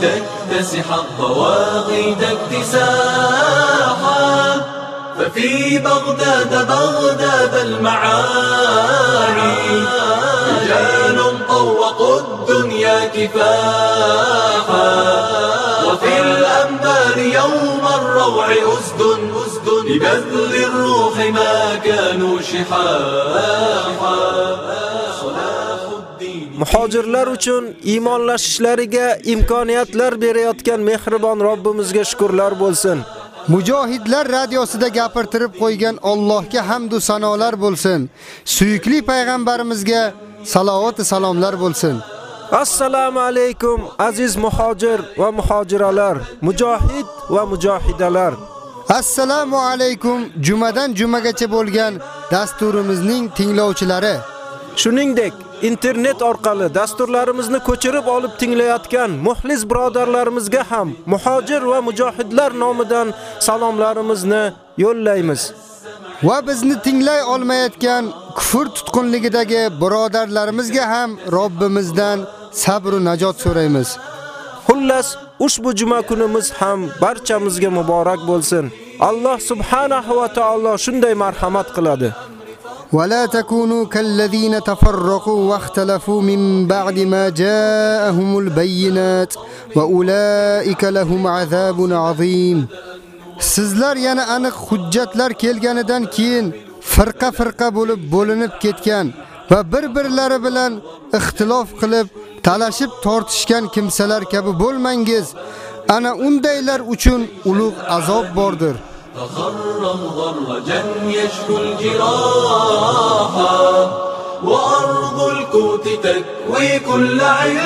لتكتسح الضواغد اكتساحا. ففي بغداد بغداد المعاني رجال طوقوا الدنيا كفاحا. وفي الأنبار يوم الروع أسد أسد لبذل الروح ما كانوا شحاحا. Muhojirlar uchun iymonlashishlariga imkoniyatlar berayotgan mehribon Robbimizga shukrlar bo'lsin. Mujohidlar radiosida gapirtirib qo'ygan Allohga hamd va sanolar bo'lsin. Suyukli payg'ambarimizga salovat va salomlar bo'lsin. Assalomu alaykum aziz muhojir va muhojiralar, mujohid va mujohidalar. Assalomu alaykum jumadan jumagacha bo'lgan dasturimizning tinglovchilari. Shuningdek, internet orqali dasturlarimizni ko'chirib olib tinglayotgan muxlis birodarlarimizga ham muhojir va mujohidlar nomidan salomlarimizni yo'llaymiz. Va bizni tinglay olmayotgan kufr tutqunligidagi birodarlarimizga ham Robbimizdan sabr va najot so'raymiz. Xullas, ushbu juma kunimiz ham barchamizga muborak bo'lsin. Alloh subhanahu va taolo shunday marhamat qiladi. ولا تكونوا كالذين تفرقوا واختلفوا من بعد ما جاءهم البينات وأولئك لهم عذاب عظيم Sizlar yana aniq hujjatlar kelganidan keyin firqa-firqa bo'lib bo'linib ketgan va bir-birlari bilan ixtilof qilib, talashib tortishgan kimsalar kabi bo'lmangiz. Ana undaylar uchun ulug' azob bordir. فخر مضرجا يشكو الجراحا وأرض الكوت تكوي كل عل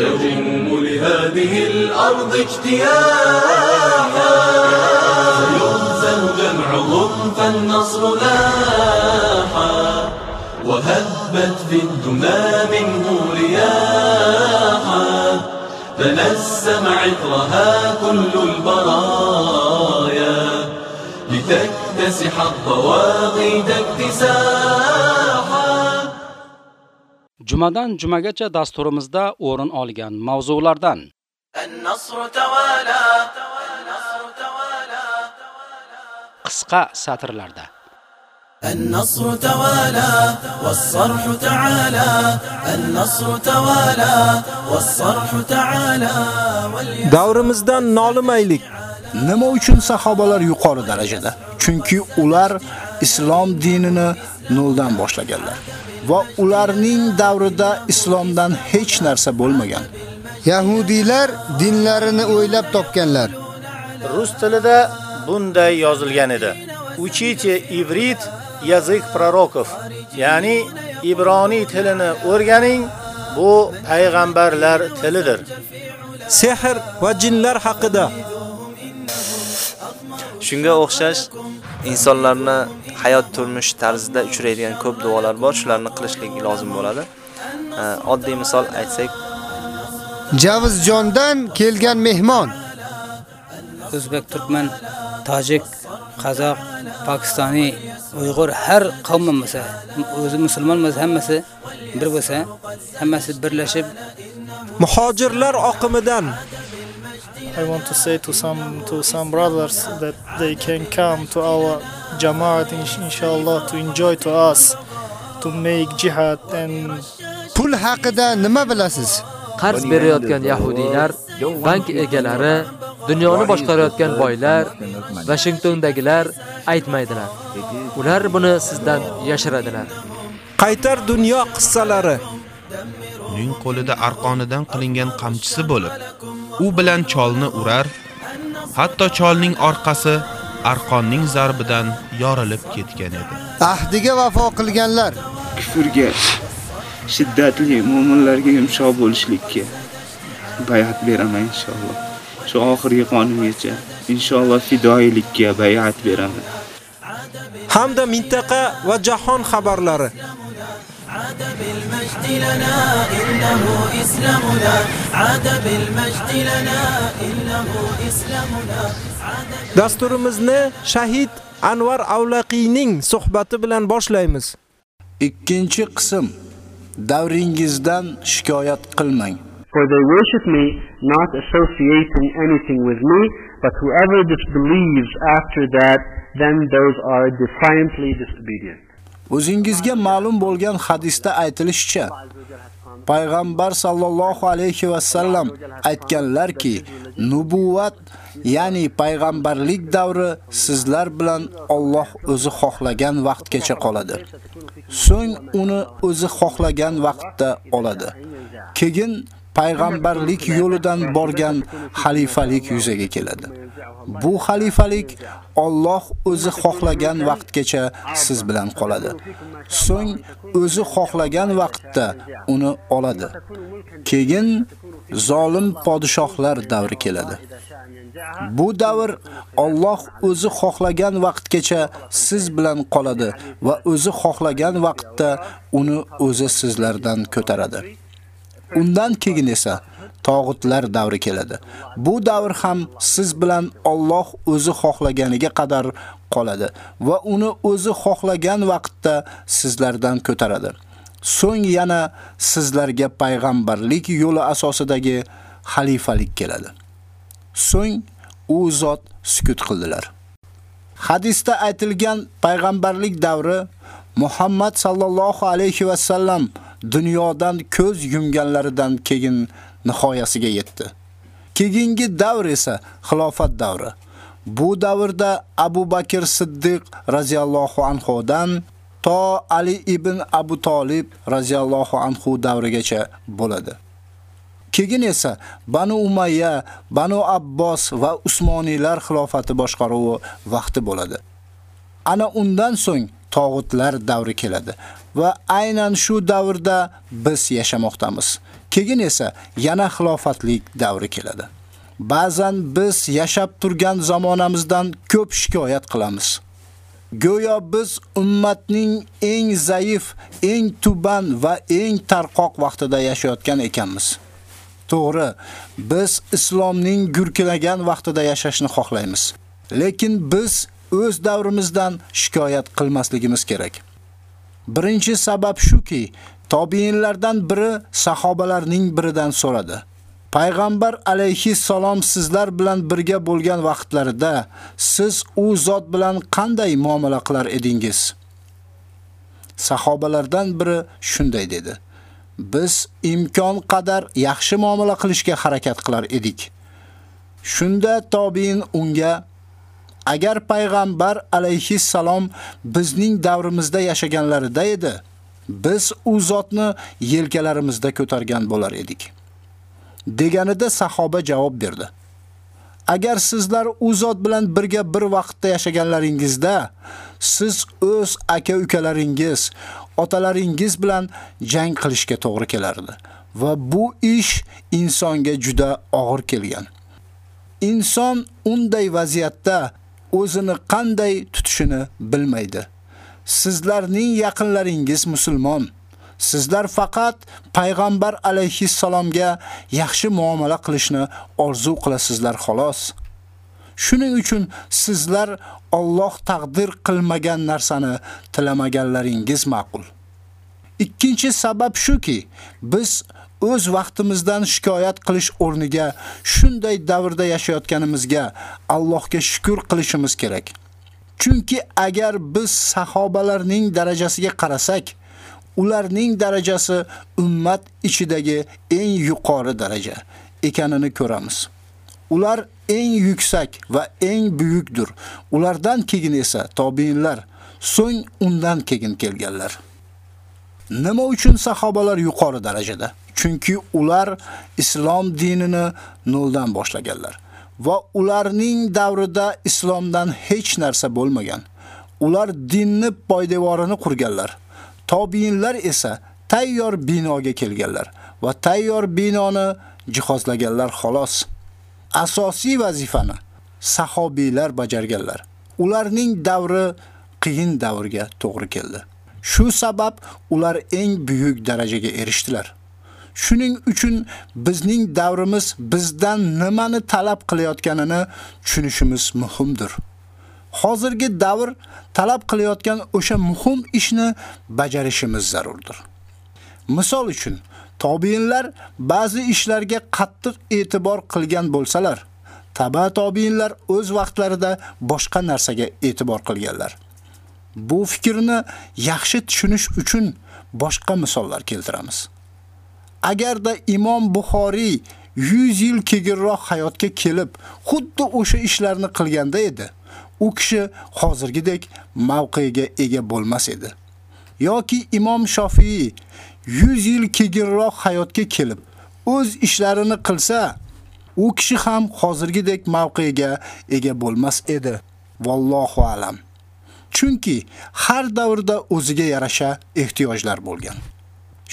يجن لهذه الأرض اجتياحا سيهزم جمعهم فالنصر لاحا وهبت في الدنا منه رياحا تنسم عطرها كل البرايا لتكتسح الطواغيت اكتساحا Jumadan jumagacha dasturimizda o'rin olgan mavzulardan النصر توالى النصر توالى qisqa satrlarda النصر توالى والصرح تعالى النصر توالى والصرح تعالى davrimizdan nolimaylik. Nima uchun sahobalar yuqori darajada? Chunki ular islom dinini noldan boshlaganlar va ularning davrida islomdan hech narsa bo'lmagan. Yahudiylar dinlarini o'ylab topganlar. Rus tilida bunday yozilgan edi. Uchite ivrit язык пророков. Ya'ni Ibroniy tilini o'rganing, bu payg'ambarlar tilidir. Sehr va jinlar haqida Shunga o'xshash insonlarni hayot turmush tarzida uchraydigan ko'p duolar bor, shularni qilishlik lozim bo'ladi. Oddiy misol aytsak, Javizjondan kelgan mehmon. o'zbek turkman tojik qozoq pokistoniy uyg'ur har qavm bo'lsa o'zi musulmon bo'lsa hammasi bir bo'lsa hammasi birlashib muhojirlar oqimidan I want to say to some to some brothers that they can come to our Jamaat insh- inshallah to enjoy to us to make jihad and Pul haqida nima bilasiz? qarz berayotgan yahudiylar, bank egalari, dunyoni boshqarayotgan boylar, Washingtondagilar aytmaydilar. Ular buni sizdan yashiradilar. qaytar dunyo qissalari uning qo'lida arqonidan qilingan qamchisi bo'lib, u bilan cholni urar, hatto cholning orqasi arqonning zarbidan yorilib ketgan edi. Ahdiga vafo qilganlar. kufrga shiddatli mo'minlarga yumshoq bo'lishlikka bay'at beraman inshaalloh. Shu oxirgi qonimgacha inshaalloh fidoyilikka bay'at beraman. hamda mintaqa va jahon xabarlari عاد بالمجد لنا إنه إسلامنا عاد بالمجد لنا إنه إسلامنا Dasturimizni Shahid Anvar Avlaqiyning suhbati bilan boshlaymiz. Ikkinchi qism davringizdan shikoyat qilmang. For they worship me, not associating anything with me, but whoever disbelieves after that, then those are defiantly disobedient. O'zingizga ma'lum bo'lgan hadisda aytilishicha, payg'ambar sallallohu alayhi va sallam aytganlarki, nubuvvat, ya'ni payg'ambarlik davri sizlar bilan Alloh o'zi xohlagan vaqtgacha qoladi. So'ng uni o'zi xohlagan vaqtda oladi. Keyin payg'ambarlik yo'lidan borgan xalifalik yuzaga keladi. Bu xalifalik Alloh o'zi xohlagan vaqtgacha siz bilan qoladi. So'ng o'zi xohlagan vaqtda uni oladi. Keyin zolim podshohlar davri keladi. Bu davr Alloh o'zi xohlagan vaqtgacha siz bilan qoladi va o'zi xohlagan vaqtda uni o'zi sizlardan ko'taradi. Undan keyin esa tog'utlar davri keladi. Bu davr ham siz bilan Alloh o'zi xohlaganiga qadar qoladi va uni o'zi xohlagan vaqtda sizlardan ko'taradi. So'ng yana sizlarga payg'ambarlik yo'li asosidagi xalifalik keladi. So'ng u zot sukut qildilar. Hadisda aytilgan payg'ambarlik davri Muhammad sallallohu alayhi va sallam dunyodan ko'z yumganlaridan keyin nihoyasiga yetdi. Keyingi davr esa xilofat davri. Bu davrda Abu Bakr Siddiq radhiyallohu anhu dan to Ali ibn Abu Talib radhiyallohu anhu davrigacha bo'ladi. Keyin esa Banu Umayya, Banu Abbos va Usmoniylar xilofati boshqaruvi vaqti bo'ladi. Ana undan so'ng tog'utlar davri keladi va aynan shu davrda biz yashamoqdamiz. Keyin esa yana xilofatlik davri keladi. Ba'zan biz yashab turgan zamonamizdan ko'p shikoyat qilamiz. Go'yo biz ummatning eng zaif, eng tuban va eng tarqoq vaqtida yashayotgan ekanmiz. To'g'ri, biz islomning gurkilagan vaqtida yashashni xohlaymiz. Lekin biz o'z davrimizdan shikoyat qilmasligimiz kerak. Birinchi sabab shuki, tobiinlardan biri sahobalarning biridan so'radi. Payg'ambar alayhi salom sizlar bilan birga bo'lgan vaqtlarida siz u zot bilan qanday muomala qilar edingiz? Sahobalardan biri shunday dedi. Biz imkon qadar yaxshi muomala qilishga harakat qilar edik. Shunda tobiin unga agar payg'ambar alayhi salom bizning davrimizda yashaganlarida edi, biz u zotni yelkalarimizda ko'targan bo'lar edik. deganida sahoba javob berdi. Agar sizlar u zot bilan birga bir vaqtda yashaganlaringizda siz o'z aka-ukalaringiz, otalaringiz bilan jang qilishga to'g'ri kelardi va bu ish insonga juda og'ir kelgan. Inson unday vaziyatda o'zini qanday tutishini bilmaydi. Sizlarning yaqinlaringiz musulmon Sizlar faqat payg'ambar alayhissalomga yaxshi muomala qilishni orzu qilasizlar xolos. Shuning uchun sizlar Alloh taqdir qilmagan narsani tilamaganlaringiz ma'qul. Ikkinchi sabab shuki, biz o'z vaqtimizdan shikoyat qilish o'rniga shunday davrda yashayotganimizga Allohga shukr qilishimiz kerak. Chunki agar biz sahobalarning darajasiga qarasak, ularning darajasi ummat ichidagi eng yuqori daraja ekanini ko'ramiz. Ular eng yuksak va eng buyukdir. Ulardan keyin esa tobiinlar, so'ng undan keyin kelganlar. Nima uchun sahobalar yuqori darajada? Chunki ular islom dinini noldan boshlaganlar va ularning davrida islomdan hech narsa bo'lmagan. Ular dinni poydevorini qurganlar. Tobiinlar esa tayyor binoga kelganlar va tayyor binoni jihozlaganlar xolos. Asosiy vazifani sahobiylar bajarganlar. Ularning davri qiyin davrga to'g'ri keldi. Shu sabab ular eng buyuk darajaga erishdilar. Shuning uchun bizning davrimiz bizdan nimani talab qilayotganini tushunishimiz muhimdir. Hozirgi davr talab qilayotgan o'sha muhim ishni bajarishimiz zarurdir. Misol uchun, tobiinlar ba'zi ishlarga qattiq e'tibor qilgan bo'lsalar, taba tobiinlar o'z vaqtlarida boshqa narsaga e'tibor qilganlar. Bu fikrni yaxshi tushunish uchun boshqa misollar keltiramiz. Agarda Imom Buxoriy 100 yil keyinroq hayotga kelib, xuddi o'sha ishlarni qilganda edi, u kishi hozirgidek mavqega ega bo'lmas edi. Yoki Imom Shofiy 100 yil keyinroq hayotga kelib, o'z ishlarini qilsa, u kishi ham hozirgidek mavqega ega bo'lmas edi. Vallohu alam. Chunki har davrda o'ziga yarasha ehtiyojlar bo'lgan.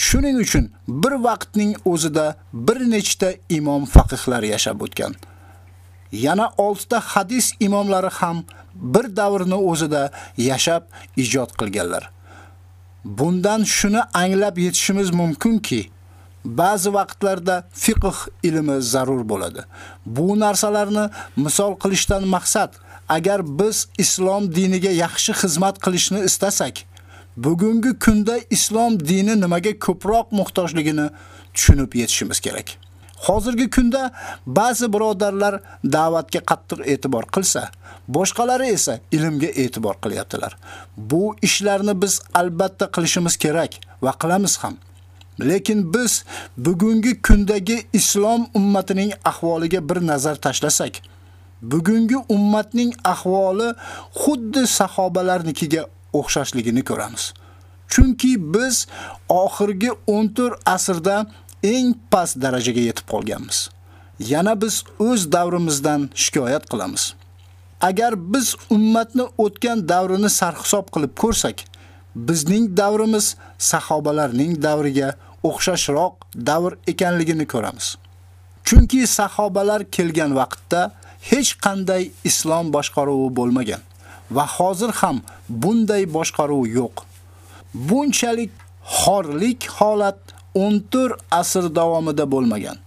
Shuning uchun bir vaqtning o'zida bir nechta imom faqihlar yashab o'tgan. Yana 6 ta hadis imomlari ham bir davrni o'zida yashab ijod qilganlar. Bundan shuni anglab yetishimiz mumkinki, ba'zi vaqtlarda fiqh ilmi zarur bo'ladi. Bu narsalarni misol qilishdan maqsad agar biz islom diniga yaxshi xizmat qilishni istasak, bugungi kunda islom dini nimaga ko'proq muhtojligini tushunib yetishimiz kerak. Hozirgi kunda ba'zi birodarlar da'vatga qattiq e'tibor qilsa, boshqalari esa ilmga e'tibor qilyaptilar. Bu ishlarni biz albatta qilishimiz kerak va qilamiz ham. Lekin biz bugungi kundagi islom ummatining ahvoliga bir nazar tashlasak, bugungi ummatning ahvoli xuddi sahobalarnikiga o'xshashligini ko'ramiz. Chunki biz oxirgi 14 asrda eng past darajaga yetib qolganmiz. Yana biz o'z davrimizdan shikoyat qilamiz. Agar biz ummatni o'tgan davrini sarhisob qilib ko'rsak, bizning davrimiz sahobalarning davriga o'xshashroq davr ekanligini ko'ramiz. Chunki sahobalar kelgan vaqtda hech qanday islom boshqaruvi bo'lmagan va hozir ham bunday boshqaruv yo'q. Bunchalik xorlik holat 14 asr davomida bo'lmagan.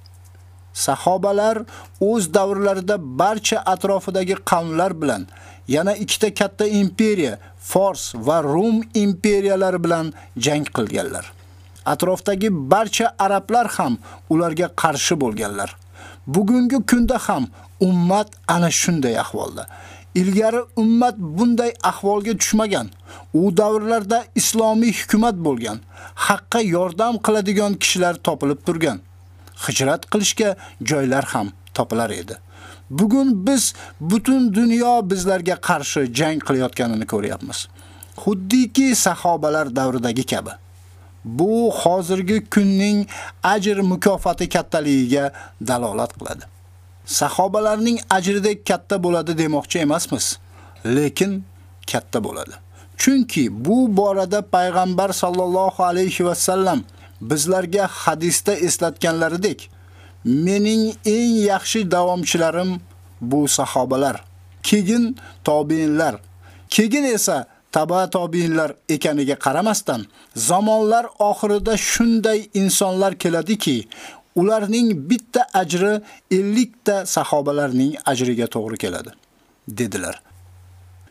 Sahobalar o'z davrlarida barcha atrofidagi qavmlar bilan yana ikkita katta imperiya, Fors va Rum imperiyalari bilan jang qilganlar. Atrofdagi barcha arablar ham ularga qarshi bo'lganlar. Bugungi kunda ham ummat ana shunday ahvolda. Ilgari ummat bunday ahvolga tushmagan. U davrlarda islomiy hukumat bo'lgan. Haqqa yordam qiladigan kishilar topilib turgan. Hijrat qilishga joylar ham topilar edi. Bugun biz butun dunyo bizlarga qarshi jang qilayotganini ko'ryapmiz. Xuddiki sahobalar davridagi kabi. Bu hozirgi kunning ajr mukofoti kattaligiga dalolat qiladi. Sahobalarning ajridek katta bo'ladi demoqchi emasmiz, lekin katta bo'ladi. Chunki bu borada payg'ambar sallallohu alayhi va sallam bizlarga hadisda eslatganlaridek, mening eng yaxshi davomchilarim bu sahobalar, keyin tobiinlar, keyin esa taba tobiinlar ekaniga qaramasdan, zamonlar oxirida shunday insonlar keladiki, ularning bitta ajri 50 ta sahobalarning ajriga to'g'ri keladi, dedilar.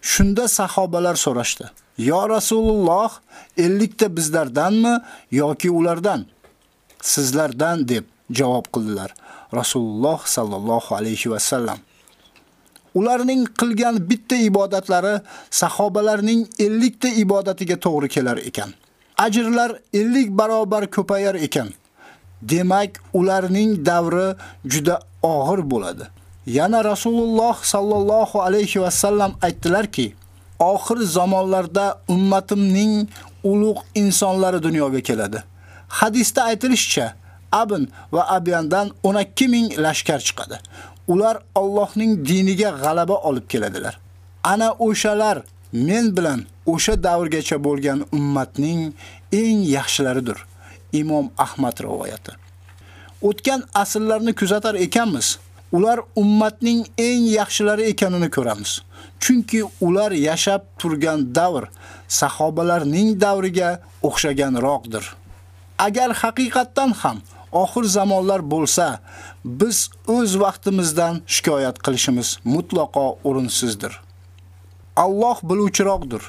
Shunda sahobalar so'rashdi: "Yo Rasululloh, 50 ta bizlardanmi yoki ulardan?" "Sizlardan" deb javob qildilar. Rasululloh sallallohu alayhi va sallam ularning qilgan bitta ibodatlari sahobalarning 50 ta ibodatiga to'g'ri kelar ekan. Ajrlar 50 barobar ko'payar ekan. Demak, ularning davri juda og'ir bo'ladi. Yana Rasululloh sallallohu alayhi va sallam aytdilarki, oxir zamonlarda ummatimning ulug' insonlari dunyoga keladi. Hadisda aytilishicha, Abn va Abyandan 12 ming lashkar chiqadi. Ular Allohning diniga g'alaba olib keladilar. Ana o'shalar men bilan o'sha davrgacha bo'lgan ummatning eng yaxshilaridir. Imom Ahmad rivoyati. O'tgan asrlarni kuzatar ekanmiz. Ular ummatning eng yaxshilari ekanini ko'ramiz. Chunki ular yashab turgan davr sahobalarning davriga o'xshaganroqdir. Agar haqiqatdan ham oxir zamonlar bo'lsa, biz o'z vaqtimizdan shikoyat qilishimiz mutlaqo o'rinsizdir. Alloh biluvchiroqdir.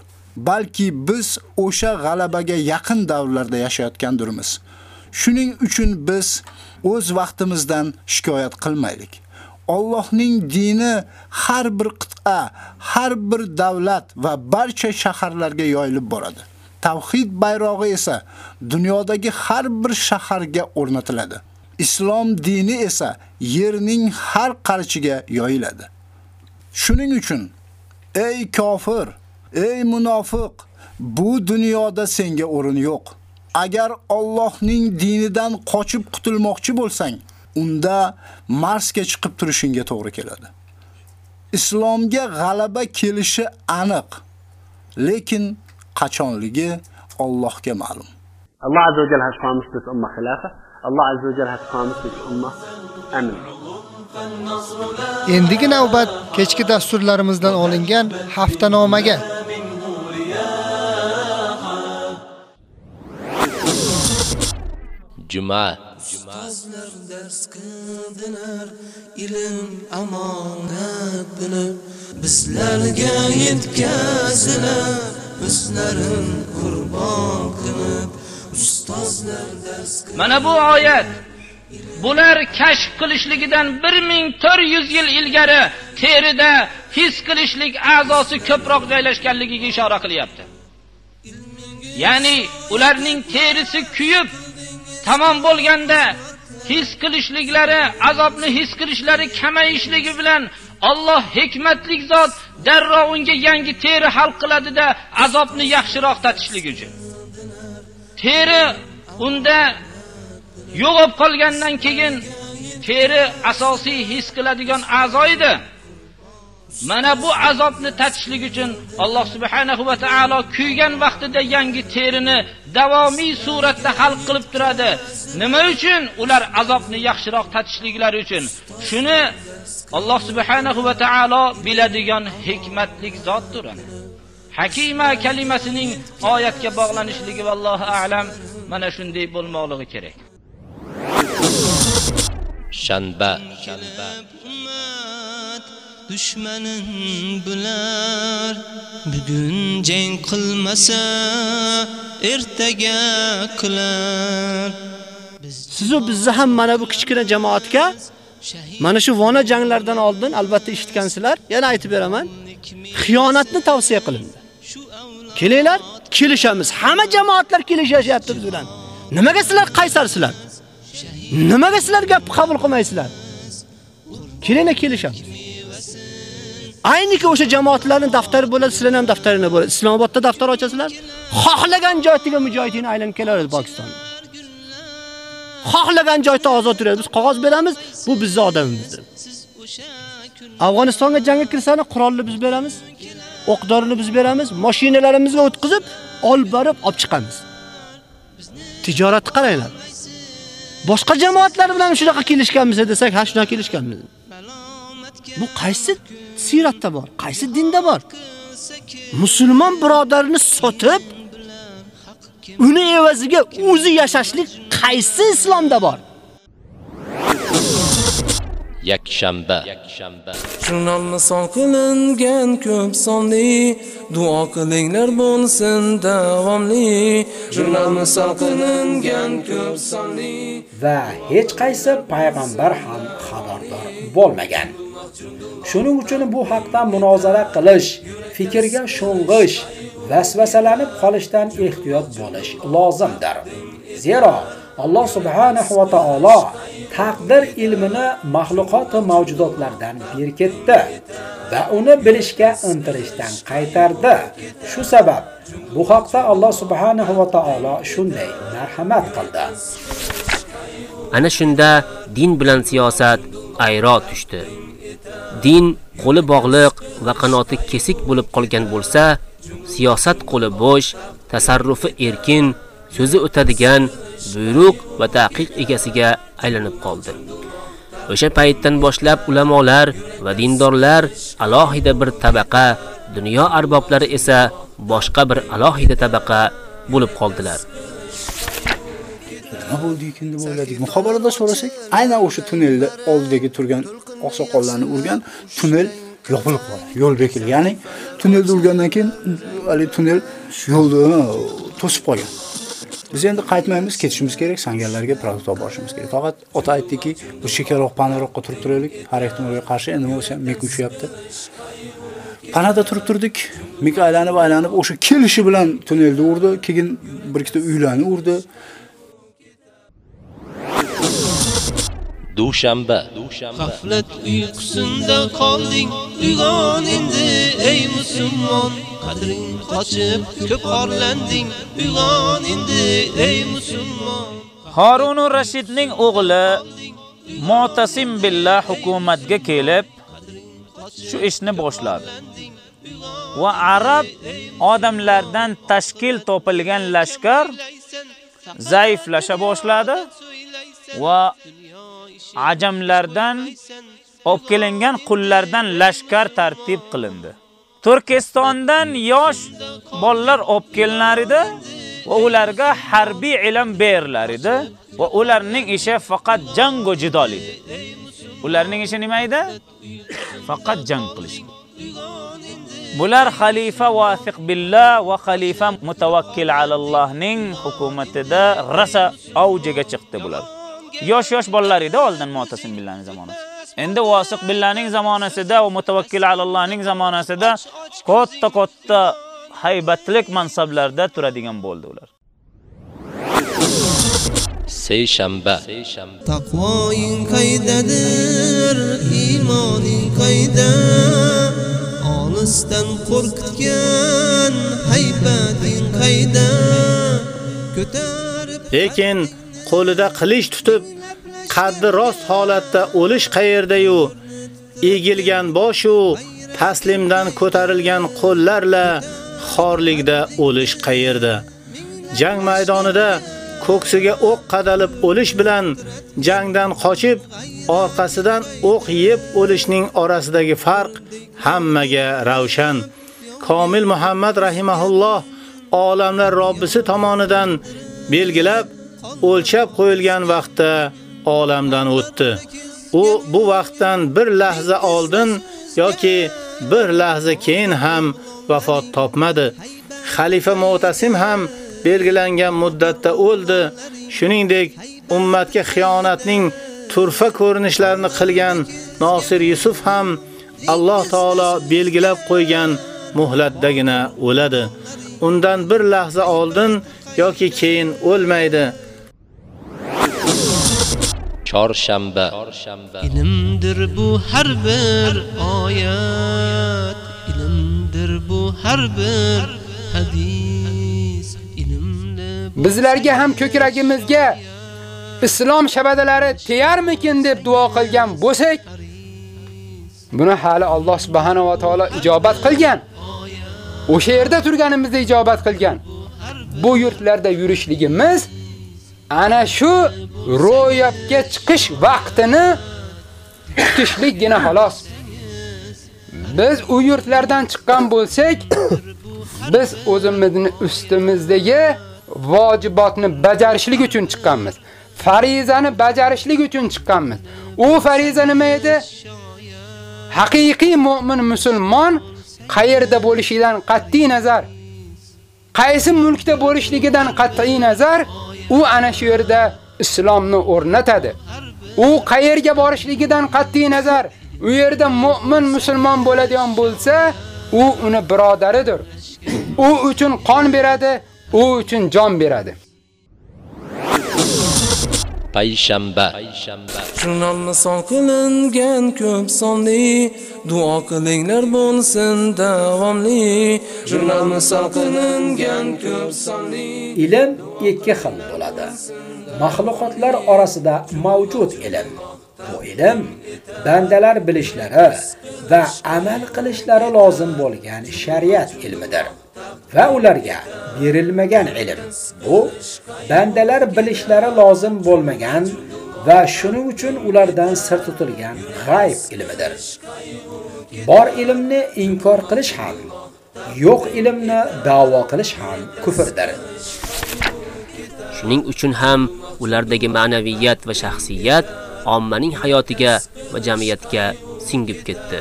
Balki biz o'sha g'alabaga yaqin davrlarda yashayotgandirmiz. Shuning uchun biz o'z vaqtimizdan shikoyat qilmaylik. Allohning dini har bir qit'a, har bir davlat va barcha shaharlarga yoyilib boradi. Tavhid bayrog'i esa dunyodagi har bir shaharga o'rnatiladi. Islom dini esa yerning har qarichiga yoyiladi. Shuning uchun ey kofir, ey munofiq, bu dunyoda senga o'rin yo'q. Agar Allohning dinidan qochib qutulmoqchi bo'lsang, unda Marsga chiqib turishingga to'g'ri keladi. Islomga g'alaba kelishi aniq. Lekin qachonligi Allohga ma'lum. Allah Azza wa Jalla has promised this ummah khilafah. Allah Azza wa Jalla has promised this ummah amn. Endigi navbat kechki dasturlarimizdan olingan haftanomaga. Juma Ustozlar dars qildilar, ilm amonat bilib, bizlarga yetkazilar, o'zlarin qurbon qilib, ustozlar dars Mana bu oyat bular kashf qilishligidan 1400 yil ilgari terida his qilishlik a'zosi ko'proq joylashganligiga ishora qilyapti. Ya'ni ularning terisi kuyib, tamom bo'lganda his qilishliklari, azobni his qilishlari kamayishligi bilan Alloh hikmatli zot darrov unga yangi teri hal qiladida azobni yaxshiroq tatishligi uchun. Teri unda yo'qolib qolgandan keyin teri asosiy his qiladigan a'zo edi. Mana bu azobni tatishlik uchun Alloh subhanahu va taolo kuygan vaqtida yangi terini davomiy suratda hal qilib turadi. Nima uchun? Ular azobni yaxshiroq tatishliklari uchun. Shuni Alloh subhanahu va taolo biladigan hikmatlik zotdir. Hakima kalimasining oyatga bog'lanishligi vallohu a'lam mana shunday bo'lmoqligi kerak. shanba dushmanin bular bugun jang qilmasa ertaga qilar sizu bizni ham mana bu kichkina jamoatga mana shu vona janglardan oldin albatta eshitgansizlar, yana aytib beraman. Xiyonatni tavsiya qilindi. Kelinglar, kelishamiz. Hamma jamoatlar kelishyapti biz bilan. Nimaga sizlar qaysarsizlar? Nimaga sizlar gapni qabul qilmaysizlar? Kelinglar kelishamiz. Ayniki o'sha jamoatlarning daftari bo'ladi, sizlar ham daftaringiz bo'ladi. Islomobodda daftar ochasizlar, xohlagan joyga mujohidin aylanib kelaveradi Pokiston. xohlagan joyda ozod turadi. Biz qog'oz beramiz, bu bizning odamimizdir. Afg'onistonga jangga kirsani qurolni biz beramiz, o'qdorini biz beramiz, mashinalarimizga o'tkazib, olib borib olib chiqamiz. Tijoratni qaranglar. Boshqa jamoatlar bilan shunaqa kelishganmiz desak, ha shunaqa kelishganmiz. Bu qaysi siratda bor? Qaysi dinda bor? Musulmon birodarini sotib, uni evaziga o'zi yashashlik qaysi islomda bor? yakshanba Jurnalni son qilingan ko'p sonli duo qilinglar bo'lsin davomli Jurnalni son qilingan ko'p sonli va hech qaysi payg'ambar ham xabardor bo'lmagan. Shuning uchun bu haqda munozara qilish, fikrga sho'ng'ish, vasvasalanib qolishdan ehtiyot bo'lish lozimdir. Zero Alloh subhanahu va taolo taqdir ilmini mahluqot va mavjudotlardan berkitdi va uni bilishga intilishdan qaytardi. Shu sabab bu haqda Alloh subhanahu va taolo shunday marhamat qildi. Ana shunda din bilan siyosat ayro tushdi. Din qo'li bog'liq va qanoti kesik bo'lib qolgan bo'lsa, siyosat qo'li bo'sh, tasarrufi erkin, so'zi o'tadigan, buyruq va taqiq egasiga aylanib qoldi. O'sha paytdan boshlab ulamolar va dindorlar alohida bir tabaqa, dunyo arboblari esa boshqa bir alohida tabaqa bo'lib qoldilar. Nima bo'ldi ekan deb o'yladik. Muxobarada so'rasak, aynan o'sha tunnelda oldidagi turgan oqsoqollarni urgan tunnel yopilib qoldi. Yo'l bekildi. Ya'ni tunnelda urgandan keyin hali tunnel yo'lni to'sib qolgan. Biz endi qaytmaymiz, ketishimiz kerak, sangarlarga protokol borishimiz kerak. Faqat ota aytdiki, bu chekkaroq panaroqqa turib turaylik, har ehtimolga qarshi endi bo'lsa mik uchyapti. Panada turib turdik, mik aylanib aylanib o'sha kelishi bilan tunnelda urdi, keyin bir ikkita uylarni urdi. Dushanba. G'aflat uyqusinda qolding uyg'on endi ey musulmon. Qadring qochib ko'p orlanding uyg'on endi ey musulmon. Harun Rashidning o'g'li Mu'tasim billah hukumatga kelib shu ishni boshladi. Va arab odamlardan tashkil topilgan lashkar zaiflasha boshladi va ajamlardan olib kelingan qullardan lashkar tartib qilindi. Turkistondan yosh bolalar olib kelinar edi va ularga harbiy ilm berilar edi va ularning ishi faqat jang va jidol edi. Ularning ishi nima edi? Faqat jang qilish. Bular xalifa Wasiq billah va xalifa Mutawakkil alallohning hukumatida rasa avjiga chiqdi bular. Yosh-yosh bolalar edi oldin Mu'tasim billahning zamonasida. Endi Wasiq billahning zamonasida va Mutawakkil alallohning zamonasida katta-katta haybatlik mansablarda turadigan bo'ldi ular. Seyshanba. Taqvoing qaydadir, iymoning qayda? Olisdan qo'rqitgan haybating qayda? Ko'tarib Lekin qo'lida qilich tutib, qaddi rost holatda o'lish qayerda-yu? Egilgan bosh u taslimdan ko'tarilgan qo'llarla xorlikda o'lish qayerda? Jang maydonida ko'ksiga o'q qadalib o'lish bilan jangdan qochib orqasidan o'q yeb o'lishning orasidagi farq hammaga ravshan. Komil Muhammad rahimahulloh olamlar Robbisi tomonidan belgilab o'lchab qo'yilgan vaqtda olamdan o'tdi. U bu vaqtdan bir lahza oldin yoki bir lahza keyin ham vafot topmadi. Xalifa Mu'tasim ham belgilangan muddatda o'ldi. Shuningdek, ummatga xiyonatning turfa ko'rinishlarini qilgan Nosir Yusuf ham Alloh taolo belgilab qo'ygan muhlatdagina o'ladi. Undan bir lahza oldin yoki keyin o'lmaydi. Chorshanba. Ilmdir bu har bir oyat, ilmdir bu har bir hadis. Bizlarga ham ko'kragimizga islom shabadalari teyarmikin deb duo qilgan bo'lsak, buni hali Alloh subhanahu va taolo ijobat qilgan. O'sha yerda turganimizda ijobat qilgan. Bu yurtlarda yurishligimiz ana shu ro'yobga chiqish vaqtini kutishlikgina xolos. Biz u yurtlardan chiqqan bo'lsak, biz o'zimizni ustimizdagi vojibotni bajarishlik uchun chiqqanmiz. Farizani bajarishlik uchun chiqqanmiz. U fariza nima edi? Haqiqiy mu'min musulmon qayerda bo'lishidan qat'i nazar, qaysi mulkda bo'lishligidan qat'i nazar, u ana shu yerda islomni o'rnatadi. U qayerga borishligidan qat'i nazar, u yerda mu'min musulmon bo'ladigan bo'lsa, u uni birodaridir. U uchun qon beradi, u uchun jon beradi. Payshanba. Jurnalni son qilingan ko'p sonli duo qilinglar bo'lsin davomli jurnalni son qilingan ko'p sonli Ilm ikki xil bo'ladi. Mahluqotlar orasida mavjud ilm. Bu ilm bandalar bilishlari va amal qilishlari lozim bo'lgan shariat ilmidir. Va ularga berilmagan ilm. Bu bandalar bilishlari lozim bo'lmagan va shuning uchun ulardan sir tutilgan g'ayb ilmidir. Bor ilmni inkor qilish ham, yo'q ilmni da'vo qilish ham kufrdir. Shuning uchun ham ulardagi ma'naviyat va shaxsiyat ommaning hayotiga va jamiyatga singib ketdi.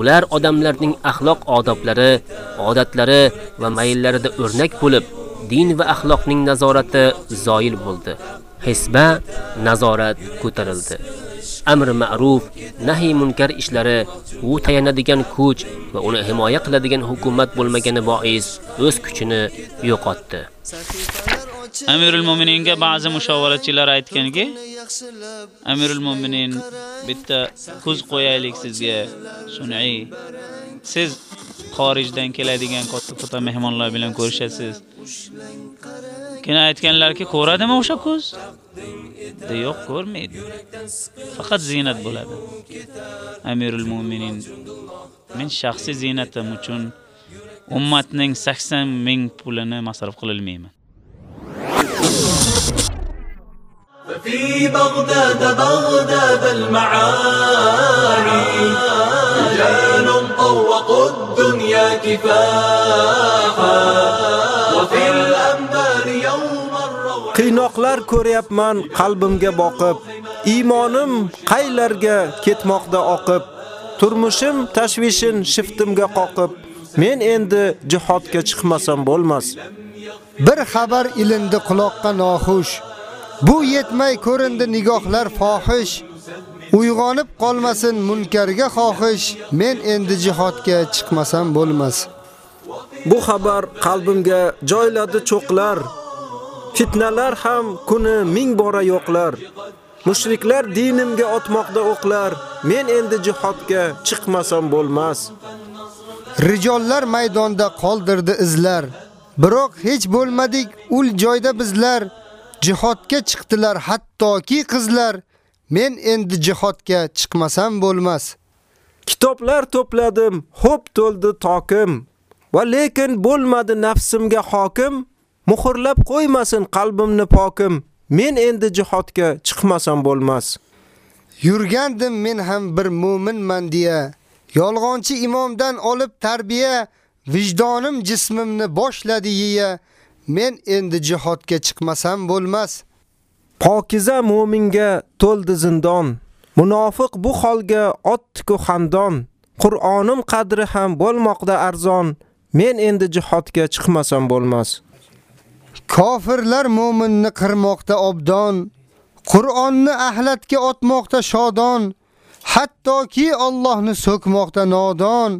Ular odamlarning axloq odoblari, odatlari va mayillarida o'rnak bo'lib, din va axloqning nazorati zoyil bo'ldi. Hisba nazorat ko'tarildi. Amr ma'ruf, nahi munkar ishlari u tayanadigan kuch va uni himoya qiladigan hukumat bo'lmagani bois o'z kuchini yo'qotdi. Amirul Mu'mininga ba'zi mushovaratchilar aytganki, Amirul Mu'minin bitta ko'z qo'yaylik sizga, sun'iy. Siz xorijdan keladigan katta-katta mehmonlar bilan ko'rishasiz. Keyin aytganlarki, ko'radimi o'sha ko'z? De yo'q, ko'rmaydi. Faqat zinat bo'ladi. Amirul Mu'minin men shaxsiy zinatim uchun ummatning 80 ming pulini masraf qilolmayman. ففي بغداد بغداد المعاني رجال طوقوا الدنيا كفاحا وفي الأنبار يوم الروح Qiynoqlar ko'ryapman qalbimga boqib, iymonim qaylarga ketmoqda oqib, turmushim tashvishin shiftimga qoqib, men endi jihodga chiqmasam bo'lmas. Bir xabar ilindi quloqqa noxush. Bu yetmay ko'rindi nigohlar fohish. Uyg'onib qolmasin munkarga xohish, men endi jihodga chiqmasam bo'lmas. Bu xabar qalbimga joyladi cho'qlar. Fitnalar ham kuni ming bora yo'qlar. Mushriklar dinimga otmoqda o'qlar. Men endi jihodga chiqmasam bo'lmas. Rijollar maydonda qoldirdi izlar. Biroq hech bo'lmadik ul joyda bizlar. Jihodga chiqdilar hattoki qizlar. Men endi jihodga chiqmasam bo'lmas. Kitoblar to'pladim, xo'p to'ldi tokim. Va lekin bo'lmadi nafsimga hokim. Muhrlab qo'ymasin qalbimni pokim. Men endi jihodga chiqmasam bo'lmas. Yurgandim men ham bir mu'minman deya. Yolg'onchi imomdan olib tarbiya, vijdonim jismimni boshladi yiya. Men endi jihodga chiqmasam bo'lmas. Pokiza mu'minga to'ldi zindon. Munofiq bu holga otdi-ku xandon. Qur'onim qadri ham bo'lmoqda arzon. Men endi jihodga chiqmasam bo'lmas. Kofirlar mu'minni qirmoqda obdon. Qur'onni ahlatga otmoqda shodon. Hattoki Allohni so'kmoqda nodon.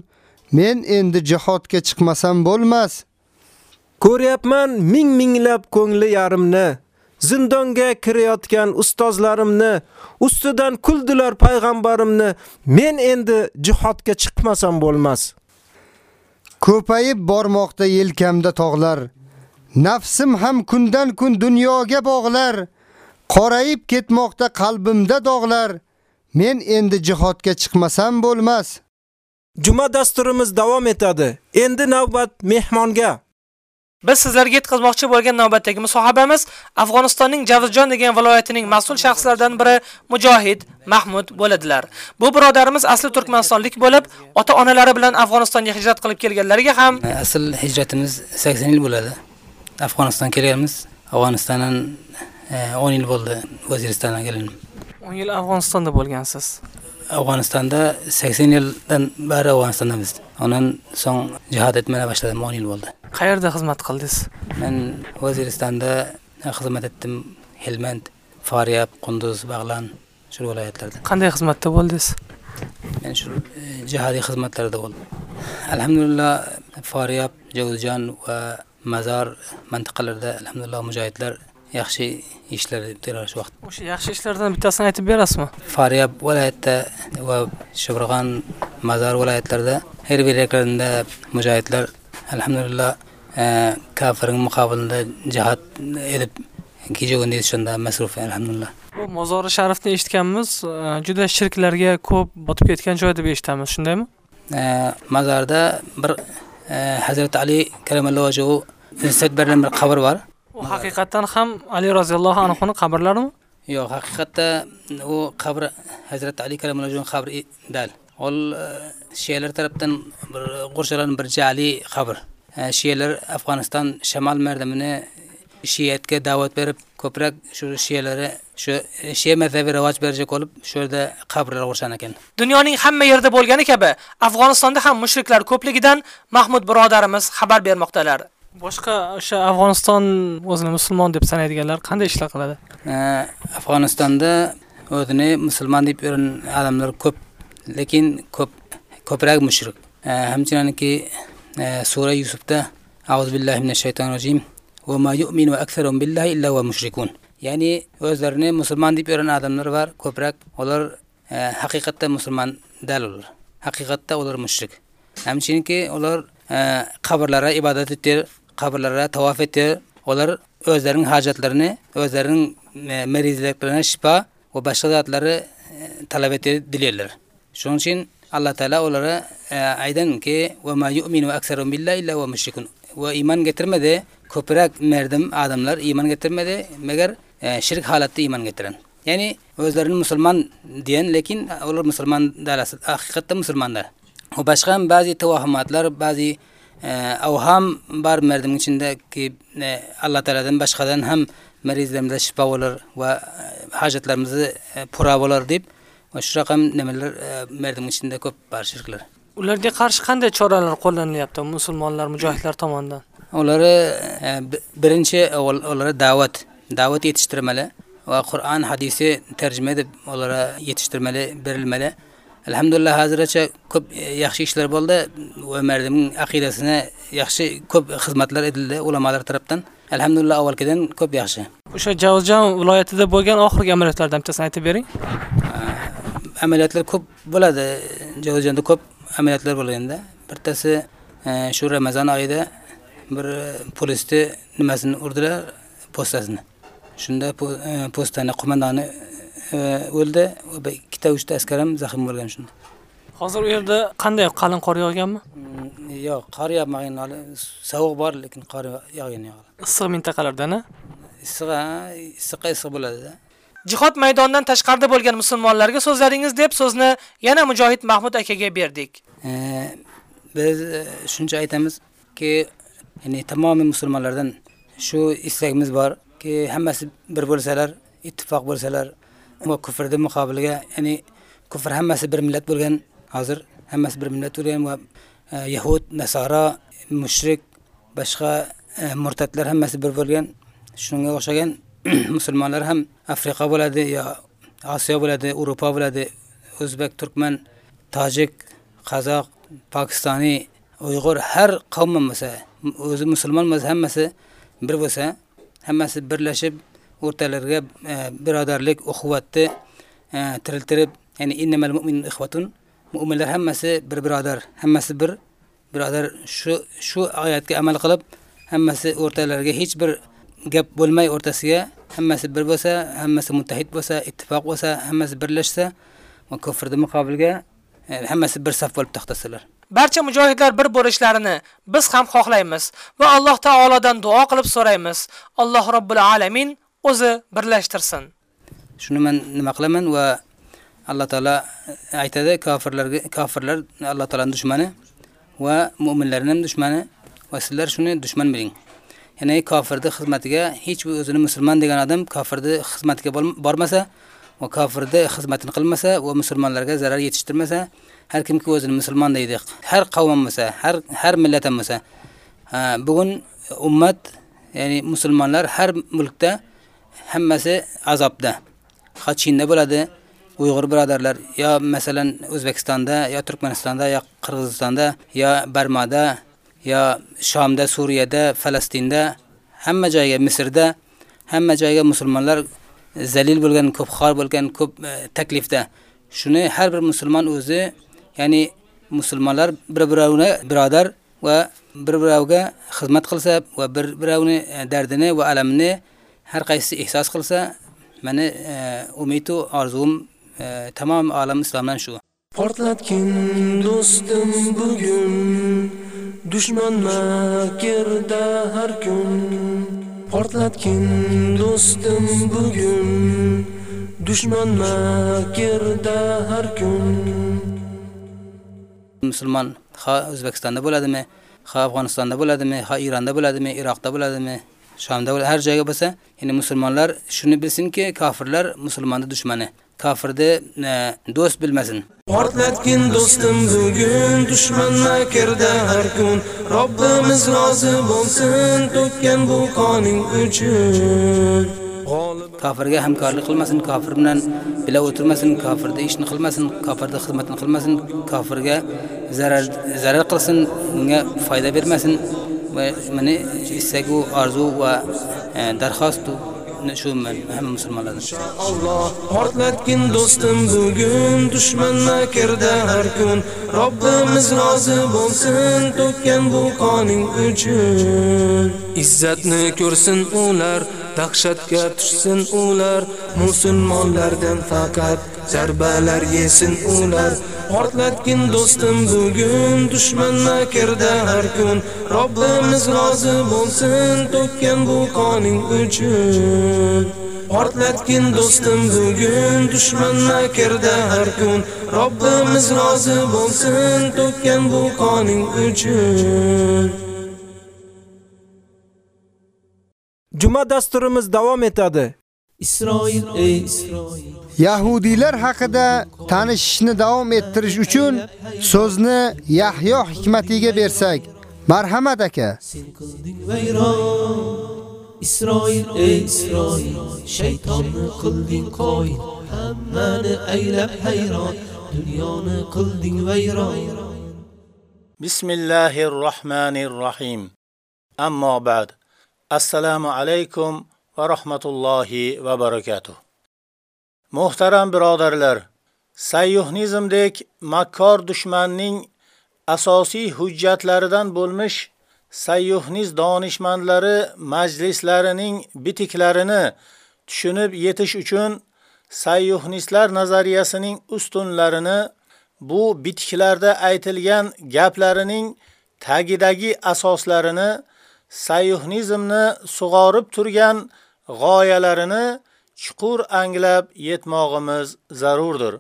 Men endi jihodga chiqmasam bo'lmas. Ko'ryapman ming minglab ko'ngli yarimni. Zindonga kirayotgan ustozlarimni, ustidan kuldilar payg'ambarimni. Men endi jihodga chiqmasam bo'lmas. Ko'payib bormoqda yelkamda tog'lar. Nafsim ham kundan kun dunyoga bog'lar. Qorayib ketmoqda qalbimda dog'lar. Men endi jihodga chiqmasam bo'lmas. Juma dasturimiz davom etadi. Endi navbat mehmonga. Biz sizlarga yetkazmoqchi bo'lgan navbatdagi musohabamiz Afg'onistonning Javzjon degan viloyatining mas'ul shaxslaridan biri Mujohid Mahmud bo'ladilar. Bu birodarimiz asli turkmanistonlik bo'lib, ota-onalari bilan Afg'onistonga hijrat qilib kelganlariga ham asl hijratimiz 80 yil bo'ladi. Afg'onistonga kelganmiz. Afg'onistondan 10 yil bo'ldi Vaziristonga kelganman. 10 yil Afg'onistonda bo'lgansiz. Afg'onistonda 80 yildan beri Afg'onistondamiz. Ondan so'ng jihad etmaya boshladim 10 yil bo'ldi. Qayerda xizmat qildingiz? Men Vaziristonda xizmat etdim. Helmand, Faryab, Qunduz, Bag'lan shu viloyatlarda. Qanday xizmatda bo'ldingiz? Men shu jihodiy xizmatlarda bo'ldim. Alhamdulillah Faryab, Javuzjon va Mazar mintaqalarida alhamdulillah mujohidlar yaxshi ishlar shu vaqt. O'sha yaxshi ishlardan bittasini aytib berasizmi? Faryab viloyatida va Shobrag'on, Mazar viloyatlarida har bir yerlarida mujohidlar alhamdulillah kafirning muqobilida jihad edib kecha kunduz shunda masruf alhamdulillah. Bu Mozori Sharifni eshitganmiz, juda shirklarga ko'p botib ketgan joy deb eshitamiz, shundaymi? Mazarda bir Hazrat Ali karamallohu izzat berilgan bir qabr bor. U haqiqatan ham Ali roziyallohu anhuning qabrlarimi? Yo'q, haqiqatda u qabr Hazrat Ali karamallohu vajhu qabri dal. Ol shiyalar tarafdan bir qo'rshalan bir jali qabr. Shiyalar Afg'oniston shamol mardamini shiyatga da'vat berib, ko'proq shu shiyalari shu shiya mazhabi rivoj berajak bo'lib, shu yerda qabrlar qo'rshan ekan. Dunyoning hamma yerida bo'lgani kabi, Afg'onistonda ham mushriklar ko'pligidan Mahmud birodarimiz xabar bermoqdalar. Boshqa o'sha Afg'oniston o'zini musulmon deb sanaydiganlar qanday ishlar qiladi? Afg'onistonda o'zini musulmon deb yurgan odamlar ko'p, lekin ko'p ko'proq mushrik. Hamchininki sura Yusufda A'udhu billahi minash shaytonir rojim va ma yu'minu aktharum billahi illa wa mushrikun. Ya'ni o'zlarini musulmon deb yurgan odamlar bor, ko'proq ular haqiqatda musulmon dalillar. Haqiqatda ular mushrik. Hamchininki ular qabrlarga ibodat etdi, qabrlarga tavof etdi. Ular o'zlarining hojatlarini, o'zlarining e, marizliklarini şifa va boshqa zatlari e, talab etdi dilerler. Shuning uchun Alloh Taala ularga e, aydanki va ma yu'minu aktsarum billahi illa va mushrikun. Va iymon getirmadi, ko'proq merdim odamlar iymon getirmadi, magar shirk holatda iymon keltiran. Ya'ni o'zlarini musulmon deyan, lekin ular musulmon dalas, haqiqatda musulmonlar. Va boshqa ham ba'zi tavohumatlar, ba'zi avham bor merdim ichindagi Alloh taoladan boshqadan ham marizlarimizda shifo bo'lar va hojatlarimizni pura bo'lar deb va shu raqam nimalar merdim ichida ko'p bor shirklar. Ularga qarshi qanday choralar qo'llanilyapti musulmonlar, mujohidlar tomonidan? Ular birinchi ular da'vat, da'vat yetishtirmali va Qur'on hadisi tarjima deb ularga yetishtirmali, berilmali. Alhamdulillah hozircha ko'p yaxshi ishlar bo'ldi. Va mardimning aqidasini yaxshi ko'p xizmatlar edildi ulamolar tarafdan. alhamdulillah avvalgidan ko'p yaxshi. O'sha javzjon viloyatida bo'lgan oxirgi amaliyotlardan bittasini aytib bering. Amaliyotlar ko'p bo'ladi. Javzonda ko'p amaliyotlar bo'lganda bittasi e, shu ramazon oyida bir polisni nimasini urdilar? Postasini. Shunda e, postani qo'mondoni e, o'ldi. Ikkita uchta askar ham zaxm bo'lgan shunda. Hozir u yerda qanday qalin qor yog'ganmi? Yo'q qor yog'magan sovuq bor lekin qor yog'gani yo'q. Issiq mintaqalardan issiq issiqqa issiq bo'ladida. Jihod maydonidan tashqarida bo'lgan musulmonlarga so'zladingiz deb so'zni yana mujohid mahmud akaga berdik. Biz e, shuncha aytamizki ya'ni tamomiy musulmonlardan shu istagimiz borki hammasi bir bo'lsalar ittifoq bo'lsalar va kufrni muqobiliga ya'ni kufr hammasi bir millat bo'lgan hozir. Hammasi bir millat bo'lgan va e, yahud nasoro mushrik boshqa e, murtadlar hammasi bir bo'lgan. Shunga o'xshagan musulmonlar ham afrika bo'ladi yo osiyo bo'ladi yevropa bo'ladi o'zbek turkman tojik qozoq pokistoniy uyg'ur har qavm bo'lsa o'zi musulmon bo'lsa hammasi bir bo'lsa hammasi birlashib o'rtalariga e, birodarlik uquvvatni e, tiriltirib ya'ni innamal mu'minun ixvatun mu'minlar hammasi bir birodar hammasi bir birodar. Shu shu oyatga amal qilib hammasi o'rtalariga hech bir gap bo'lmay o'rtasiga hammasi bir bo'lsa hammasi muttahid bo'lsa ittifoq bo'lsa hammasi birlashsa va kofirni muqobilga e, hammasi bir saf bo'lib to'xtasalar. Barcha mujohidlar bir bo'lishlarini biz ham xohlaymiz va alloh taolodan duo qilib so'raymiz. Alloh robbil alamin o'zi birlashtirsin. Shuni men nima qilaman va alloh taolo aytadi kofirlarga kofirlar alloh taolaning dushmani va mu'minlarning ham dushmani va sizlar shuni dushman biling. Ya'ni kofirni xizmatiga hech bir o'zini musulmon degan odam kofirni xizmatiga bormasa va kofirni xizmatini qilmasa va musulmonlarga zarar yetishtirmasa har kimki o'zini musulmon deydi. Har qavm bo'lsa har har millat bo'lsa ha, bugun ummat ya'ni musulmonlar har mulkda hammasi azobda. Xachinda bo'ladi uyg'ur birodarlar yo masalan o'zbekistonda yo turkmanistonda yo qirg'izistonda yo barmada yo shomda suriyada falastinda hamma joyga misrda hamma joyga musulmonlar zalil bo'lgan ko'p xor bo'lgan ko'p e, taklifda. Shuni har bir musulmon o'zi ya'ni musulmonlar bir birovini birodar va bir birovga xizmat qilsa va bir birovni e, dardini va alamini har qaysisi ehsos qilsa mani e, umidu orzum e, tamom olam islomdan shu. Portlatgin do'stim bugun dushman makirda har kun. Portlatgin do'stim bugun dushman makirda har kun. Musulmon ha o'zbekistonda bo'ladimi ha afg'onistonda bo'ladimi ha eronda bo'ladimi iroqda bo'ladimi shomda bo'ladi har joyga bo'lsa ya'ni musulmonlar shuni bilsinki kofirlar musulmonni dushmani. Kofirni e, do'st bilmasin. Portlatgin do'stim bugun dushman makirda har kun. Robbimiz rozi bo'lsin to'kkan bu qoning uchun. Kofirga hamkorlik qilmasin kofir bilan bila o'tirmasin kofirni ishni qilmasin kofirni xizmatini qilmasin kofirga zarar zarar qilsin unga foyda bermasin va mani istagu orzu va darxostu shu man- hamma musulmonlardan inshaalloh portlatgin do'stim bugun dushman kirdi har kun Robbimiz rozi bo'lsin to'kkan bu qoning uchun Izzatni ko'rsin ular dahshatga tushsin ular musulmonlardan faqat zarbalar yesin ular. Portlatgin do'stim bugun. Dushman makirda har kun. Robbimiz rozi bo'lsin to'kkan bu qoning uchun. Portlatgin do'stim bugun. Dushman makirda har kun. Robbimiz rozi bo'lsin to'kkan bu qoning uchun. Juma dasturimiz davom etadi. Isroil ey Isroil Yahudiylar haqida tanishishni davom ettirish uchun so'zni Yahyo hikmatiga bersak, marhamat aka. vayron Isroil ey Isroil shaytonni qilding qo'y hammani aylab hayron dunyoni qilding vayron bismillahir rohmanir rohim ammo ba'd Assalomu alaykum va rahmatullohi va barakatuh. Muhtaram birodarlar, sayyuhnizmdek makkor dushmanning asosiy hujjatlaridan bo'lmish sayyuhniz donishmandlari majlislarining bitiklarini tushunib yetish uchun sayyuhnistlar nazariyasining ustunlarini bu bitiklarda aytilgan gaplarining tagidagi asoslarini sayyuhnizmni sug'orib turgan g'oyalarini chuqur anglab yetmog'imiz zarurdir.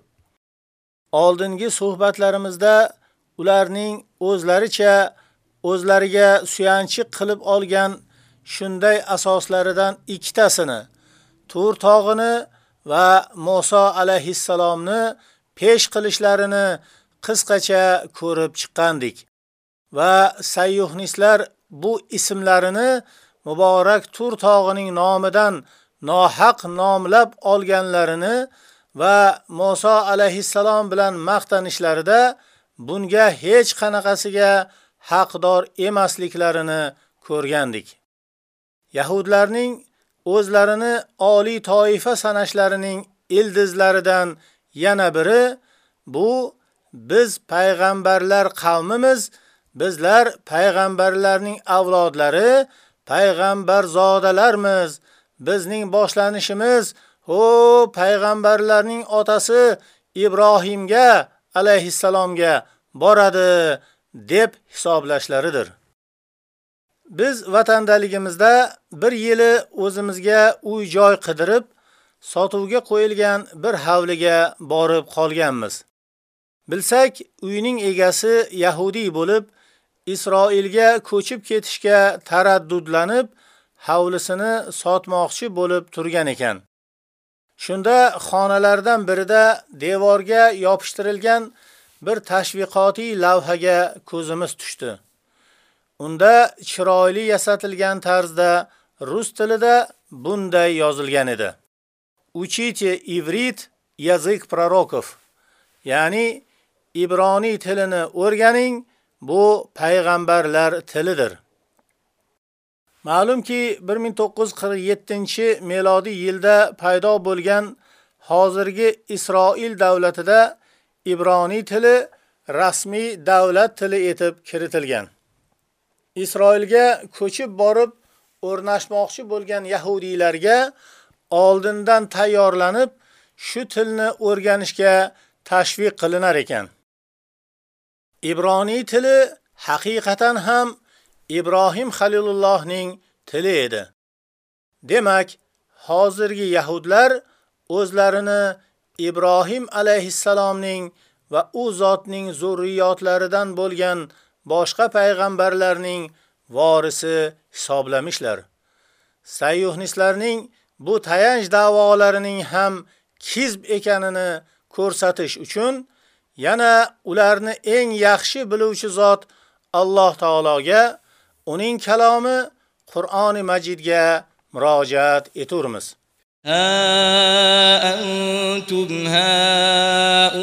Oldingi suhbatlarimizda ularning o'zlaricha o'zlariga suyanchiq qilib olgan shunday asoslaridan ikkitasini Tur tog'ini va Musa alayhissalomni pesh qilishlarini qisqacha ko'rib chiqqandik. Va sayyuhnislar bu ismlarini muborak Tur tog'ining nomidan nohaq nomlab olganlarini va Musa alayhissalom bilan maqtanishlarida bunga hech qanaqasiga haqdor emasliklarini ko'rgandik. Yahudlarning o'zlarini oliy toifa sanashlarining ildizlaridan yana biri bu biz payg'ambarlar qavmimiz, bizlar payg'ambarlarning avlodlari, payg'ambar zodalarmiz. Bizning boshlanishimiz ho payg'ambarlarning otasi Ibrohimga alayhissalomga boradi deb hisoblashlaridir. Biz vatandaligimizda bir yili o'zimizga uy-joy qidirib, sotuvga qo'yilgan bir havliga borib qolganmiz. Bilsak, uyning egasi yahudi bo'lib, Isroilga ko'chib ketishga taraddudlanib, hovlisini sotmoqchi bo'lib turgan ekan. Shunda xonalardan birida devorga yopishtirilgan bir tashviqotiy lavhaga ko'zimiz tushdi. Unda chiroyli yasatilgan tarzda rus tilida bunday yozilgan edi. Uchite ivrit yazik пророков. Ya'ni Ibroniy tilini o'rganing, bu payg'ambarlar tilidir. Ma'lumki 1947-melodiy yilda paydo bo'lgan hozirgi Isroil davlatida Ibroniy tili rasmiy davlat tili etib kiritilgan. Isroilga ko'chib borib o'rnashmoqchi bo'lgan yahudiylarga oldindan tayyorlanib shu tilni o'rganishga tashviq qilinar ekan. Ibroniy tili haqiqatan ham Ibrohim Xalilullohning tili edi. Demak, hozirgi yahudlar o'zlarini Ibrohim alayhissalomning va u zotning zurriyotlaridan bo'lgan boshqa payg'ambarlarning vorisi hisoblamishlar. Sayyuhnislarning bu tayanch da'volarining ham kizb ekanini ko'rsatish uchun yana ularni eng yaxshi biluvchi zot Alloh taologa uning kalomi Qur'oni Majidga murojaat eturmiz. ها أنتم هؤلاء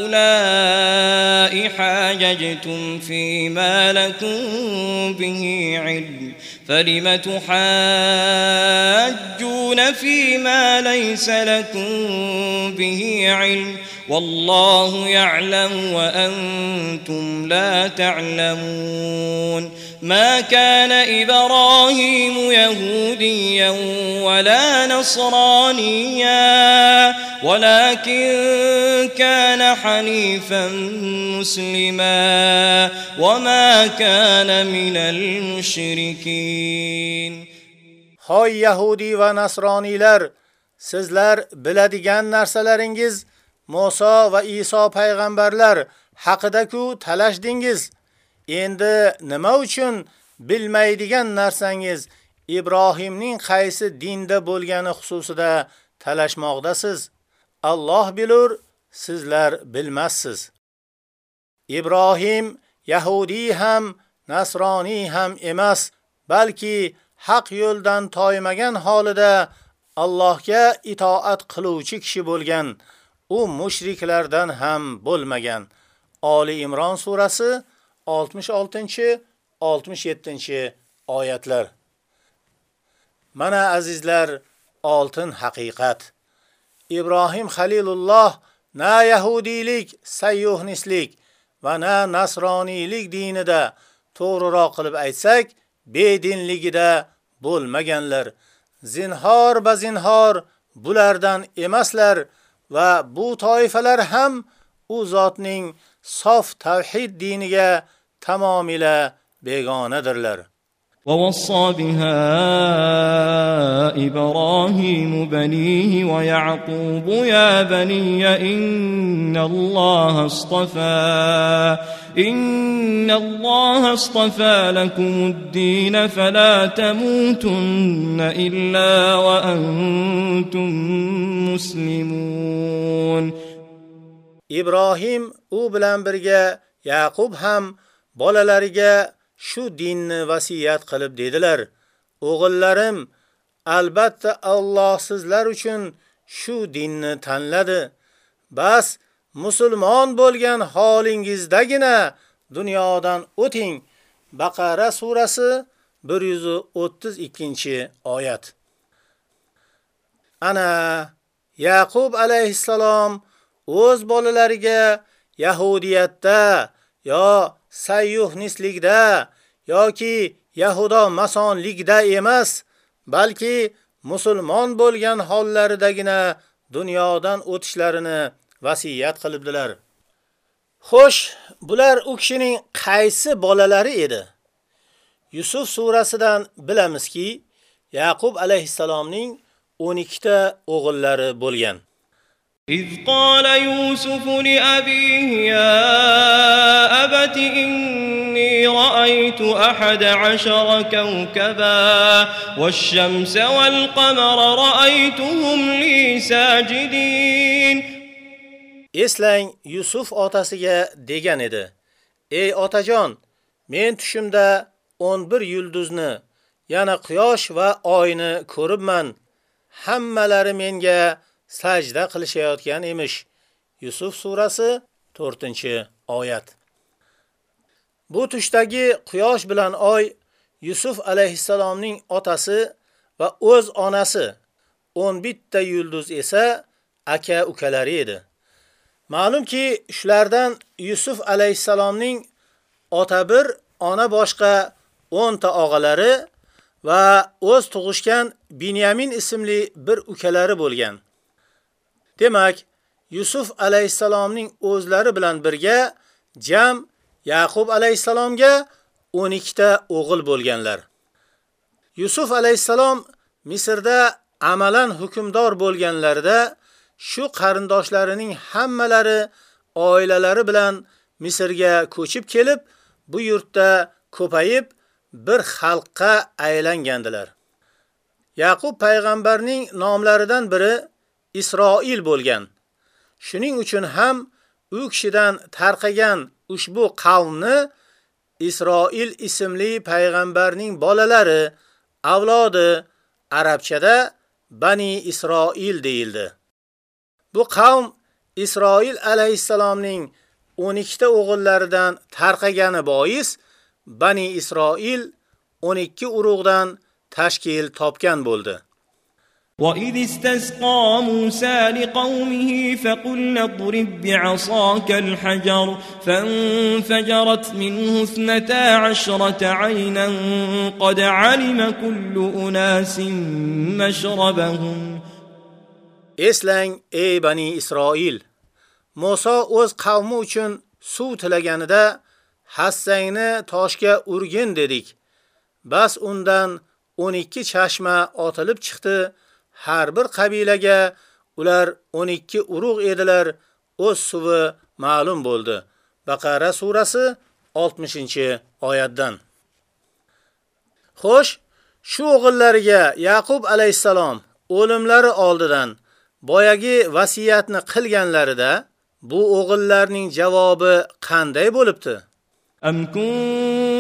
حاججتم فيما لكم به علم فلم تحاجون فيما ليس لكم به علم والله يعلم وأنتم لا تعلمون ما كان إبراهيم يهوديا ولا نصرانيا ولكن كان حنيفا مسلما وما كان من المشركين. هاي يهودي و نصراني لر سيزلر بلدگن نرسلر انجز موسى و إيسا پیغمبرلر حقدكو تلاش دينجز Endi nima uchun bilmaydigan narsangiz Ibrohimning qaysi dinda bo'lgani xususida talashmoqdasiz? Alloh bilur, sizlar bilmassiz. Ibrohim Yahudi ham, Nasroniy ham emas, balki haq yo'ldan toymagan holida Allohga itoat qiluvchi kishi bo'lgan. U mushriklardan ham bo'lmagan. Oli Imron surasi 66-67 oyatlar. Mana azizlar, oltin haqiqat. ibrohim xalilulloh na yahudiylik sayyuhnislik va na nasroniylik dinida to'g'riroq qilib aytsak bedinligida bo'lmaganlar zinhor va zinhor bulardan emaslar va bu toifalar ham u zotning sof tavhid diniga tamomila begonadirlar ووصى بها إبراهيم بنيه ويعقوب يا بني إن الله اصطفى إن الله اصطفى لكم الدين فلا تموتن إلا وأنتم مسلمون. إبراهيم u bilan birga Yaqub ham bolalariga shu dinni vasiyat qilib dedilar: O'g'illarim, albatta Alloh sizlar uchun shu dinni tanladi. Bas musulmon bo'lgan holingizdagina dunyodan o'ting. Baqara surasi 132-oyat. Ana Yaqub alayhissalom o'z bolalariga yahudiyatda yo sayyuhnislikda yoki yahudo masonlikda emas, balki musulmon bo'lgan hollaridagina dunyodan o'tishlarini vasiyat qilibdilar. Xo'sh, bular u kishining qaysi bolalari edi? Yusuf surasidan bilamizki, Yaqub alayhisalomning 12 ta o'g'illari bo'lgan. إذ قال يوسف لأبيه يا أبت إني رأيت أحد عشر كوكبا والشمس والقمر رأيتهم لي ساجدين Eslang, Yusuf otasiga degan edi: "Ey otajon, men tushimda 11 yulduzni, yana quyosh va oyni ko'ribman. Hammalari menga sajda qilishayotgan emish. Yusuf surasi 4-oyat. Bu tushdagi quyosh bilan oy Yusuf alayhissalomning otasi va o'z onasi 11 ta yulduz esa aka ukalari edi. Ma'lumki, shulardan Yusuf alayhissalomning ota bir, ona boshqa 10 ta og'alari va o'z tug'ishgan Binyamin ismli bir ukalari bo'lgan. Demak, Yusuf alayhisalomning o'zlari bilan birga jam Yaqub alayhisalomga 12 ta o'g'il bo'lganlar. Yusuf alayhisalom Misrda amalan hukmdor bo'lganlarida shu qarindoshlarining hammalari oilalari bilan Misrga ko'chib kelib, bu yurtda ko'payib bir xalqqa aylangandilar. Yaqub payg'ambarning nomlaridan biri Isroil bo'lgan. Shuning uchun ham u kishidan tarqagan ushbu qavmni Isroil ismli payg'ambarning bolalari, avlodi arabchada Bani Isroil deyildi. Bu qavm Isroil alayhisalomning 12 ta o'g'illaridan tarqagani bois Bani Isroil 12 urug'dan tashkil topgan bo'ldi. وَإِذِ اسْتَسْقَى مُوسَى لِقَوْمِهِ فَقُلْنَا اضْرِبْ بِعَصَاكَ الْحَجَرَ فَانْفَجَرَتْ مِنْهُ اثْنَتَا عَشْرَةَ عَيْنًا قَدْ عَلِمَ كُلُّ أُنَاسٍ مَّشْرَبَهُمْ إسلام أَيُّ بَنِي إِسْرَائِيلَ مُوسَى أُز قَوْمُ үчүн суу тилегенде хассайны ташка үргин дедик бас ундан 12 чашма атылып чыкты har bir qabilaga ular 12 urug' edilar, o'z suvi ma'lum bo'ldi. Baqara surasi 60-oyatdan. Xo'sh, shu o'g'illariga Yaqub alayhisalom o'limlari oldidan boyagi vasiyatni qilganlarida bu o'g'illarning javobi qanday bo'libdi? Amkun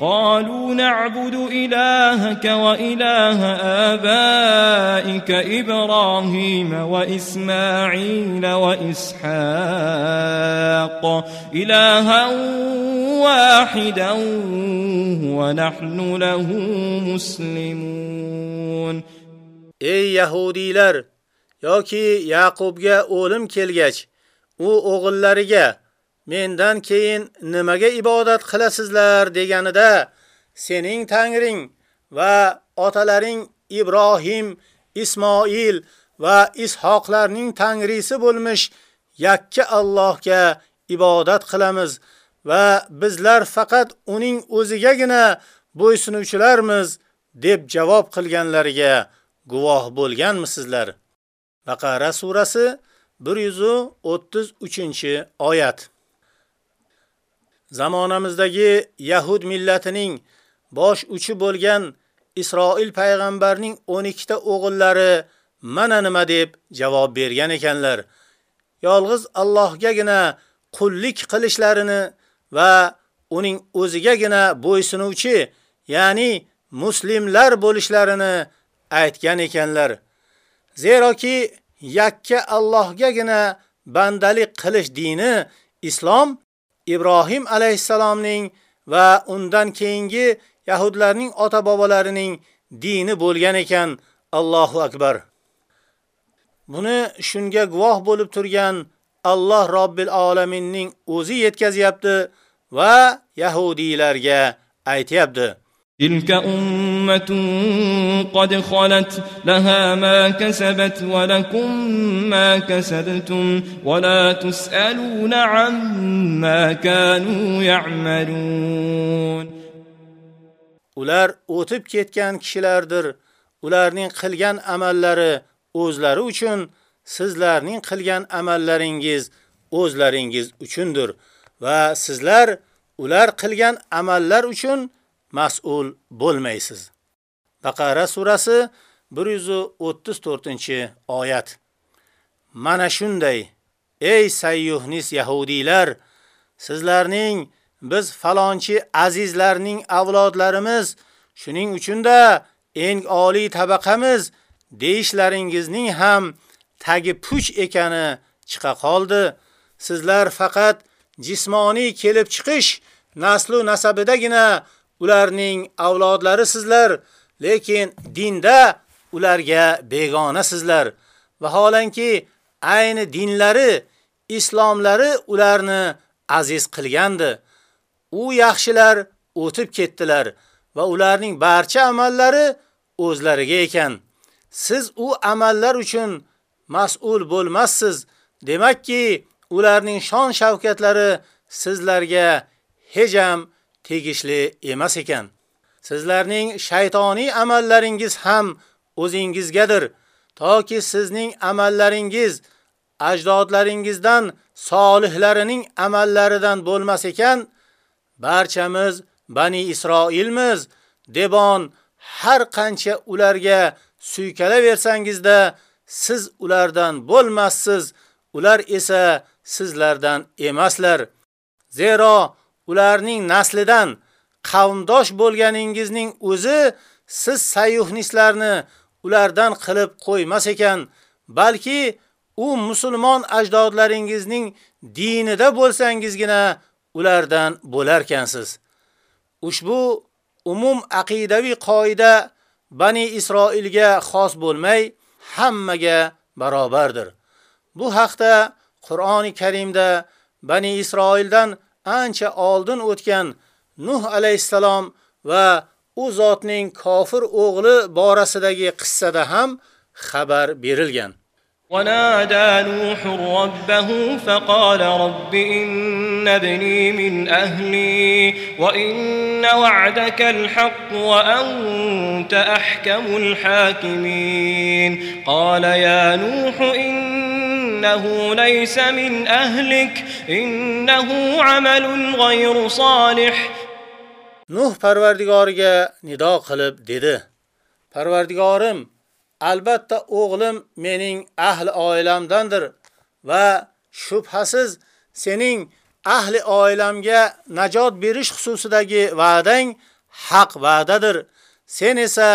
قالوا نعبد إلهك وإله آبائك إبراهيم وإسماعيل وإسحاق. إلها واحدا ونحن له مسلمون. Ey Yahudilar yoki Yaqubga o'lim kelgach, u o'g'illariga mendan keyin nimaga ibodat qilasizlar deganida sening Tangring va otalaring Ibrohim, Ismoil va Ishoqlarning Tangrisi bo'lmish yakka Allohga ibodat qilamiz va bizlar faqat uning o'zigagina bo'ysunuvchilarmiz deb javob qilganlariga guvoh bo'lganmisizlar? Baqara surasi 133-oyat. Zamonamizdagi Yahud millatining bosh uchi bo'lgan Isroil payg'ambarning 12 ta o'g'illari mana nima deb javob bergan ekanlar. Yolg'iz Allohgagina qullik qilishlarini va uning o'zigagina bo'ysunuvchi, ya'ni muslimlar bo'lishlarini aytgan ekanlar. Zeroki yakka Allohgagina bandalik qilish dini islom Ibrohim alayhisalomning va undan keyingi yahudlarning ota-bobolarining dini bo'lgan ekan. Allohu akbar. Buni shunga guvoh bo'lib turgan Alloh Robbil alaminning o'zi yetkazyapti va yahudiylarga aytayapti. تلك أمة قد خلت لها ما كسبت ولكم ما كسبتم ولا تسألون عما كانوا يعملون Ular o'tib ketgan kishilardir. Ularning qilgan amallari o'zlari uchun, sizlarning qilgan amallaringiz o'zlaringiz uchundir va sizlar ular qilgan amallar uchun mas'ul bo'lmaysiz. Baqara surasi 134-oyat. Mana shunday ey sayyuhnis yahudiylar, sizlarning biz falonchi azizlarning avlodlarimiz, shuning uchun da eng oliy tabaqamiz deyishlaringizning ham tagi puch ekani chiqa qoldi. Sizlar faqat jismoniy kelib chiqish naslu nasabidagina ularning avlodlari sizlar, lekin dinda ularga begona sizlar. Vaholanki ayni dinlari, islomlari ularni aziz qilgandi. U yaxshilar o'tib ketdilar va ularning barcha amallari o'zlariga ekan. Siz u amallar uchun mas'ul bo'lmassiz. Demakki, ularning shon shavkatlari sizlarga hejam tegishli emas ekan. Sizlarning shaytoniy amallaringiz ham o'zingizgadir. Toki sizning amallaringiz ajdodlaringizdan solihlarining amallaridan bo'lmas ekan, barchamiz Bani Isroilmiz. Debon har qancha ularga suykalaversangizda siz ulardan bo'lmassiz, ular esa sizlardan emaslar. Zero ularning naslidan qavmdosh bo'lganingizning o'zi siz sayyuhnislarni ulardan qilib qo'ymas ekan, balki u musulmon ajdodlaringizning dinida bo'lsangizgina ulardan bo'larkansiz. Ushbu umum aqidaviy qoida Bani Isroilga xos bo'lmay, hammaga barobardir. Bu haqda Qur'oni Karimda Bani Isroildan ancha oldin o'tgan Nuh alayhisalom va u zotning kofir o'g'li borasidagi qissada ham xabar berilgan. ونادى نوح ربه فقال رب إن ابني من أهلي وإن وعدك الحق وأنت أحكم الحاكمين. قال يا نوح إنه ليس من أهلك إنه عمل غير صالح. Nuh Parvardigoriga nido qilib dedi: Parvardigorim Albatta o'g'lim mening ahli oilamdandir va shubhasiz sening ahli oilamga najot berish xususidagi va'dang haq va'dadir. Sen esa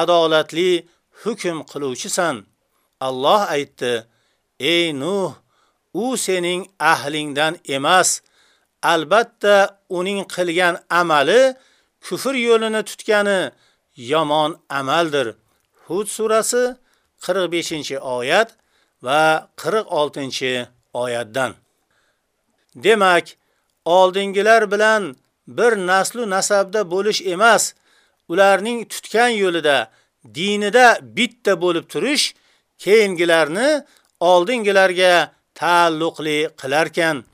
adolatli hukm qiluvchisan. Alloh aytdi: Ey Nuh, u sening ahlingdan emas. Albatta uning qilgan amali kufr yo'lini tutgani yomon amaldir. Hud surasi 45-oyat va 46-oyatdan. Demak, oldingilar bilan bir naslu nasabda bo'lish emas, ularning tutgan yo'lida, dinida bitta bo'lib turish keyingilarni oldingilarga taalluqli qilarkan.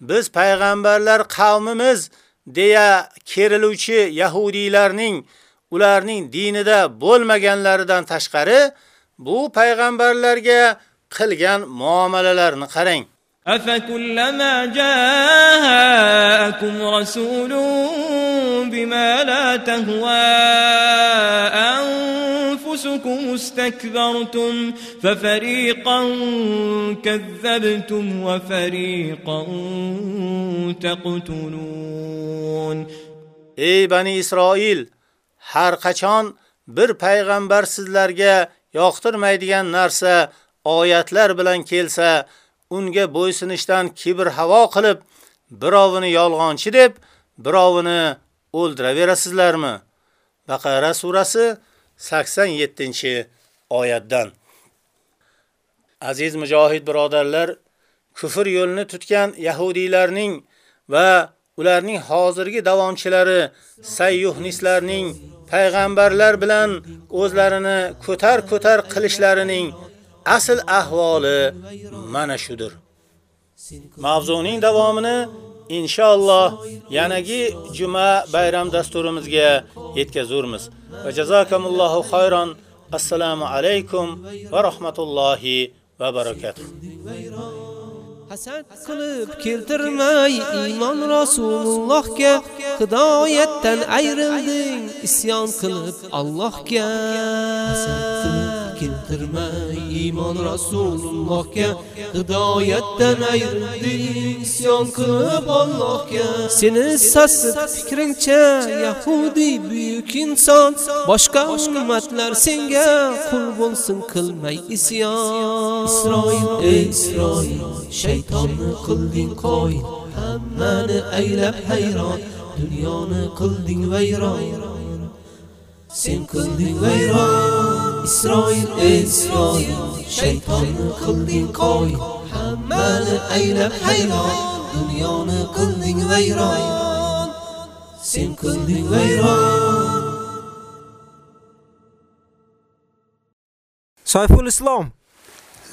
Biz payg'ambarlar qavmimiz deya keriluvchi yahudiylarning ularning dinida bo'lmaganlaridan tashqari bu payg'ambarlarga qilgan muomalalarni qarang. أفكلما جاءكم رسول بما لا تهوى أنفسكم استكبرتم ففريقا كذبتم وفريقا تقتلون Ey bani Isroil, har qachon bir payg'ambar sizlarga yoqtirmaydigan narsa oyatlar bilan kelsa, unga bo'ysunishdan kibr havo qilib, birovini yolg'onchi deb, birovini o'ldiraverasizlarmi? Baqara surasi 87-oyatdan. Aziz mujohid birodarlar, kufr yo'lini tutgan yahudiylarning va ularning hozirgi davomchilari sayyuhnislarning payg'ambarlar bilan o'zlarini ko'tar-ko'tar qilishlarining asl ahvoli mana shudir. Mavzuning davomini inshaalloh yanagi juma bayram dasturimizga yetkazurmiz. Va jazakumullohu xayron. Assalomu alaykum va rahmatullohi va barakatuh. Hasan qilib keltirmay iymon Rasulullohga. Hidoyatdan ayrilding isyon qilib Allohga. Hasan qilib keltirma iymon Rasulullohga hidoyatdan ayrildi isyon qilib Allohga. Seni sasit fikringcha yahudi buyuk inson boshqa ummatlar senga qul bo'lsin qilmay isyon. Isroil ey Isroil shaytonni qilding qo'y. Hammani aylab hayron dunyoni qilding vayron. Sen qilding vayron Isroil ey Isroil shaytonni qilding qo'y hammani aylab hayron dunyoni qilding vayron sen qilding vayron Sayful Islom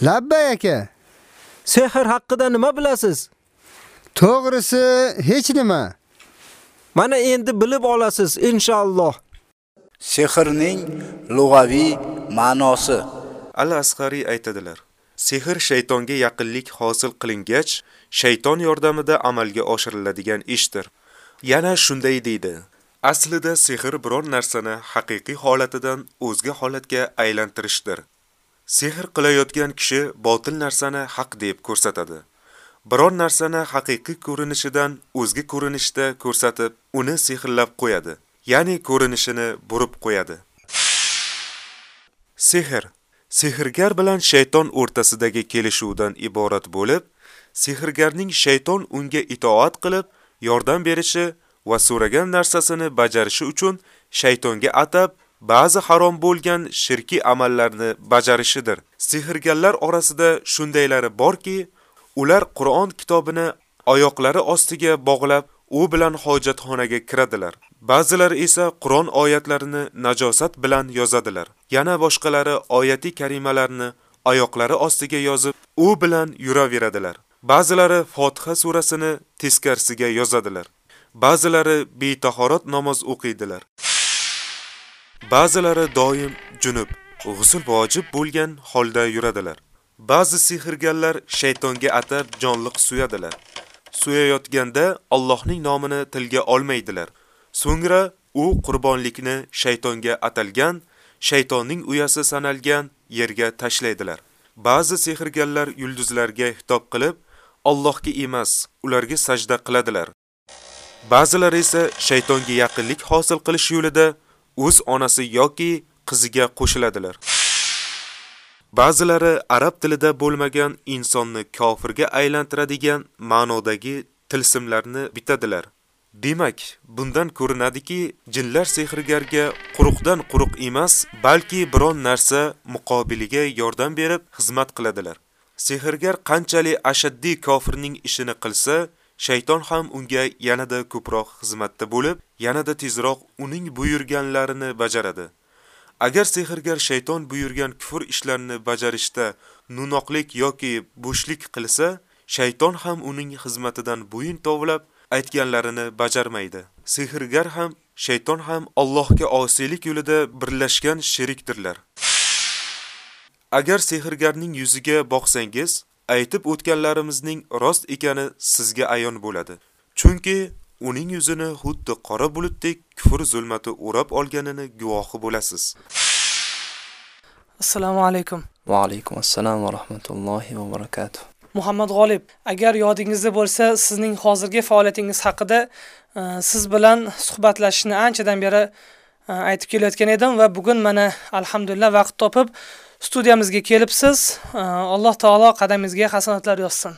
Labbay aka. Sehr haqida nima bilasiz? To'g'risi hech nima. Mana endi bilib olasiz inshaalloh. Sehrning lug'aviy ma'nosi. Al-Asqari aytadilar: Sehr shaytonga yaqinlik hosil qilingach, shayton yordamida amalga oshiriladigan ishdir. Yana shunday deydi: Aslida sehr biror narsani haqiqiy holatidan o'zga holatga aylantirishdir. Sehr qilayotgan kishi botil narsani haq deb ko'rsatadi. Biror narsani haqiqiy ko'rinishidan o'zga ko'rinishda ko'rsatib, uni sehrlab qo'yadi. Ya'ni ko'rinishini burib qo'yadi. Sehr sehrgar bilan shayton o'rtasidagi kelishuvdan iborat bo'lib, sehrgarning shayton unga itoat qilib, yordam berishi va so'ragan narsasini bajarishi uchun shaytonga atab ba'zi harom bo'lgan shirki amallarni bajarishidir. Sehrgarlar orasida shundaylari borki, ular Qur'on kitobini oyoqlari ostiga bog'lab, u bilan hojatxonaga kiradilar. Ba'zilari esa Qur'on oyatlarini najosat bilan yozadilar. Yana boshqalari oyati karimalarni oyoqlari ostiga yozib, u bilan yuraveradilar. Ba'zilari Fotiha surasini teskarisiga yozadilar. Ba'zilari betahorat namoz o'qiydilar. Ba'zilari doim junub, g'usl vojib bo'lgan holda yuradilar. Ba'zi sehrgarlar shaytonga atab jonliq suyadilar. Suyayotganda Allohning nomini tilga olmaydilar. So'ngra u qurbonlikni shaytonga atalgan, shaytonning uyasi sanalgan yerga tashlaydilar. Ba'zi sehrgarlar yulduzlarga xitob qilib, Allohga emas, ularga sajda qiladilar. Ba'zilar esa shaytonga yaqinlik hosil qilish yo'lida o'z onasi yoki qiziga qo'shiladilar. Ba'zilari arab tilida bo'lmagan insonni kofirga aylantiradigan ma'nodagi tilsimlarni bitadilar. Demak, bundan ko'rinadiki, jinlar sehrgarga quruqdan quruq emas, balki biron narsa muqobiliga yordam berib xizmat qiladilar. Sehrgar qanchalik ashaddiy kofirning ishini qilsa, shayton ham unga yanada ko'proq xizmatda bo'lib, yanada tezroq uning buyurganlarini bajaradi. Agar sehrgar shayton buyurgan kufr ishlarini bajarishda nunoqlik yoki bo'shlik qilsa, shayton ham uning xizmatidan bo'yin tovlab aytganlarini bajarmaydi. Sehrgar ham, shayton ham Allohga osiylik yo'lida birlashgan sherikdirlar. Agar sehrgarning yuziga boqsangiz, aytib o'tganlarimizning rost ekani sizga ayon bo'ladi. Chunki uning yuzini xuddi qora bulutdek kufr zulmati o'rab olganini guvohi bo'lasiz. Assalomu alaykum. Va alaykum assalom va rahmatullohi va barakatuh. Muhammad G'olib, agar yodingizda bo'lsa, sizning hozirgi faoliyatingiz haqida e, siz bilan suhbatlashishni anchadan beri e, aytib kelayotgan edim va bugun mana alhamdulillah vaqt topib studiyamizga kelibsiz. E, Alloh taolo qadamingizga hasanatlar yozsin.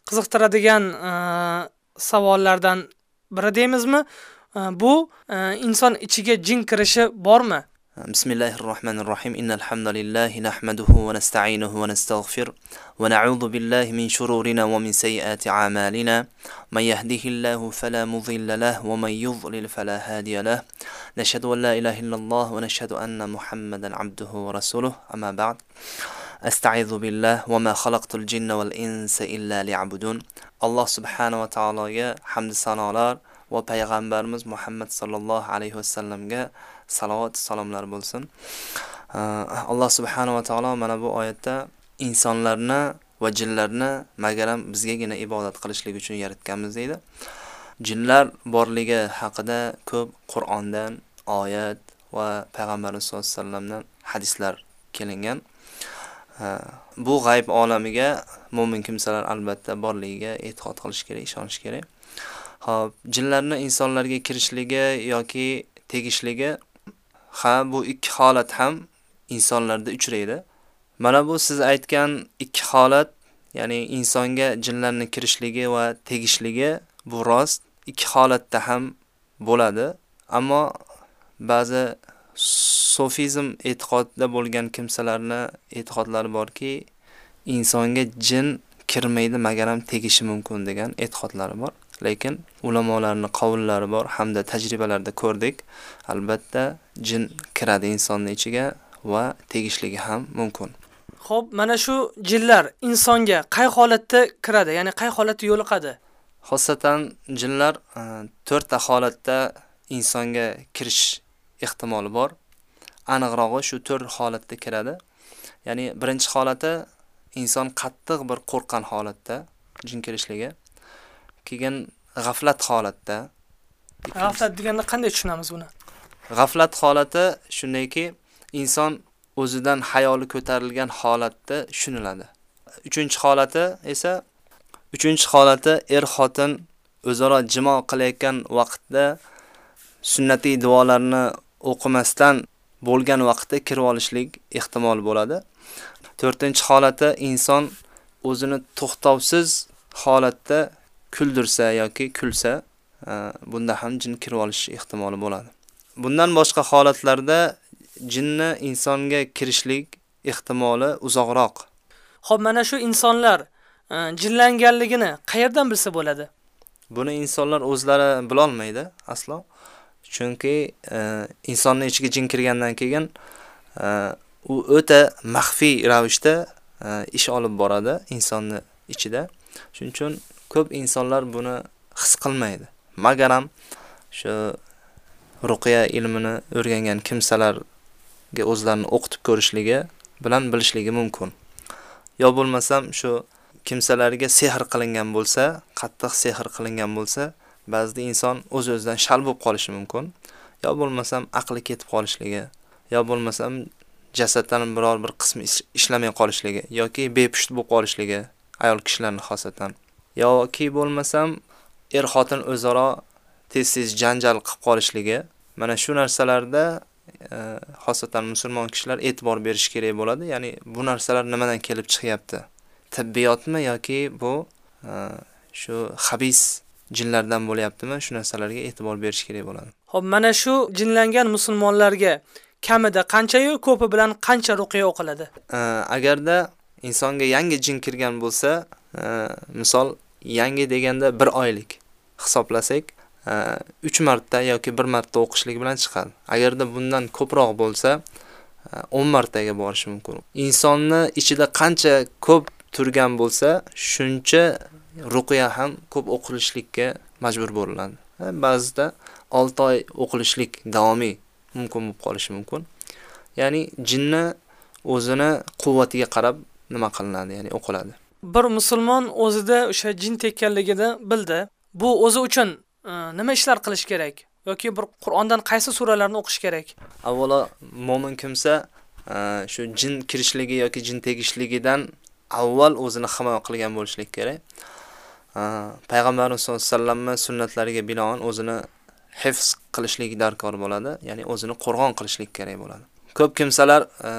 qiziqtiradigan e, savollardan biri deymizmi? E, Bu e, inson ichiga jin kirishi bormi? بسم الله الرحمن الرحيم إن الحمد لله نحمده ونستعينه ونستغفر ونعوذ بالله من شرورنا ومن سيئات أعمالنا من يهده الله فلا مضل له ومن يضلل فلا هادي له نشهد أن لا إله إلا الله ونشهد أن محمدا عبده ورسوله أما بعد astaizu billah va ma xalaqtul jinna val insa illa liya'budun. Alloh subhanahu va taologa hamd sanolar va payg'ambarimiz muhammad sallallohu alayhi va sallamga salovat salomlar bo'lsin. Alloh subhanahu va taolo mana bu oyatda insonlarni va jinlarni magaram bizgagina ibodat qilishlik uchun yaratganmiz deydi. Jinlar borligi haqida ko'p qur'ondan oyat va payg'ambarimiz sallallohu alayhi va sallamdan hadislar kelingan. Bu g'ayb olamiga mo'min kimsalar albatta borligiga e'tiqod qilish kerak, ishonish kerak. Xo'p, jinlarni insonlarga kirishligi yoki tegishligi ha bu ikki holat ham insonlarda uchraydi. Mana bu siz aytgan ikki holat, ya'ni insonga jinlarning kirishligi va tegishligi bu rost ikki holatda ham bo'ladi. Ammo ba'zi sofizm e'tiqodida bo'lgan kimsalarni e'tiqodlari borki, insonga jin kirmaydi magaram tegishi mumkin degan e'tiqodlari bor. Lekin ulamolarning qavllari bor hamda tajribalarda ko'rdik. Albatta jin kiradi insonning ichiga va tegishligi ham mumkin. Xo'p, mana shu jinlar insonga qay holatda kiradi, ya'ni qay holatda yo'liqadi? Xossatan jinlar 4 ta holatda insonga kirish ehtimoli bor. Aniqrog'i shu 4 holatda kiradi. Ya'ni birinchi holati inson qattiq bir qo'rqqan holatda jin kirishligi. Keyin g'aflat holatda. G'aflat deganda qanday tushunamiz buni? G'aflat holati shundayki, inson o'zidan hayoli ko'tarilgan holatda tushuniladi. Uchinchi holati esa uchinchi holati er xotin o'zaro jimo qilayotgan vaqtda sunnatiy duolarni o'qimasdan bo'lgan vaqtda kirib olishlik ehtimoli bo'ladi. To'rtinchi holati inson o'zini to'xtovsiz holatda kuldirsa yoki kulsa, bunda ham jin kirib olish ehtimoli bo'ladi. Bundan boshqa holatlarda jinni insonga kirishlik ehtimoli uzoqroq. Xo'p, mana shu insonlar e, jinlanganligini qayerdan bilsa bo'ladi? Buni insonlar o'zlari bila olmaydi aslo. Chunki e, insonning ichiga jin kirgandan keyin e, u o'ta maxfiy ravishda e, ish olib boradi insonni ichida. Shuning uchun ko'p insonlar buni his qilmaydi. Magaram shu ruqya ilmini o'rgangan kimsalarga o'zlarini o'qitib ko'rishligi bilan bilishligi mumkin. Yo bo'lmasam shu kimsalarga sehr qilingan bo'lsa, qattiq sehr qilingan bo'lsa, ba'zida inson o'z-o'zidan shal bo'lib qolishi mumkin. Yo bo'lmasam aqli ketib qolishligi, yo bo'lmasam jasaddan biror bir qismi ishlamay qolishligi yoki bepusht bo'lib qolishligi ayol kishilarni xosatan. Yoki bo'lmasam er xotin o'zaro tez-tez janjal qilib qolishligi, mana shu narsalarda e, xosatan musulmon kishilar e'tibor berish kerak bo'ladi. Ya'ni bu narsalar nimadan kelib chiqyapti? tibbiyotmi yoki bu e, shu xabis jinlardan bo'lyaptimi? Shu narsalarga e'tibor berish kerak bo'ladi. Xo'p, mana shu jinlangan musulmonlarga kamida qanchayu ko'pi bilan qancha ruqiya o'qiladi? E, agarda insonga yangi jin kirgan bo'lsa, misol yangi deganda 1 oylik hisoblasak, 3 marta yoki 1 marta o'qishlik bilan chiqadi. Agarda bundan ko'proq bo'lsa, 10 martaga borishi mumkin. Insonni ichida qancha ko'p turgan bo'lsa, shuncha ruqya ham ko'p o'qilishlikka majbur bo'ladi. Ba'zida 6 oy o'qilishlik davomiy mumkin bo'lib qolishi mumkin. Ya'ni jinni o'zini quvvatiga qarab nima qilinadi, ya'ni o'qiladi. Bir musulmon o'zida o'sha jin tekkanligini bildi. Bu o'zi uchun nima ishlar qilish kerak yoki bir Qur'ondan qaysi suralarni o'qish kerak? Avvalo mo'min kimsa shu jin kirishligi yoki jin tegishligidan avval o'zini himoya qilgan bo'lishlik kerak. Payg'ambarimiz sollallohu alayhi vasallamning sunnatlariga binoan o'zini hifz qilishlik darkor bo'ladi, ya'ni o'zini qo'rg'on qilishlik kerak bo'ladi. Ko'p kimsalar e,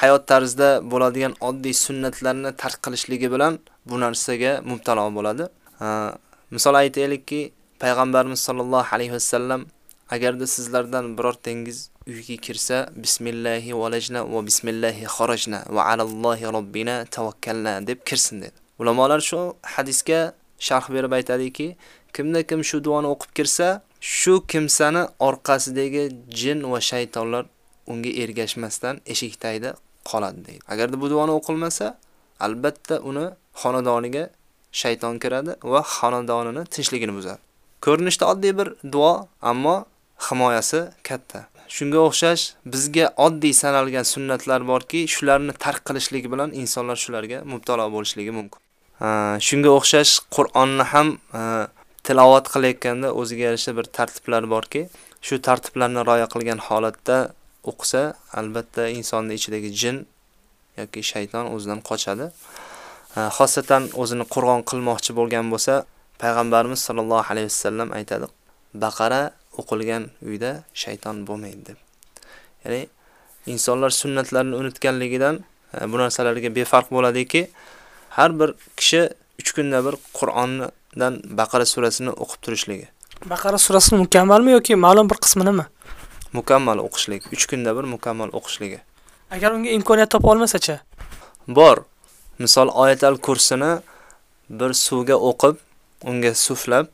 hayot tarzida bo'ladigan oddiy sunnatlarni tark qilishligi bilan bu narsaga mubtalo bo'ladi. Misol aytaylikki, payg'ambarimiz sollallohu alayhi vasallam agarda sizlardan birortangiz uyga kirsa bismillahi valajna va bismillahi xorajna va alallohi robbina tavakkalna deb kirsin dedi. Ulamolar shu hadisga sharh berib aytadiki, kimda kim shu duoni o'qib kirsa, shu kimsani orqasidagi jin va shaytonlar unga ergashmasdan eshik tagida qoladi deydi. Agarda bu duoni o'qilmasa, albatta uni xonadoniga shayton kiradi va xonadonini tinchligini buzadi. Ko'rinishda oddiy bir duo, ammo himoyasi katta. Shunga o'xshash bizga oddiy sanalgan sunnatlar borki, shularni tark qilishlik bilan insonlar shularga mubtalo bo'lishligi mumkin. Shunga o'xshash Qur'onni ham tilovat qilayotganda o'ziga yarasha bir tartiblar borki, shu tartiblarni rioya qilgan holatda o'qisa, albatta insonning ichidagi jin yoki shayton o'zidan qochadi. Xosatan o'zini Qur'on qilmoqchi bo'lgan bo'lsa, payg'ambarimiz sollallohu alayhi vasallam aytadi baqara o'qilgan uyda shayton bo'lmaydi deb ya'ni insonlar sunnatlarni unutganligidan bu narsalarga befarq bo'ladiki har bir kishi 3 kunda bir qur'ondan baqara surasini o'qib turishligi. Baqara surasi mukammalmi yoki ma'lum bir qisminimi? Mukammal o'qishlik 3 kunda bir mukammal o'qishligi. Agar unga imkoniyat topa olmasa-chi? Bor. Misol oyatal kursini bir suvga o'qib unga suflab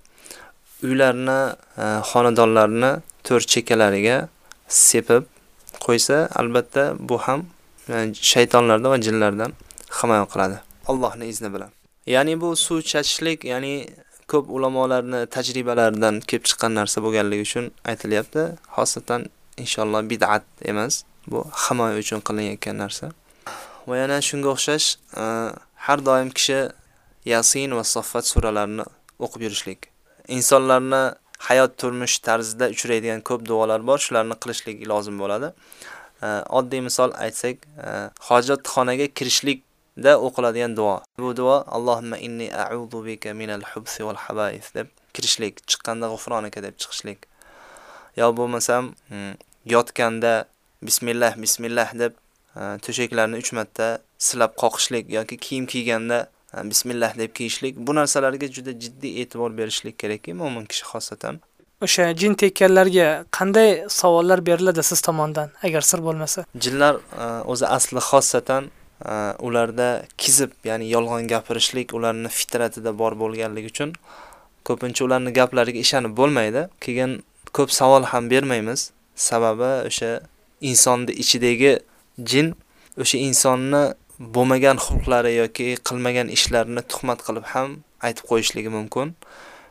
uylarni e, xonadonlarni to'rt chekkalariga sepib qo'ysa albatta bu ham e, shaytonlardan va jinlardan himoya qiladi Allohning izni bilan ya'ni bu suv chachishlik ya'ni ko'p ulamolarni tajribalaridan kelib chiqqan narsa bo'lganligi uchun aytilyapti xosatan inshaalloh bid'at emas bu himoya uchun qilinayotgan narsa va yana shunga o'xshash e, har doim kishi yasin va Saffat suralarini o'qib yurishlik. Insonlarni hayot turmush tarzida uchraydigan ko'p duolar bor, shularni qilishlik lozim bo'ladi. E, oddiy misol aytsak, e, hojatxonaga kirishlik kirishlikda o'qiladigan duo. Bu duo Allohumma inni a'udhu bika minal hubsi wal haba'is deb kirishlik, chiqqanda g'ufronaka deb chiqishlik. Yo bo'lmasam, hmm, yotganda bismillah bismillah deb to'shaklarni 3 marta silab qoqishlik yoki kiyim kiyganda bismillah deb kiyishlik bu narsalarga juda jiddiy e'tibor berishlik kerakki mo'min kishi xosatan o'sha jin tekkanlarga qanday savollar beriladi siz tomondan agar sir bo'lmasa jinlar e, o'zi asli xosatan e, Э, ularda kizib ya'ni yolg'on gapirishlik ularni fitratida bor bo'lganligi uchun ko'pincha ularni gaplariga ishonib bo'lmaydi. Keyin ko'p savol ham bermaymiz. Sababi o'sha insonni ichidagi jin o'sha insonni bo'lmagan xulqlari yoki qilmagan ishlarini tuhmat qilib ham aytib qo'yishligi mumkin.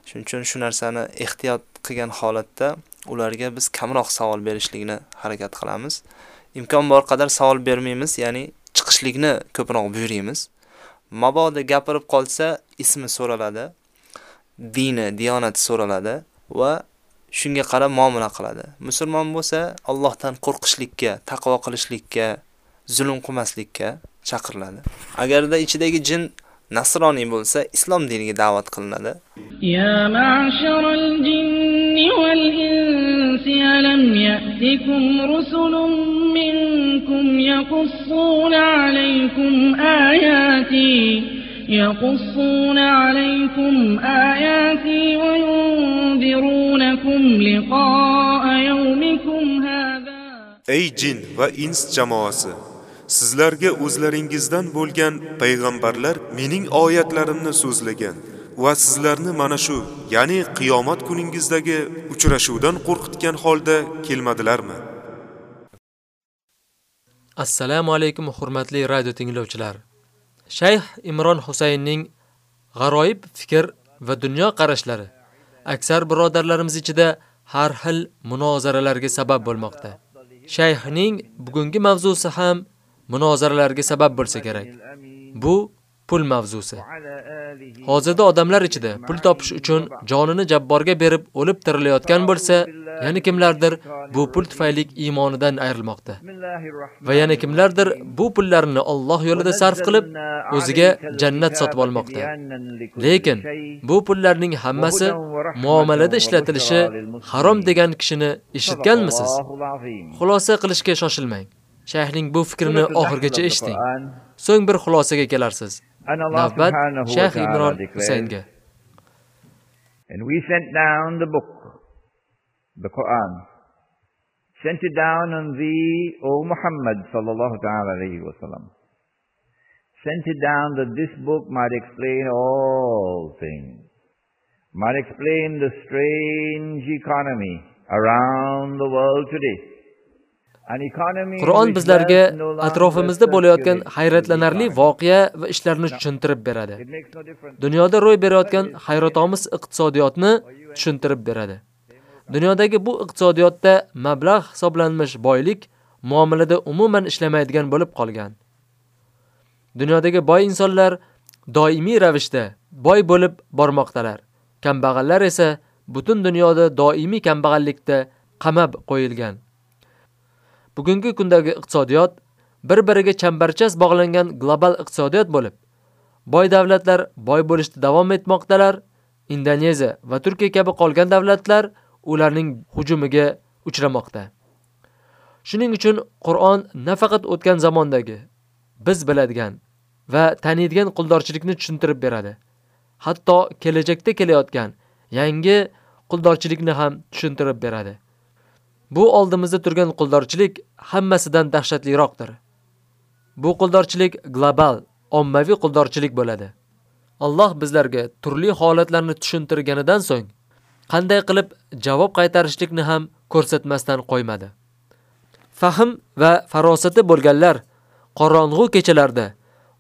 Shuning uchun shu narsani ehtiyot qilgan holatda ularga biz kamroq savol berishlikni harakat qilamiz. Imkon bor qadar savol bermaymiz ya'ni chiqishlikni ko'proq buyuraymiz. Mabodo gapirib qolsa, ismi so'raladi, dini, diyonati so'raladi va shunga qarab muomala qiladi. Musulmon bo'lsa, Allohdan qo'rqishlikka, taqvo qilishlikka, zulm qilmaslikka chaqiriladi. Agarda ichidagi jin nasroniy bo'lsa, islom diniga da'vat qilinadi. Ya ma'sharal jinni wal insi alam ya'tikum rusulun min منكم يقصون عليكم آياتي يقصون عليكم آياتي وينذرونكم لقاء يومكم هذا ey jin va ins jamoasi sizlarga o'zlaringizdan bo'lgan payg'ambarlar mening oyatlarimni so'zlagan va sizlarni mana shu ya'ni qiyomat kuningizdagi uchrashuvdan qo'rqitgan holda kelmadilarmi Assalomu alaykum hurmatli radio tinglovchilar. Shayx imron husaynning g'aroyib fikr va dunyo qarashlari aksar birodarlarimiz ichida har xil munozaralarga sabab bo'lmoqda. Shayxning bugungi mavzusi ham munozaralarga sabab bo'lsa kerak. Bu pul mavzusi. Hozirda odamlar ichida pul topish uchun jonini jabborga berib o'lib tirilayotgan bo'lsa yana kimlardir bu pul tufayli iymonidan ayrilmoqda. Va yana kimlardir bu pullarni Alloh yo'lida sarf qilib o'ziga jannat sotib olmoqda. lekin bu pullarning hammasi muomalada ishlatilishi harom degan kishini eshitganmisiz? Xulosa qilishga shoshilmang. Shayxning bu fikrini oxirigacha eshiting. So'ng bir xulosaga kelarsiz navbat shayx imron husaynga And we sent down the book, the Quran, sent it down on thee, O Muhammad sallallahu ta'ala alayhi wa sallam. Sent it down that this book might explain all things, might explain the strange economy around the world today. Qur'on bizlarga atrofimizda bo'layotgan hayratlanarli voqea va ishlarni tushuntirib beradi. Dunyoda ro'y berayotgan hayrotomiz iqtisodiyotni tushuntirib beradi. Dunyodagi bu iqtisodiyotda mablag' hisoblanmish boylik muomalada umuman ishlamaydigan bo'lib qolgan. Dunyodagi boy insonlar doimiy ravishda boy bo'lib bormoqdalar. Kambag'allar esa butun dunyoda doimiy kambag'allikda qamab qo'yilgan. Bugungi kundagi iqtisodiyot bir-biriga chambarchas bog'langan global iqtisodiyot bo'lib, boy davlatlar boy bo'lishda davom etmoqdalar. Indoneziya va Turkiya kabi qolgan davlatlar ularning hujumiga uchramoqda. Shuning uchun Qur'on nafaqat o'tgan zamondagi biz biladigan va taniydigan quldorchilikni tushuntirib beradi. Hatto kelajakda kelayotgan yangi quldorchilikni ham tushuntirib beradi. Bu oldimizda turgan quldorchilik hammasidan dahshatliroqdir. Bu quldorchilik global, ommaviy quldorchilik bo'ladi. Alloh bizlarga turli holatlarni tushuntirganidan so'ng qanday qilib javob qaytarishlikni ham ko'rsatmasdan qo'ymadi. Fahm va farosati bo'lganlar qorong'u kechalarda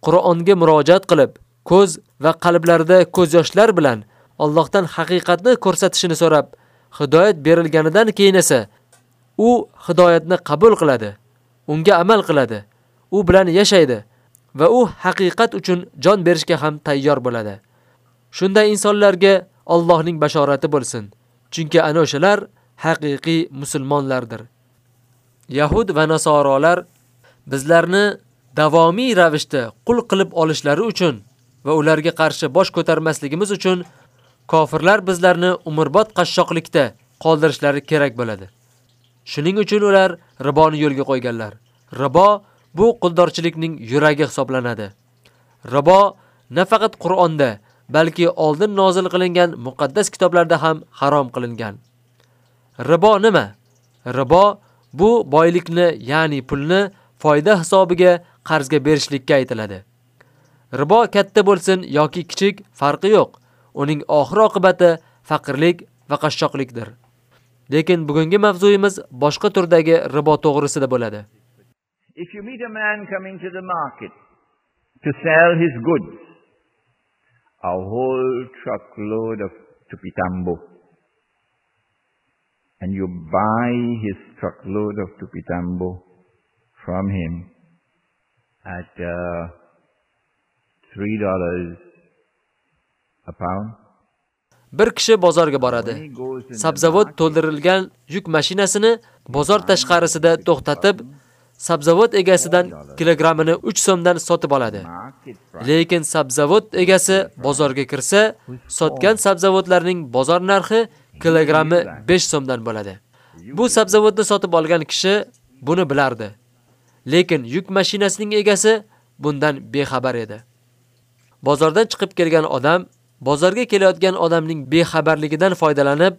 Qur'onga murojaat qilib, ko'z va qalblarida ko'z yoshlar bilan Allohdan haqiqatni ko'rsatishini so'rab, hidoyat berilganidan keyin esa u hidoyatni qabul qiladi, unga amal qiladi, u bilan yashaydi va u haqiqat uchun jon berishga ham tayyor bo'ladi. Shunday insonlarga Allohning bashorati bo'lsin, chunki ana o'shalar haqiqiy musulmonlardir. Yahud va nasorolar bizlarni davomiy ravishda qul qilib olishlari uchun va ularga qarshi bosh ko'tarmasligimiz uchun kofirlar bizlarni umrbod qashshoqlikda qoldirishlari kerak bo'ladi. Shuning uchun ular riboni yo'lga qo'yganlar. Ribo bu quldorchilikning yuragi hisoblanadi. Ribo nafaqat Qur'onda, balki oldin nozil qilingan muqaddas kitoblarda ham harom qilingan. Ribo nima? Ribo bu boylikni, ya'ni pulni foyda hisobiga qarzga berishlikka aytiladi. Ribo katta bo'lsin yoki kichik farqi yo'q. Uning oxir oqibati faqirlik va qashshoqlikdir. Lekin bugungi mavzuyimiz boshqa turdagi ribo to'g'risida bo'ladi. If you meet a man coming to the market to sell his goods, a whole truckload of tupitambo, and you buy his truckload of tupitambo from him at uh, three dollars a pound. Bir kishi bozorga boradi. Sabzavot to'ldirilgan yuk mashinasini bozor tashqarisida to'xtatib, sabzavot egasidan kilogrammini 3 so'mdan sotib oladi. Lekin sabzavot egasi bozorga kirsa, sotgan sabzavotlarning bozor narxi kilogrammi 5 so'mdan bo'ladi. Bu sabzavotni sotib olgan kishi buni bilardi. Lekin yuk mashinasining egasi bundan bexabar edi. Bozordan chiqib kelgan odam bozorga kelayotgan odamning bexabarligidan foydalanib,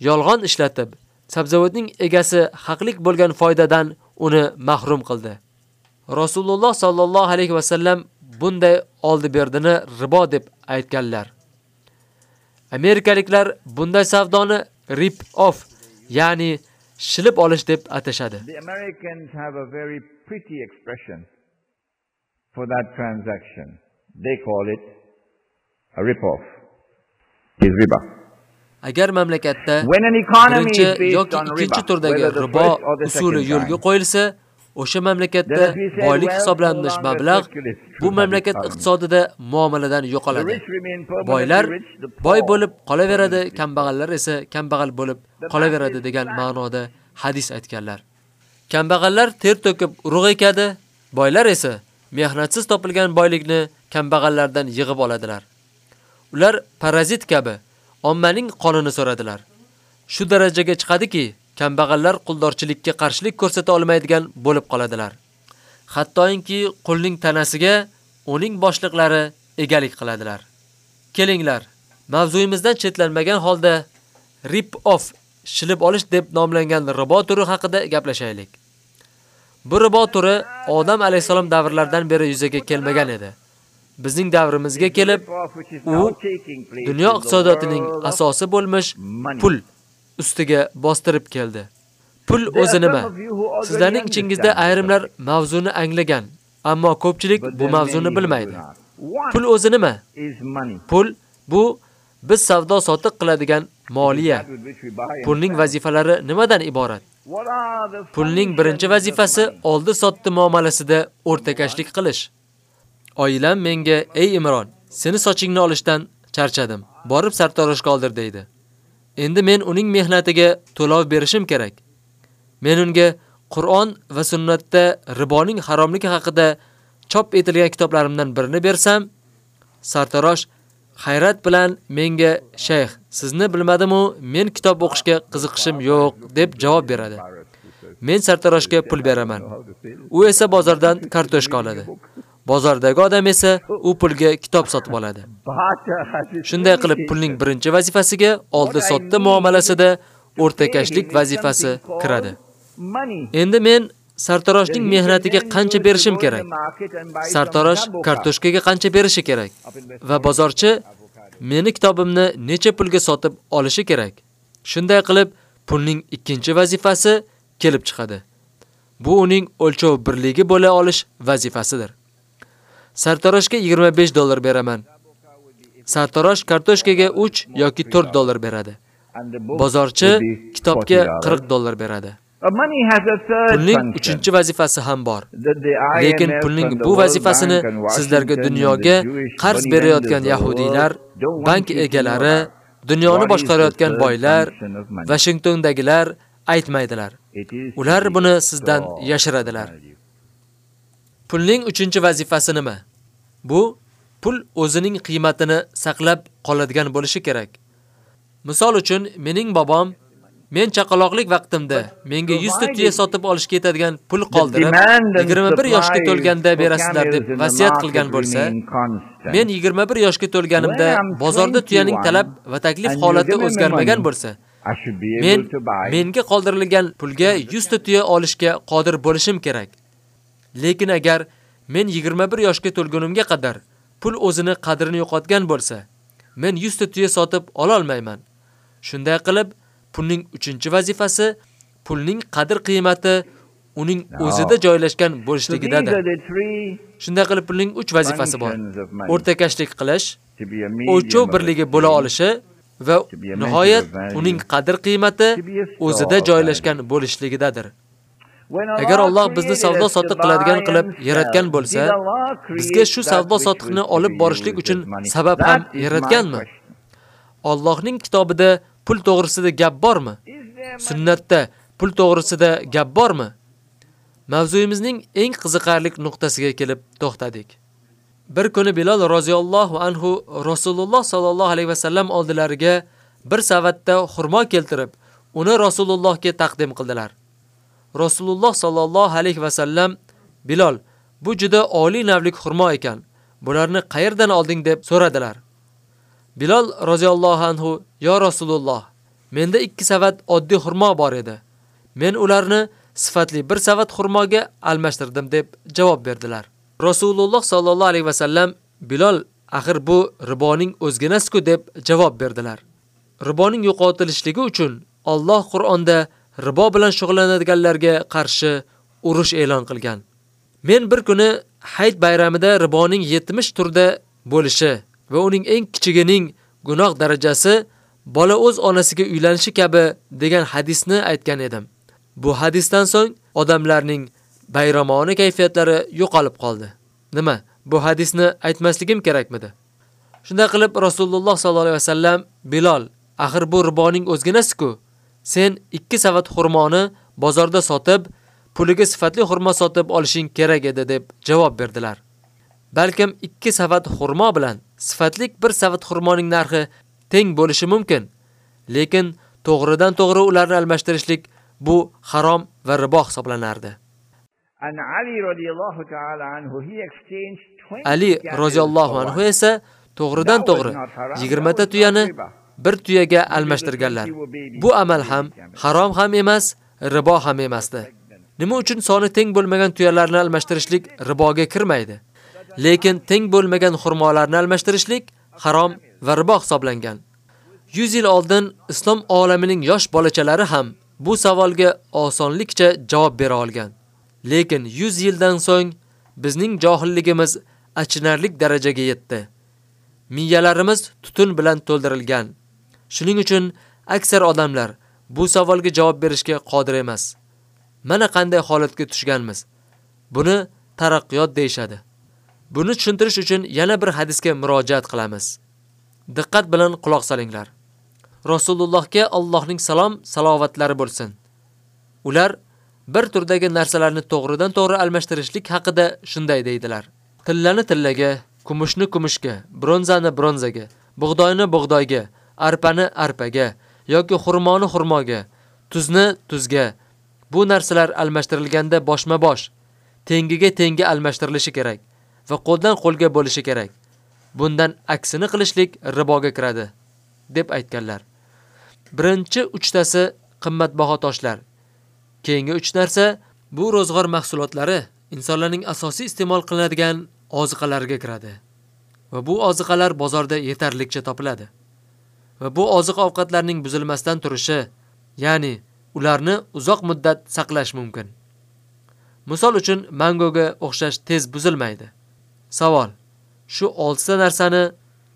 yolg'on ishlatib, sabzavotning egasi haqlik bo'lgan foydadan uni mahrum qildi. Rasululloh sallallohu alayhi va sallam bunday oldi berdini ribo deb aytganlar. Amerikaliklar bunday savdoni rip off, ya'ni shilib olish deb atashadi. The Americans have a very pretty expression for that transaction. They call it a rip-off. Is riba. Agar mamlakatda birinchi yoki ikkinchi turdagi ribo usuli yo'lga qo'yilsa, o'sha mamlakatda boylik hisoblanmish mablag' bu mamlakat iqtisodida muomaladan yo'qoladi. Boylar boy bo'lib qolaveradi, kambag'allar esa kambag'al bo'lib qolaveradi degan ma'noda hadis aytganlar. Kambag'allar ter to'kib urug' ekadi, boylar esa mehnatsiz topilgan boylikni kambag'allardan yig'ib oladilar. Ular parazit kabi ommaning qonini so'radilar. Shu darajaga chiqadiki, kambag'allar quldorchilikka qarshilik ko'rsata olmaydigan bo'lib qoladilar. Hattoyinki qulning tanasiga uning boshliqlari egalik qiladilar. Kelinglar, mavzuyimizdan chetlanmagan holda rip off shilib olish deb nomlangan ribo turi haqida gaplashaylik. Bu ribo turi Odam alayhisalom davrlaridan beri yuzaga kelmagan edi. Bizning davrimizga kelib, u dunyo iqtisodiyotining asosi bo'lmish pul ustiga bostirib keldi. Pul o'zi nima? Sizlarning ichingizda ayrimlar mavzuni anglagan, ammo ko'pchilik bu mavzuni bilmaydi. Pul o'zi nima? Pul bu biz savdo sotiq qiladigan moliya. Pulning vazifalari nimadan iborat? Pulning birinchi vazifasi oldi sotdi muomalasida o'rtakashlik qilish. Oilam menga, "Ey Imron, seni sochingni olishdan charchadim. Borib sartaroshga oldir" deydi. Endi men uning mehnatiga to'lov berishim kerak. Men unga Qur'on va sunnatda riboning haromligi haqida chop etilgan kitoblarimdan birini bersam, sartarosh hayrat bilan menga, "Shayx, sizni bilmadim-u, men kitob o'qishga qiziqishim yo'q" deb javob beradi. Men sartaroshga pul beraman. U esa bozordan kartoshka oladi. Bozordagi odam esa u pulga kitob sotib oladi. Shunday qilib pulning birinchi vazifasiga oldi sotdi muomalasida o'rtakashlik vazifasi kiradi. Endi men sartaroshning mehnatiga qancha berishim kerak? Sartarosh kartoshkaga qancha berishi kerak? Va bozorchi meni kitobimni necha pulga sotib olishi kerak? Shunday qilib pulning ikkinchi vazifasi kelib chiqadi. Bu uning o'lchov birligi bo'la olish vazifasidir. Sartaroshga 25 dollar beraman. Sartarosh kartoshkaga 3 yoki 4 dollar beradi. Bozorchi kitobga 40 dollar beradi. Pulning function. uchinchi vazifasi ham bor. Lekin pulning bu vazifasini sizlarga dunyoga qarz berayotgan yahudiylar, bank egalari, dunyoni boshqarayotgan boylar. Washingtondagilar aytmaydilar. Ular buni sizdan yashiradilar. Pulning uchinchi vazifasi nima? Bu pul o'zining qiymatini saqlab qoladigan bo'lishi kerak. Misol uchun, mening bobom men chaqaloqlik vaqtimda menga 100 ta tuya sotib olishga yetadigan pul qoldirib, demand and 21 yoshga to'lganda berasizlar deb vasiyat qilgan bo'lsa, men 21 yoshga to'lganimda bozorda tuyaning 21 talab va taklif holati o'zgarmagan bo'lsa, men menga qoldirilgan pulga 100 ta tuya olishga qodir bo'lishim kerak. Lekin agar men 21 yoshga to'lgunimga qadar pul o'zini qadrini yo'qotgan bo'lsa, men 100 ta tuya sotib ola olmayman. Shunday qilib, pulning 3-vazifasi pulning qadr qiymati uning o'zida joylashgan bo'lishligidadir. Shunday qilib pulning 3 vazifasi bor. O'rtakashlik qilish, o'lchov birligi bo'la olishi va nihoyat uning qadr qiymati to be a store o'zida joylashgan bo'lishligidadir. Agar Alloh bizni savdo sotiq qiladigan qilib yaratgan bo'lsa, bizga shu savdo sotiqni olib borishlik uchun sabab ham yaratganmi? Allohning kitobida pul to'g'risida gap bormi? Sunnatda pul to'g'risida gap bormi? Mavzuyimizning eng qiziqarli nuqtasiga kelib to'xtadik. Bir kuni Bilal roziyallohu anhu Rasululloh sallallohu alayhi va sallam oldilariga bir savatda xurmo keltirib, uni Rasulullohga taqdim qildilar. Rasululloh sallallohu alayhi va sallam Bilal, bu juda oliy navlik xurmo ekan. Bularni qayerdan olding deb so'radilar. Bilal roziyallohu anhu: "Ya Rasululloh, menda ikki savat oddiy xurmo bor edi. Men ularni sifatli bir savat xurmoga almashtirdim" deb javob berdilar. Rasululloh sallallohu alayhi va sallam Bilal, axir bu riboning o'zginasiku deb javob berdilar. Riboning yo'qotilishligi uchun Alloh Qur'onda ribo bilan shug'ullanadiganlarga qarshi urush e'lon qilgan. Men bir kuni Hayit bayramida riboning 70 turda bo'lishi va uning eng kichigining gunoh darajasi bola o'z onasiga uylanishi kabi degan hadisni aytgan edim. Bu hadisdan so'ng odamlarning bayramona kayfiyatlari yo'qolib qoldi. Nima? Bu hadisni aytmasligim kerakmidi? Shunday qilib Rasululloh sallallohu alayhi vasallam Bilal, axir bu riboning o'zginasiku. Sen 2 savat xurmoni bozorda sotib, puliga sifatli xurmo sotib olishing kerak edi deb javob berdilar. Balkim 2 savat xurmo bilan sifatli bir savat xurmoning narxi teng bo'lishi mumkin. Lekin to'g'ridan to'g'ri ularni almashtirishlik bu harom va ribo hisoblanardi. And Ali radiyallohu ta'ala anhu, he exchanged 20 Ali for anhu esa to'g'ridan to'g'ri 20 ta tuyani bir tuyaga almashtirganlar. Bu amal ham harom ham emas, ribo ham emasdi. Nima uchun soni teng bo'lmagan tuyalarni almashtirishlik riboga kirmaydi? Lekin teng bo'lmagan xurmolarni almashtirishlik harom va ribo hisoblangan. 100 yil oldin islom olamining yosh bolachalari ham bu savolga osonlikcha javob bera olgan. Lekin 100 yildan so'ng bizning johilligimiz achinarlik darajaga yetdi. Miyalarimiz tutun bilan to'ldirilgan. Shuning uchun aksar odamlar bu savolga javob berishga qodir emas. Mana qanday holatga tushganmiz. Buni taraqqiyot deyshadi. Buni tushuntirish uchun yana bir hadisga murojaat qilamiz. Diqqat bilan quloq solinglar. Rasulullohga Allohning salom salovatlari bo'lsin. Ular bir turdagi narsalarni to'g'ridan to'g'ri almashtirishlik haqida shunday deydilar. Tillani tillaga, kumushni kumushga, bronzani bronzaga, bug'doyni bug'doyga, arpani arpaga yoki xurmoni xurmoga, tuzni tuzga. Bu narsalar almashtirilganda boshma-bosh, tengiga tengi almashtirilishi kerak va qo'ldan qo'lga bo'lishi kerak. Bundan aksini qilishlik riboga kiradi, deb aytganlar. Birinchi uchtasi qimmatbaho toshlar. Keyingi uch narsa bu ro'zg'or mahsulotlari insonlarning asosiy iste'mol qilinadigan oziqalarga kiradi. Va bu oziqalar bozorda yetarlicha topiladi. Va bu oziq-ovqatlarning buzilmasdan turishi, ya'ni ularni uzoq muddat saqlash mumkin. Misol uchun mangoga o'xshash tez buzilmaydi. Savol: Shu 6 narsani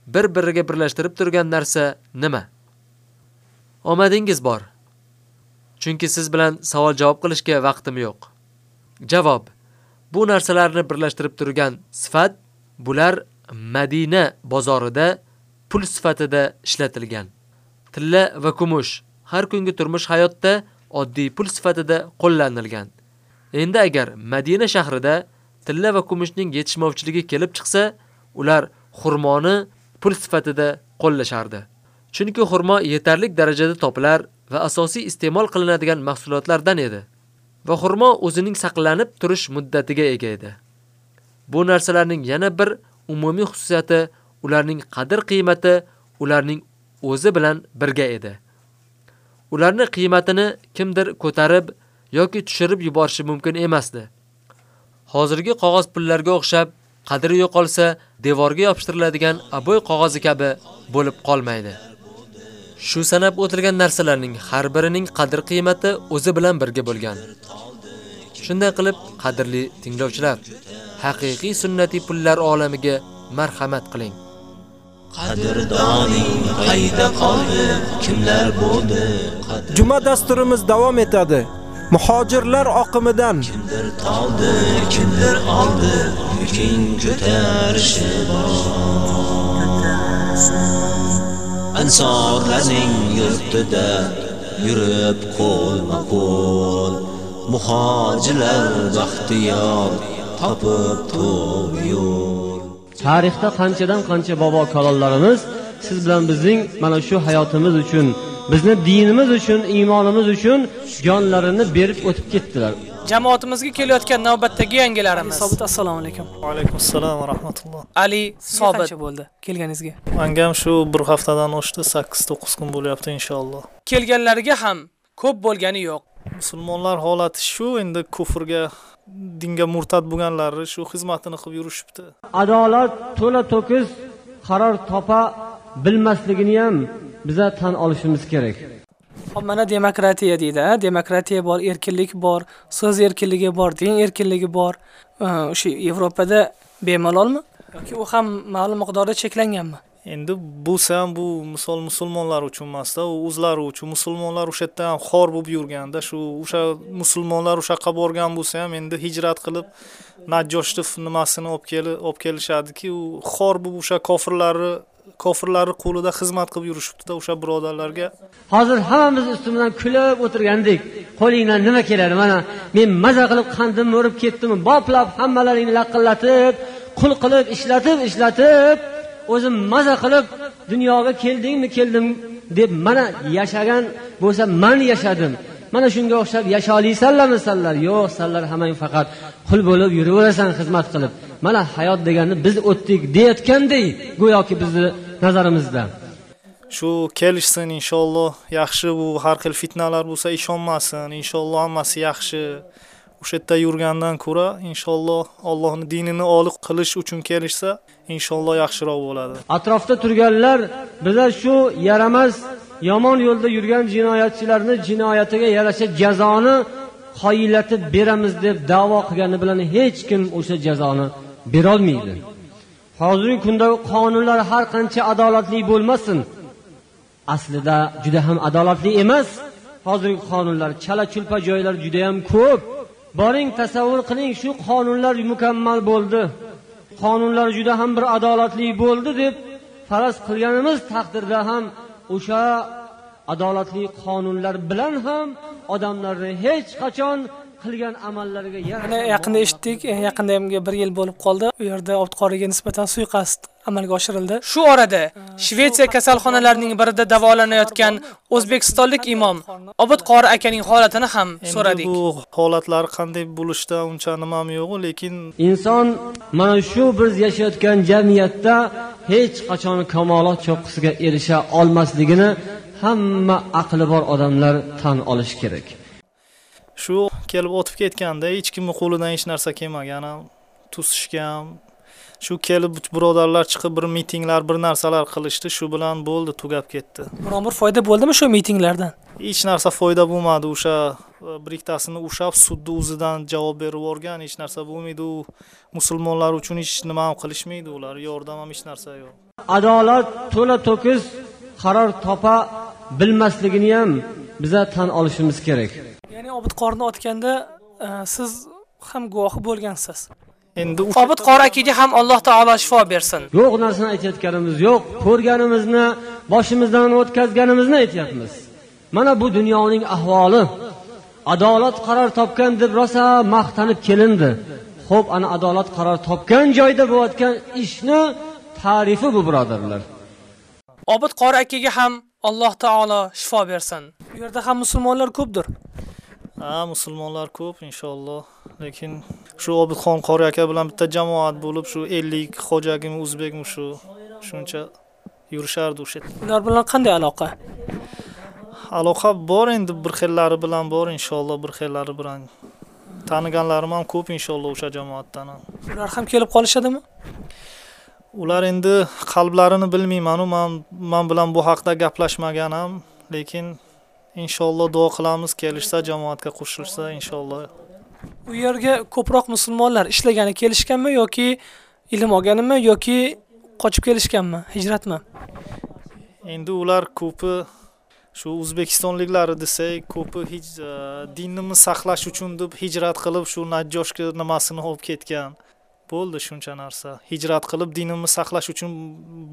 bir-biriga birlashtirib turgan narsa nima? Omadingiz bor. Chunki siz bilan savol-javob qilishga vaqtim yo'q. Javob: Bu narsalarni birlashtirib turgan sifat bular Madina bozorida pul sifatida ishlatilgan. Tilla va kumush har kungi turmush hayotda oddiy pul sifatida qo'llanilgan. Endi agar Madina shahrida tilla va kumushning yetishmovchiligi kelib chiqsa, ular xurmoni pul sifatida qo'llashardi. Chunki xurmo yetarli darajada topilar va asosiy iste'mol qilinadigan mahsulotlardan edi. Va xurmo o'zining saqlanib turish muddatiga ega edi. Bu narsalarning yana bir umumiy xususiyati ularning qadr qiymati ularning o'zi bilan birga edi. Ularni qiymatini kimdir ko'tarib yoki tushirib yuborishi mumkin emasdi. Hozirgi qog'oz pullarga o'xshab qadri yo'qolsa devorga yopishtiriladigan aboy qog'ozi kabi bo'lib qolmaydi. Shu sanab o'tilgan narsalarning har birining qadr qiymati o'zi bilan birga bo'lgan. Shunday qilib, qadrli tinglovchilar, haqiqiy sunnati pullar olamiga marhamat qiling. Qadrdoning qayda qoldi? Kimlar bo'ldi? Juma dasturimiz davom etadi. Muhojirlar oqimidan. Kimdir toldi? Kimdir oldi? Yuking ko'tarishi ansorlarning yurtida yurib qo'lma qo'l. Muhojirlar baxtiyor topib to'g'ri yo'l tarixda qanchadan qancha bobo kalonlarimiz siz bilan bizning mana shu hayotimiz uchun bizni dinimiz uchun iymonimiz uchun jonlarini berib o'tib ketdilar Jamoatimizga kelayotgan navbatdagi yangilarimiz. Sobit assalomu alaykum. Va alaykum assalom va rahmatulloh. Ali Sobit qancha bo'ldi kelganingizga? Menga ham shu bir haftadan oshdi, 8-9 kun bo'lyapti inshaalloh. Kelganlariga ham ko'p bo'lgani yo'q. Musulmonlar holati shu, endi kufrga, dinga murtad bo'lganlari shu xizmatini qilib yurishibdi. adolat to'la to'kis qaror topa bilmasligini ham biza tan olishimiz kerak mana demokratiya deydi, demokratiya bor, erkinlik bor, so'z erkinligi bor, din erkinligi bor. O'sha Yevropada bemalolmi yoki u ham ma'lum miqdorda cheklanganmi? Endi bu ham bu misol musulmonlar uchun emasda, u o'zlari uchun. Musulmonlar o'sha yerda ham xor bo'lib yurganda, shu o'sha musulmonlar o'sha yoqqa borgan bo'lsa ham endi hijrat qilib Najjoshni nimasini olib kelib olib kelishadiki, u xor bo'lib o'sha kofirlarni kofirlarni qo'lida xizmat qilib yurishibdida o'sha birodarlarga. hozir hammamiz ustimizdan kulib o'tirgandik. Qo'lingdan nima keladi? Mana men maza qilib qandimni o'rib ketdim boplab hammalaringni laqillatib qul qilib ishlatib ishlatib o'zim maza qilib dunyoga keldingmi keldim deb mana yashagan bo'lsa man yashadim mana shunga o'xshab yasholiysanlarmi sanlar yo'q sanlar hammang faqat qul bo'lib yuraverasan xizmat qilib mana hayot deganni biz o'tdik deyayotgandek go'yoki bizni nazarimizda Shu kelishsin inshaalloh. Yaxshi bu har xil fitnalar bo'lsa ishonmasin. Inshaalloh hammasi yaxshi. O'sha yerda yurgandan ko'ra inshaalloh Allohning dinini oliq qilish uchun kelishsa, inshaalloh yaxshiroq bo'ladi. atrofda turganlar bizlar shu yaramas yomon yo'lda yurgan jinoyatchilarni jinoyatiga yarasha jazoni qoyillatib beramiz deb da'vo qilgani bilan hech kim o'sha jazoni berolmaydi. Hozirgi kunda qonunlar har qancha adolatli bo'lmasin. Aslida juda ham adolatli emas. Hozirgi qonunlar chala chulpa joylar juda ham ko'p. Boring tasavvur qiling shu qonunlar mukammal bo'ldi. Qonunlar juda ham bir adolatli bo'ldi deb faraz qilganimiz taqdirda ham o'sha adolatli qonunlar bilan ham odamlarni hech qachon qilgan amallariga Mana yarasha yaqinda eshitdik, e, yaqinda ham bir yil bo'lib qoldi. U yerda Obidqoriga nisbatan suiqasd amalga oshirildi. Shu orada Shvetsiya kasalxonalarining birida davolanayotgan o'zbekistonlik imom Obidqori akaning holatini ham so'radik. Bu holatlar qanday bo'lishda uncha nimam yo'q, lekin inson mana shu biz yashayotgan jamiyatda hech qachon kamolot cho'qqisiga erisha olmasligini hamma aqli bor odamlar tan olishi kerak shu kelib o'tib ketganda hech kimni qo'lidan hech narsa kelmagan ham to'sishgan shu kelib birodarlar chiqib bir mitinglar bir narsalar qilishdi. Shu bilan bo'ldi tugab ketdi. Biron bir foyda bo'ldimi shu mitinglardan? hech narsa foyda bo'lmadi. O'sha e, bir ikkitasini ushlab sudni o'zidan javob berib yuborgan hech narsa bo'lmaydi. U musulmonlar uchun hech nima ham qilishmaydi. Ular yordam ham hech narsa yo'q. Adolat to'la to'kis qaror topa bilmasligini ham biza tan olishimiz kerak Ya'ni Obidqorni otganda e, siz ham guvohi bo'lgansiz. endi Obidqori akaga ham Alloh taolo shifo bersin. yo'q narsani aytayotganimiz yo'q ko'rganimizni boshimizdan o'tkazganimizni aytyapmiz mana bu dunyoning ahvoli adolat qaror topgan deb rosa maqtanib kelindi ho'p ana adolat qaror topgan joyda bo'layotgan ishni tarifi bu birodarlar Obidqori akaga ham Alloh taolo shifo bersin. Bu yerda ham musulmonlar ko'pdir. Ha musulmonlar ko'p inshaalloh lekin shu obidxon qori aka bilan bitta jamoat bo'lib shu ellik xo'jagimi o'zbekmi shu shuncha yurishardi o'sha yerda Ular bilan qanday aloqa? aloqa bor endi bir xillari bilan bor inshaalloh bir xillari bilan taniganlarim ham ko'p inshaalloh o'sha jamoatdan ham Ular ham kelib qolishadimi? ular endi qalblarini bilmaymanu man man bilan bu haqda gaplashmagan ham lekin inshaalloh duo qilamiz kelishsa jamoatga qo'shilsa inshaalloh u yerga ko'proq musulmonlar ishlagani kelishganmi yoki ilm olganimi yoki qochib kelishganmi? Hijratmi? Endi ular ko'pi shu o'zbekistonliklari desak ko'pi e, dinimizni saqlash uchun deb hijrat qilib shu najjoshga nimasini olib ketgan bo'ldi shuncha narsa. Hijrat qilib dinimni saqlash uchun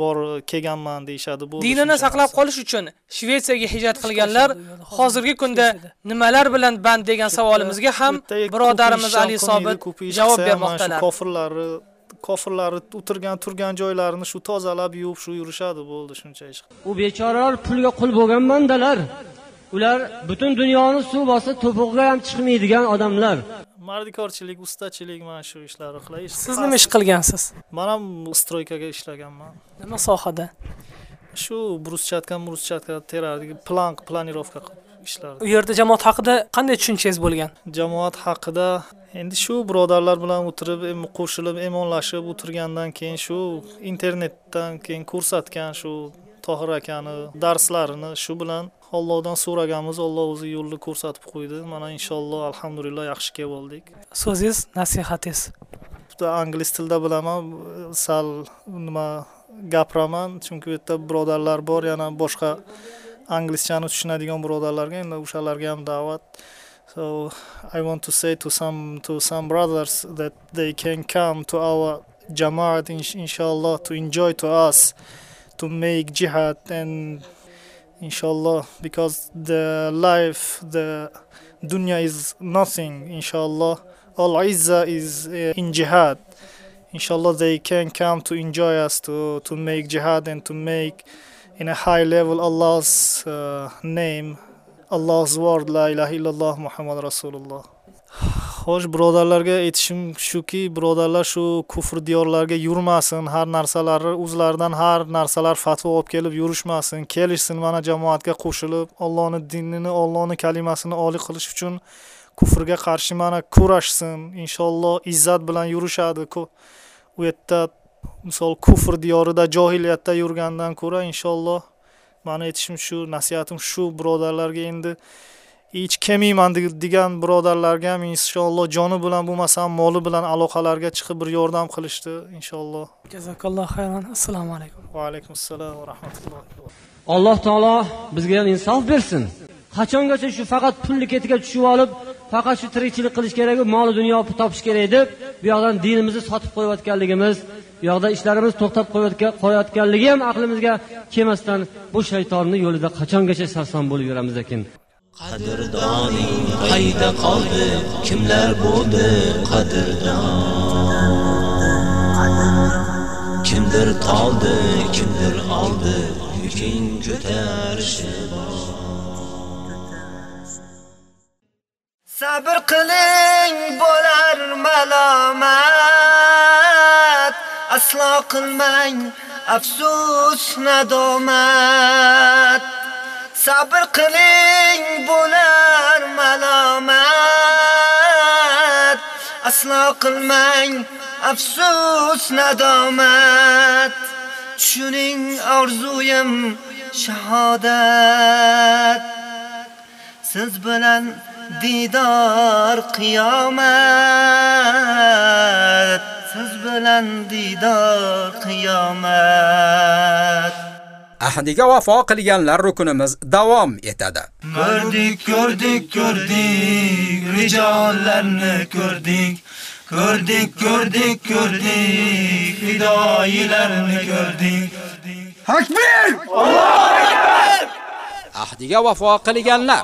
bor kelganman deyishadi bo'ldi dinini saqlab qolish uchun shvetsiyaga hijrat qilganlar hozirgi kunda nimalar bilan band degan savolimizga ham birodarimiz ali sobit javob bermoqdalar kofirlari kofirlari o'tirgan turgan joylarini shu tozalab yuvib shu yurishadi bo'ldi shuncha ish. U bechoralar pulga qul bo'lgan bandalar ular butun dunyoni suv bossa to'pig'iga ham chiqmaydigan odamlar mardikorchilik ustachilik mana shu ishlarni qilay siz nima ish qilgansiz? Man ham stroykaga ishlaganman. Nima sohada? Shu bruschatka bruschatka terardik. Plan planirovka ishlardi u yerda jamoat haqida qanday tushunchangiz bo'lgan? Jamoat haqida endi shu birodarlar bilan o'tirib qo'shilib emonlashib o'tirgandan keyin shu internetdan keyin ko'rsatgan shu tohir akani darslarini shu bilan Allohdan so'raganmiz Alloh o'zi yo'lni ko'rsatib qo'ydi. Mana inshaalloh alhamdulillah yaxshi kelib oldik. So'zingiz nasihatingiz? Ingliz tilida bilaman. Sal nima gapiraman. Chunki bu yerda birodarlar bor yana boshqa anglizchani tushunadigan birodarlarga endi o'shalarga ham da'vat. So i want to say to some to some brothers that they can come to our jamaat insh- inshallah to enjoy to us to make jihad and inshallah because the life the dunya is nothing inshallah. All is uh, in jihad. Inshallah they can come to enjoy us to to make jihad and to make in a high level allah's uh, name allah's word la ilaha illalloh muhammad rasululloh xo'sh birodarlarga aytishim shuki birodarlar shu kufr diyorlarga yurmasin har narsalari o'zlaridan har narsalar fatvo olib kelib yurishmasin kelishsin mana jamoatga qo'shilib ollohni dinini ollohni kalimasini oliy qilish uchun kufrga qarshi mana kurashsin. Inshaalloh izzat bilan yurishadi. U yerda misol kufr diyorida johiliyatda yurgandan ko'ra inshaalloh mani aytishim shu nasihatim shu birodarlarga endi hech kelmayman de- degan birodarlarga ham inshaalloh joni bilan bo'lmasa ham moli bilan aloqalarga chiqib bir yordam qilishdi inshaalloh jazakalloh xayron assalomu alaykum. Va alaykum assalom va rahmatulloh. Alloh taolo bizga ham insof bersin. Qachongacha shu faqat pulni ketiga tushib olib faqat shu tirikchilik qilish kerak mol dunyo topish kerak deb bu yoqdan dinimizni sotib qo'yayotganligimiz bu yoqda ishlarimiz to'xtab qo'yayotgan- qo'yayotganligi ham aqlimizga kelmasdan bu shaytonni yo'lida qachongacha sarson bo'lib yuramiz ekan qadrdoning qayda qoldi? Kimlar bo'ldi qadrdon kimdir toldi kimdir oldi yuking ko'tarishi Sabr qiling bo'lar malomat. Aslo qilmang afsus nadomat. Sabr qiling bo'lar malomat. Aslo qilmang afsus nadomat. Tushuning orzuyim shahodat. Siz bilan didor qiyomat. Siz bilan didor qiyomat. Ahdiga vafo qilganlar rukunimiz davom etadi. Ko'rdik ko'rdik ko'rdik rijollarni ko'rdik. Ko'rdik ko'rdik ko'rdik fidoyilarni ko'rdik. Takbir ahdiga vafo qilganlar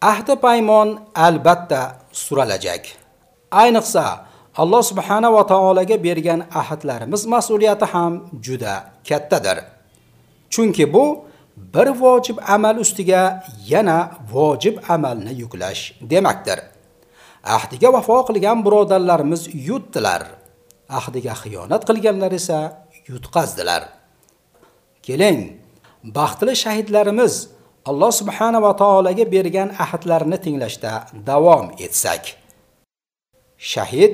ahdi paymon albatta suralajak ayniqsa Alloh subhanahu va taolaga bergan ahdlarimiz mas'uliyati ham juda kattadir. Chunki bu bir vojib amal ustiga yana vojib amalni yuklash demakdir. Ahdiga vafo qilgan birodarlarimiz yutdilar. Ahdiga xiyonat qilganlar esa yutqazdilar. Keling, baxtli shahidlarimiz Alloh subhanahu va taolaga bergan ahdlarini tinglashda davom etsak. Shahid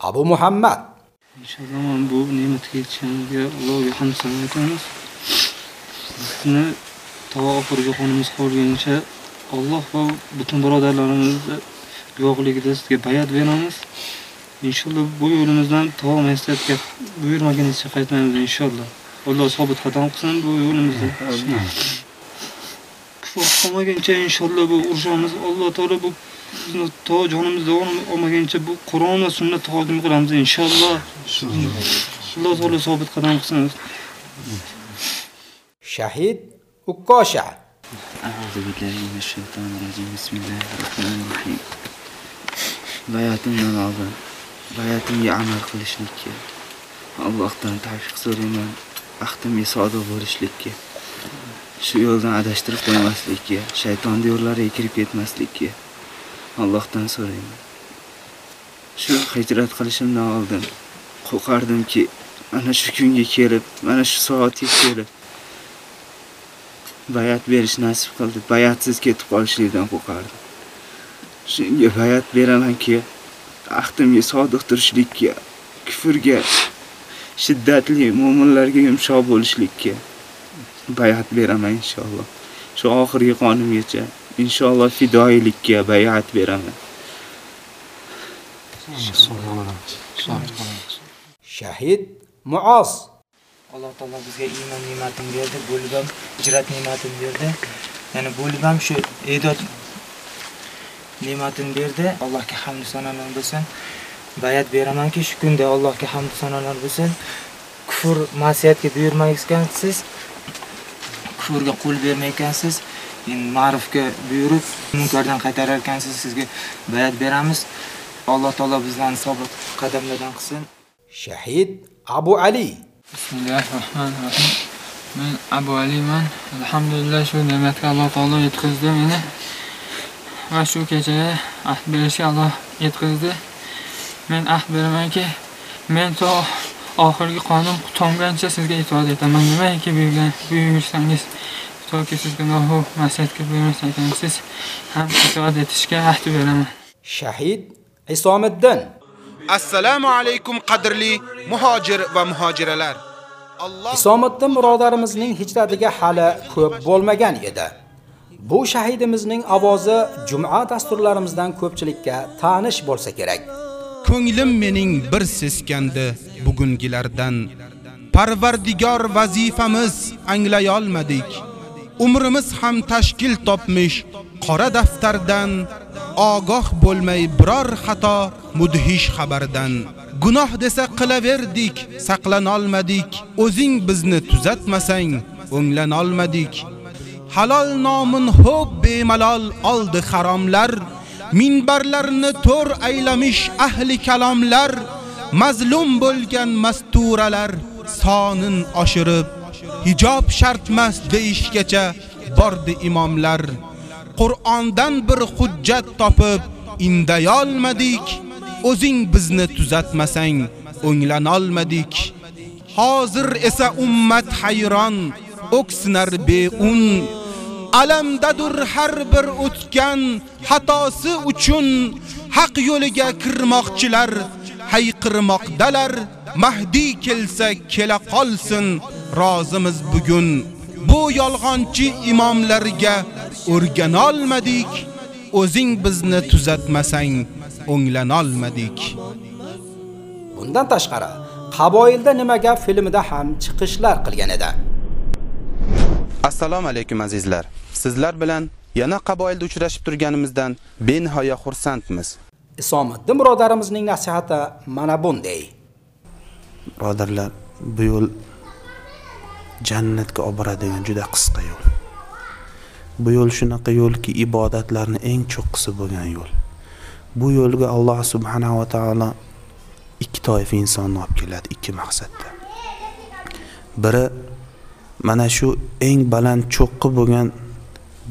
Abu Muhammad. Inshaalloh mana bu ne'matga yetishganimizga allohga hamd sano aytamiz. Bizni tavo oxiriga qonimiz qolganicha alloh va butun birodarlarimizni guvohligida sizga bayat beramiz. Inshaalloh bu yo'limizdan tavo masiyatga buyurmaganicha qaytmaymiz inshaalloh alloh sobit qadam qilsin bu yo'limizda kufr qolmaguncha inshaalloh bu urushamiz alloh taolo bu bizni to jonimizda olmaguncha bu qur'on va sunnatni hokim qilamiz inshaalloh alloh taolo sobit qadam qilsin Shahid Ukkosha أعوذ بالله من الشيطان الرجيم بسم الله الرحمن الرحيم bayatimdan oldin bayatimga amal qilishlikka allohdan tavfiq so'rayman ahdimga sodiq bo'lishlikka shu yo'ldan adashtirib qo'ymaslikka shayton yo'llariga kirib ketmaslikka allohdan so'rayman. Shu hijrat qilishimdan oldin qo'rqardimki mana shu kunga kelib mana shu soatga kelib bayat berish nasib qildi. Bayatsiz ketib qolishlikdan qo'rqardim. Shunga bayat beramanki ahdimga sodiq turishlikka kufrga shiddatli mo'minlarga yumshoq bo'lishlikka bayat beraman inshaalloh. Shu oxirgi qonimgacha inshaalloh fidoyilikka bayat beraman. Shahid Muoz alloh taolo bizga iymon ne'matini berdi bo'lib ham hijrat ne'matini berdi. Ya'ni bo'lib ham shu e'dod ne'matini berdi. Allohga hamd sanolar bo'lsin bayat beramanki shu kunda allohga hamd sanolar bo'lsin kufr masiyatga buyurmayotgansiz kufrga qo'l bermayotgansiz endi ma'rufga buyurib munkardan qaytarar ekansiz sizga bayat beramiz. Alloh taolo bizlarni sobit qadamlardan qilsin. Shahid Abu Ali. Bismillahi rohmanir rohim men abu aliman alhamdulillah shu ne'matga alloh taolo yetkazdi meni. Va shu kechaga ahd berishga alloh yetkazdi. Men ahd beramanki men to oxirgi qonim tomgancha sizga itoat etaman. Nimaiki buyursangiz toki siz gunohu masiyatga buyurmas ekansiz ham itoat etishga ahd beraman Shahid Isomiddin assalomu alaykum qadrli muhojir va muhojiralar Isomiddin birodarimizning hijratiga hali ko'p bo'lmagan edi. Bu shahidimizning ovozi juma dasturlarimizdan ko'pchilikka tanish bo'lsa kerak. ko'nglim mening bir seskandi bugungilardan parvardigor vazifamiz anglay olmadik umrimiz ham tashkil topmish qora daftardan ogoh bo'lmay biror xato mudhish xabardan. Gunoh desa qilaverdik saqlanolmadik o'zing bizni tuzatmasang o'nglanolmadik. Halol nomin ho'p bemalol oldi haromlar minbarlarni to'r aylamish ahli kalomlar mazlum bo'lgan masturalar sonin oshirib hijob shartmas deyishgacha bordi imomlar. Qur'ondan bir hujjat topib indayolmadik. O'zing bizni tuzatmasang o'nglanolmadik. Hozir esa ummat hayron o'ksinar beun. Alamdadur har bir o'tgan xatosi uchun haq yo'liga kirmoqchilar hayqirmoqdalar. Mahdi kelsa kela qolsin rozimiz bugun bu yolg'onchi imomlarga o'rganolmadik o'zing bizni tuzatmasang o'nglanolmadik Bundan tashqari, qaboilda nima gap filmida ham chiqishlar qilgan edi. Assalomu alaykum azizlar. Sizlar bilan yana qaboilda uchrashib turganimizdan benihoya xursandmiz. Isomiddin birodarimizning nasihati mana bunday. Birodarlar, bu yo'l jannatga olib boradigan juda qisqa yo'l. Bu yo'l shunaqa yo'lki, ibodatlarni eng cho'qqisi bo'lgan yo'l. Bu yo'lga Alloh subhanahu va taolo toifa insonni olib keladi ikki maqsadda biri mana shu eng baland cho'qqi bo'lgan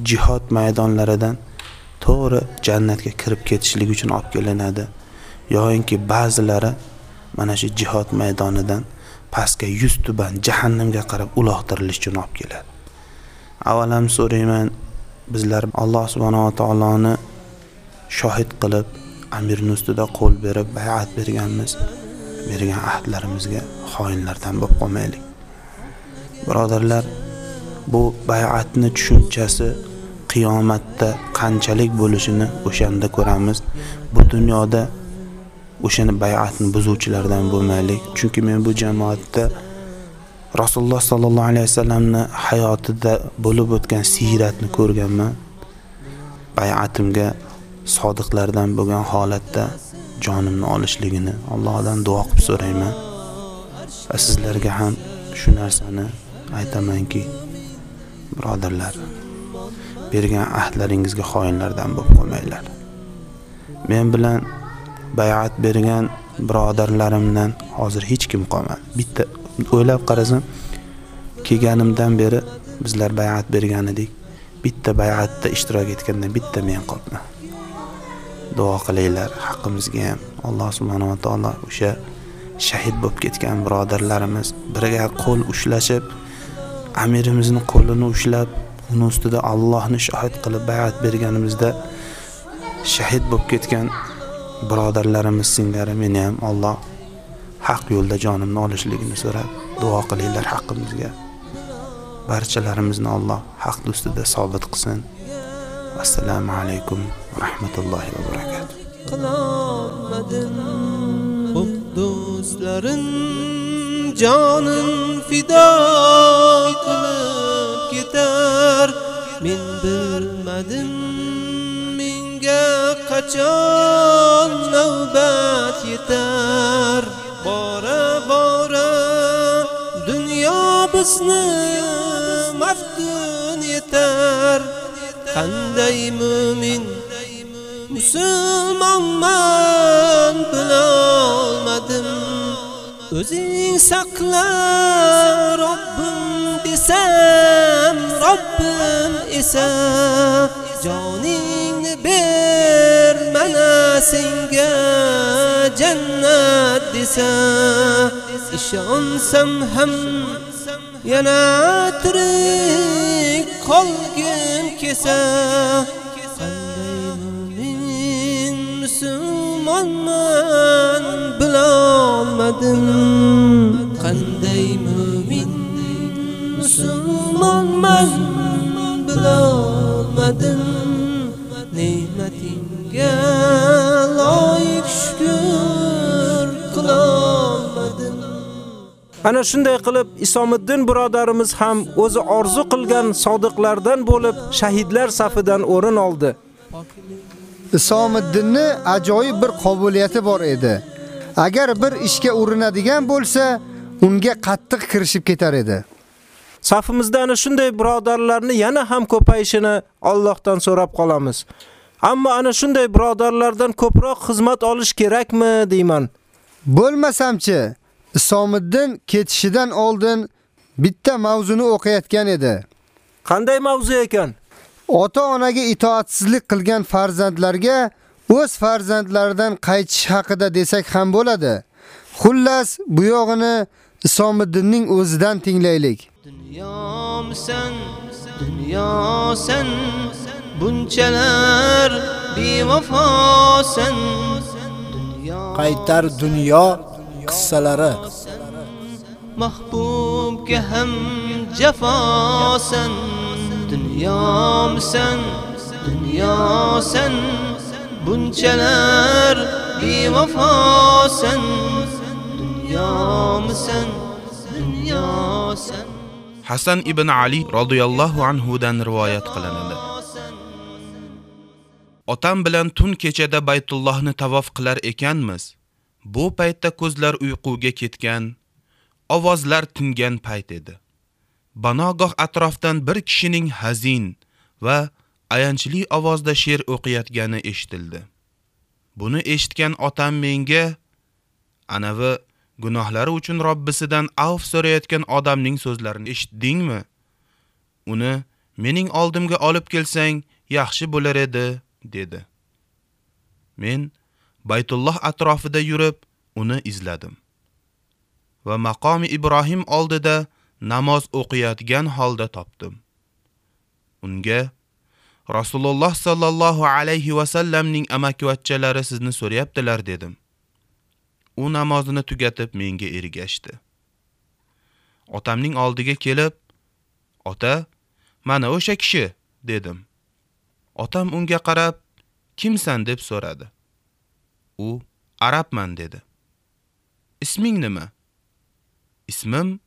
jihod maydonlaridan to'g'ri jannatga kirib ketishlik uchun olib kelinadi yoyinki ba'zilari mana shu jihod maydonidan pastga yuz tuban jahannamga qarab uloqtirilish uchun olib keladi. Avvalam so'rayman bizlar alloh subhanava taoloni shohid qilib amirni ustida qo'l berib bayat berganmiz. Bergan ahdlarimizga xoinlardan bo'lib qolmaylik. Birodarlar bu bay'atni tushunchasi qiyomatda qanchalik bo'lishini o'shanda ko'ramiz. Bu dunyoda o'shani bay'atni buzuvchilardan bo'lmaylik. Chunki men bu jamoatda rasululloh sollallohu alayhi vasallamni hayotida bo'lib o'tgan siyratni ko'rganman. Bay'atimga sodiqlardan bo'lgan holatda jonimni olishligini allohdan duo qilib so'rayman. Va sizlarga ham shu narsani aytamanki birodarlar bergan ahdlaringizga xoinlardan bo'lib qolmanglar. Men bilan bayat bergan birodarlarimdan hozir hech kim qolmadi. Bitta o'ylab qarasam kelganimdan beri bizlar bayat bergan edik. Bitta bayatda ishtirok etganda bitta men qolibman duo qilinglar haqqimizga ham. Alloh subhanava taolo o'sha shahid bo'lib ketgan birodarlarimiz birga qo'l ushlashib amirimizni qo'lini ushlab uni ustida allohni shohid qilib bayat berganimizda shahid bo'lib ketgan birodarlarimiz singari meni ham Alloh haq yo'lda jonimni olishligini so'rab duo qilinglar haqqimizga. Barchalarimizni alloh haq ustida sobit qilsin. Assalomu alaykum va rahmatullohi va barakatuh. Qilolmadim do'stlarim jonim fido qilib ketar. Men bilmadim qachon navbat yetar. Bora bora dunyo bizni maftun etar qanday mo'min musulmonman bilolmadim. O'zing saqla robbim desam robbim esa joning mana senga jannat desa ishonsam ham yana tirik qolgim kelsa qanday mo'min musulmonman bilolmadim. Qanday mu'min musulmonman bilolmadim. Ne'matingga loyiq shukr qilolmadim ana shunday qilib Isomiddin birodarimiz ham o'zi orzu qilgan sodiqlardan bo'lib shahidlar safidan o'rin oldi. Isomiddinni ajoyib bir qobiliyati bor edi. Agar bir ishga urinadigan bo'lsa, unga qattiq kirishib ketar edi. Safimizda ana shunday birodarlarni yana ham ko'payishini Allohdan so'rab qolamiz. Ammo ana shunday birodarlardan ko'proq xizmat olish kerakmi deyman. Bo'lmasamchi, Isomiddin ketishidan oldin bitta mavzuni o'qiyotgan edi. Qanday mavzu ekan? Ota-onaga itoatsizlik qilgan farzandlarga o'z farzandlaridan qaytish haqida desak ham bo'ladi. Xullas, bu yog'ini Isomiddinning o'zidan tinglaylik. Dunyomisan, dunyo sen, bunchalar bevafosan. Qaytar dunyo qissalari mahbubga ham jafosan dunyomisan dunyosan bunchalar bevafosan dunyomisan dunyosan Hasan ibn Ali radhiyallohu anhu dan rivoyat qilinadi. Otam bilan tun kechada Baytullohni tavof qilar ekanmiz. Bu paytda ko'zlar uyquga ketgan, ovozlar tingan payt edi. Banogoh atrofdan bir kishining hazin va ayanchli ovozda she'r o'qiyotgani eshitildi. Buni eshitgan otam menga anavi gunohlari uchun Robbisidan avf so'rayotgan odamning so'zlarini eshitdingmi? Uni mening oldimga olib kelsang yaxshi bo'lar edi, dedi. Men Baytulloh atrofida yurib, uni izladim. Va maqomi Ibrohim oldida namoz o'qiyotgan holda topdim. Unga Rasululloh sallallohu alayhi va sallamning amakivachchalari sizni so'rayaptilar dedim. U namozini tugatib menga ergashdi. Otamning oldiga kelib, "Ota, mana o'sha kishi" dedim. Otam unga qarab, "Kimsan?" deb so'radi. U "Arabman" dedi. "Isming nima?" Ismim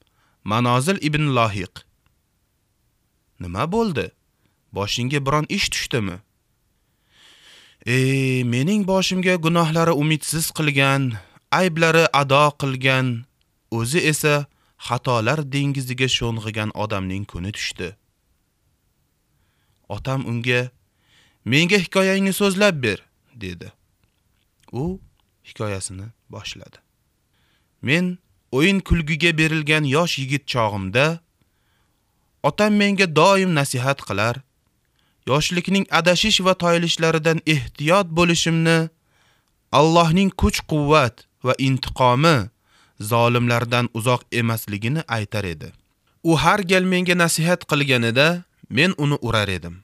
Manozil ibn Lohiq. Nima bo'ldi? Boshingga biron ish tushdimi? Ey, mening boshimga gunohlari umidsiz qilgan, ayblari ado qilgan, o'zi esa xatolar dengiziga sho'ng'igan odamning kuni tushdi. Otam unga menga hikoyangni so'zlab ber, dedi. U hikoyasini boshladi. Men o'yin kulgiga berilgan yosh yigit chog'imda otam menga doim nasihat qilar, yoshlikning adashish va toyilishlaridan ehtiyot bo'lishimni, Allohning kuch-quvvat va intiqomi zolimlardan uzoq emasligini aytar edi. U har gal menga nasihat qilganida men uni urar edim.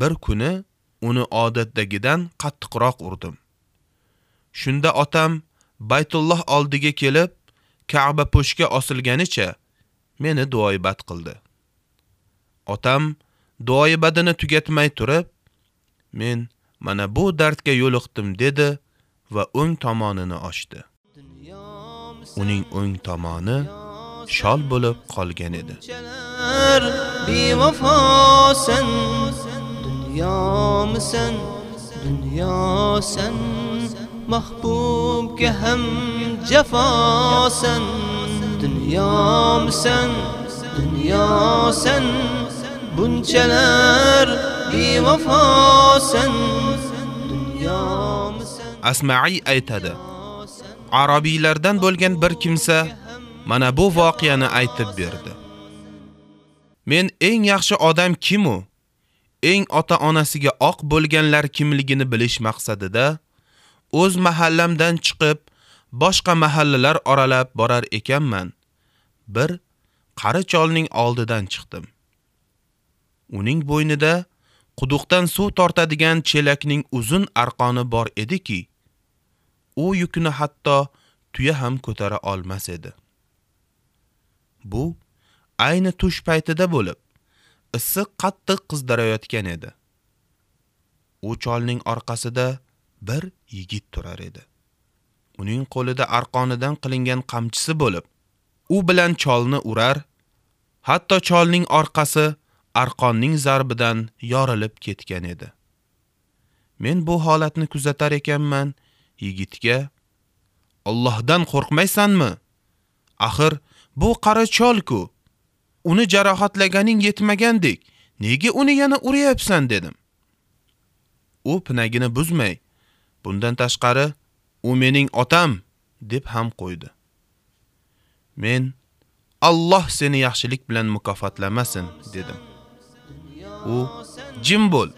Bir kuni uni odatdagidan qattiqroq urdim. Shunda otam Baytulloh oldiga kelib, Ka'ba po'shga osilganicha meni duoibat qildi. Otam duoibadini tugatmay turib, men mana bu dardga yo'liqdim dedi va o'ng tomonini ochdi. Uning o'ng tomoni shol bo'lib qolgan edi. bevafosan dunyomisan dunyosan mahbubga ham jafosan dunyomisan dunyosan bunchalar bevafosan dunyomisan Asma'i aytadi. Arabiylardan bo'lgan bir kimsa mana bu voqeani aytib berdi. Men eng yaxshi odam kim u? Eng ota-onasiga oq bo'lganlar kimligini bilish maqsadida o'z mahallamdan chiqib, boshqa mahallalar oralab borar ekanman. Bir qari cholning oldidan chiqdim. Uning bo'ynida quduqdan suv tortadigan chelakning uzun arqoni bor ediki, u yukni hatto tuya ham ko'tara olmas edi. Bu ayni tush paytida bo'lib, issiq qattiq qizdirayotgan edi. U cholning orqasida bir yigit turar edi. Uning qo'lida arqonidan qilingan qamchisi bo'lib, u bilan cholni urar, hatto cholning orqasi arqonning zarbidan yorilib ketgan edi. Men bu holatni kuzatar ekanman, yigitga Allohdan qo'rqmaysanmi? Axir bu qari chol-ku. Uni jarohatlaganing yetmagandek, nega uni yana uryapsan dedim. U pinagini buzmay, bundan tashqari u mening otam deb ham qo'ydi. Men Alloh seni yaxshilik bilan mukofotlamasin dedim. U jim bo'l.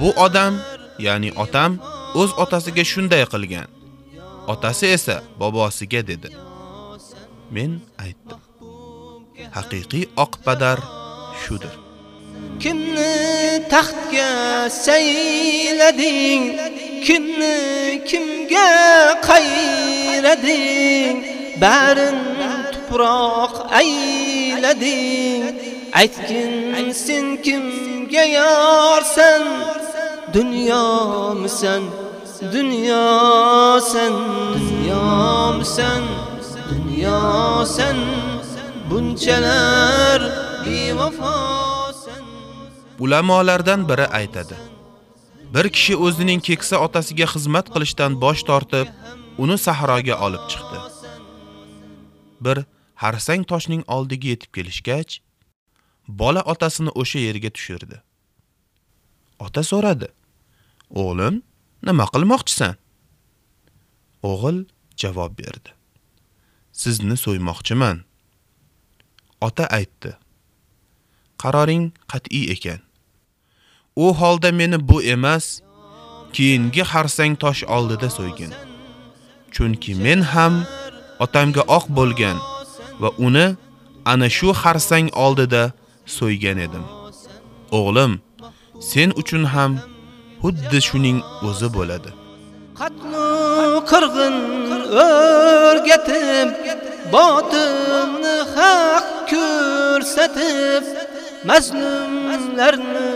Bu odam, ya'ni otam o'z otasiga shunday qilgan. Otasi esa bobosiga dedi. Men aytdim. Haqiqiy oqpadar shudir. kimni taxtga saylading? Kimni kimga qayrading barin tuproq aylading. Aytgin sen kimga yorsan? Dunyomisan dunyosan dunyomisan dunyosan. Bunchalar bevafosan Ulamolardan biri aytadi. Bir kishi o'zining keksa otasiga xizmat qilishdan bosh tortib, uni sahroga olib chiqdi. Bir harsang toshning oldiga yetib kelishgach, bola otasini o'sha yerga tushirdi. Ota so'radi: "O'g'lim, nima qilmoqchisan?" O'g'il javob berdi. Sizni so'ymoqchiman. Ota aytdi. Qaroring qat'iy ekan. U holda meni bu emas, keyingi harsang tosh oldida so'ygin. Chunki men ham otamga oq bo'lgan va uni ana shu harsang oldida so'ygan edim. O'g'lim, sen uchun ham xuddi shuning o'zi bo'ladi. qatlu qirg'in o'rgatib botilni haq ko'rsatib mazlumlarni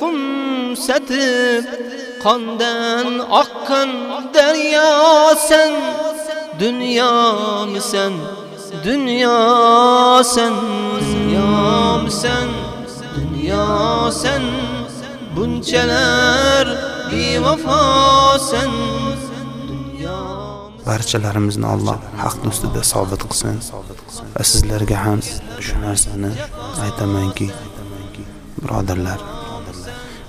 qumsatib qondan oqqan daryosan dunyomisan dunyosan dunyomisan dunyosan bunchalar bevafosan barchalarimizni Alloh haq ustida sobit qilsin. Va sizlarga ham shu narsani aytamanki birodarlar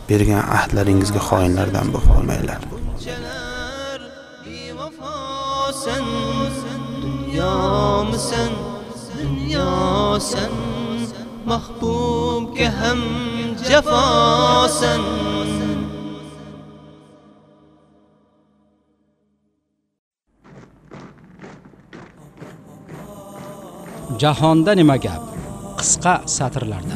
bergan ahdlaringizga xoinlardan bo'lib dunyomisan dunyosan mahbubga ham jafosan. jahonda nima gap? Qisqa satrlarda.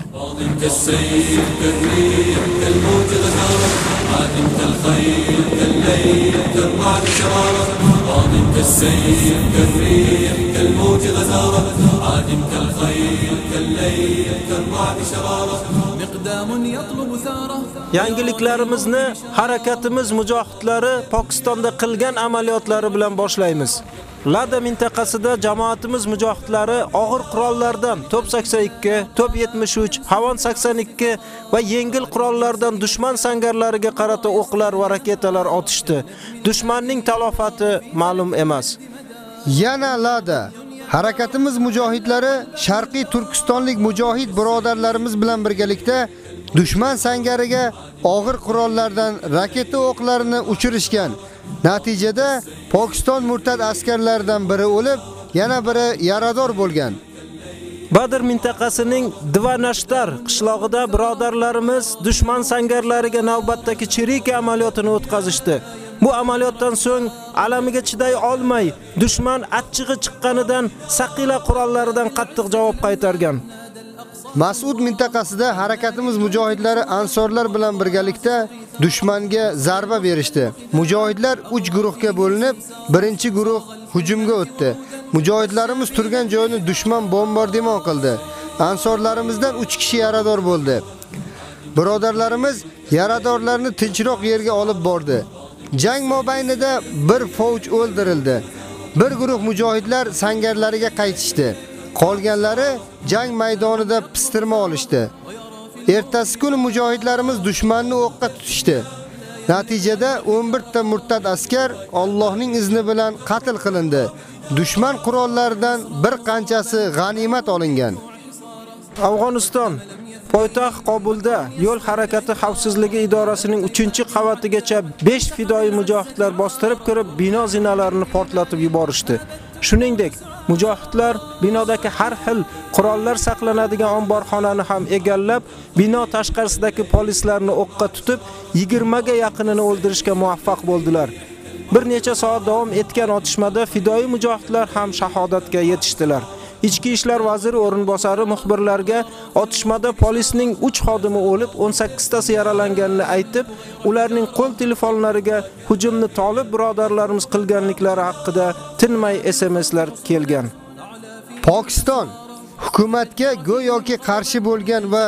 Yangiliklarimizni harakatimiz mujohidlari pokistonda qilgan amaliyotlari bilan boshlaymiz. Lada mintaqasida jamoatimiz mujohidlari og'ir qurollardan Top 82, Top 73, Havon 82 va yengil qurollardan dushman sangarlariga qarata o'qlar va raketalar otishdi. Dushmanning talofati ma'lum emas. Yana Lada harakatimiz mujohidlari Sharqiy Turkistonlik mujohid birodarlarimiz bilan birgalikda dushman sangariga og'ir qurollardan raketa o'qlarini uchirishgan. Natijada Pokiston murtad askarlaridan biri o'lib, yana biri yarador bo'lgan. Badr mintaqasining Divanashtar qishlog'ida birodarlarimiz dushman sangarlariga navbatdagi chirika amaliyotini o'tkazishdi. Bu amaliyotdan so'ng alamiga chiday olmay, dushman achchig'i chiqqanidan saqila qurollaridan qattiq javob qaytargan. Mas'ud mintaqasida harakatimiz mujohidlari ansorlar bilan birgalikda dushmanga zarba berishdi. Mujohidlar 3 guruhga bo'linib, birinchi guruh hujumga o'tdi. Mujohidlarimiz turgan joyni dushman bombardimon qildi. Ansorlarimizdan 3 kishi yarador bo'ldi. Birodarlarimiz yaradorlarni tinchroq yerga olib bordi. Jang mobaynida bir fauj o'ldirildi. Bir guruh mujohidlar sangarlariga qaytishdi. Qolganlari jang maydonida pistirma olishdi. Ertasi kuni mujohidlarimiz dushmanni o'qqa tutishdi. Natijada 11 ta murtad askar Allohning izni bilan qatl qilindi. Dushman qurollaridan bir qanchasi g'animat olingan. Afg'oniston poytaxt Qobulda yo'l harakati xavfsizligi idorasining 3-qavatigacha 5 fidoi mujohidlar bostirib kirib, bino zinalarini portlatib yuborishdi. Shuningdek, mujohidlar binodagi har xil qurollar saqlanadigan omborxonani ham egallab, bino tashqarisidagi polislarni o'qqa tutib, 20 ga yaqinini o'ldirishga muvaffaq bo'ldilar. Bir necha soat davom etgan otishmada fidoyi mujohidlar ham shahodatga yetishdilar. Ichki ishlar vaziri o'rinbosari muxbirlarga otishmada polisning 3 xodimi o'lib, 18 tasi yaralanganini aytib, ularning qo'l telefonlariga hujumni tolib birodarlarimiz qilganliklari haqida tinmay SMSlar kelgan. Pokiston hukumatga go'yoki qarshi bo'lgan va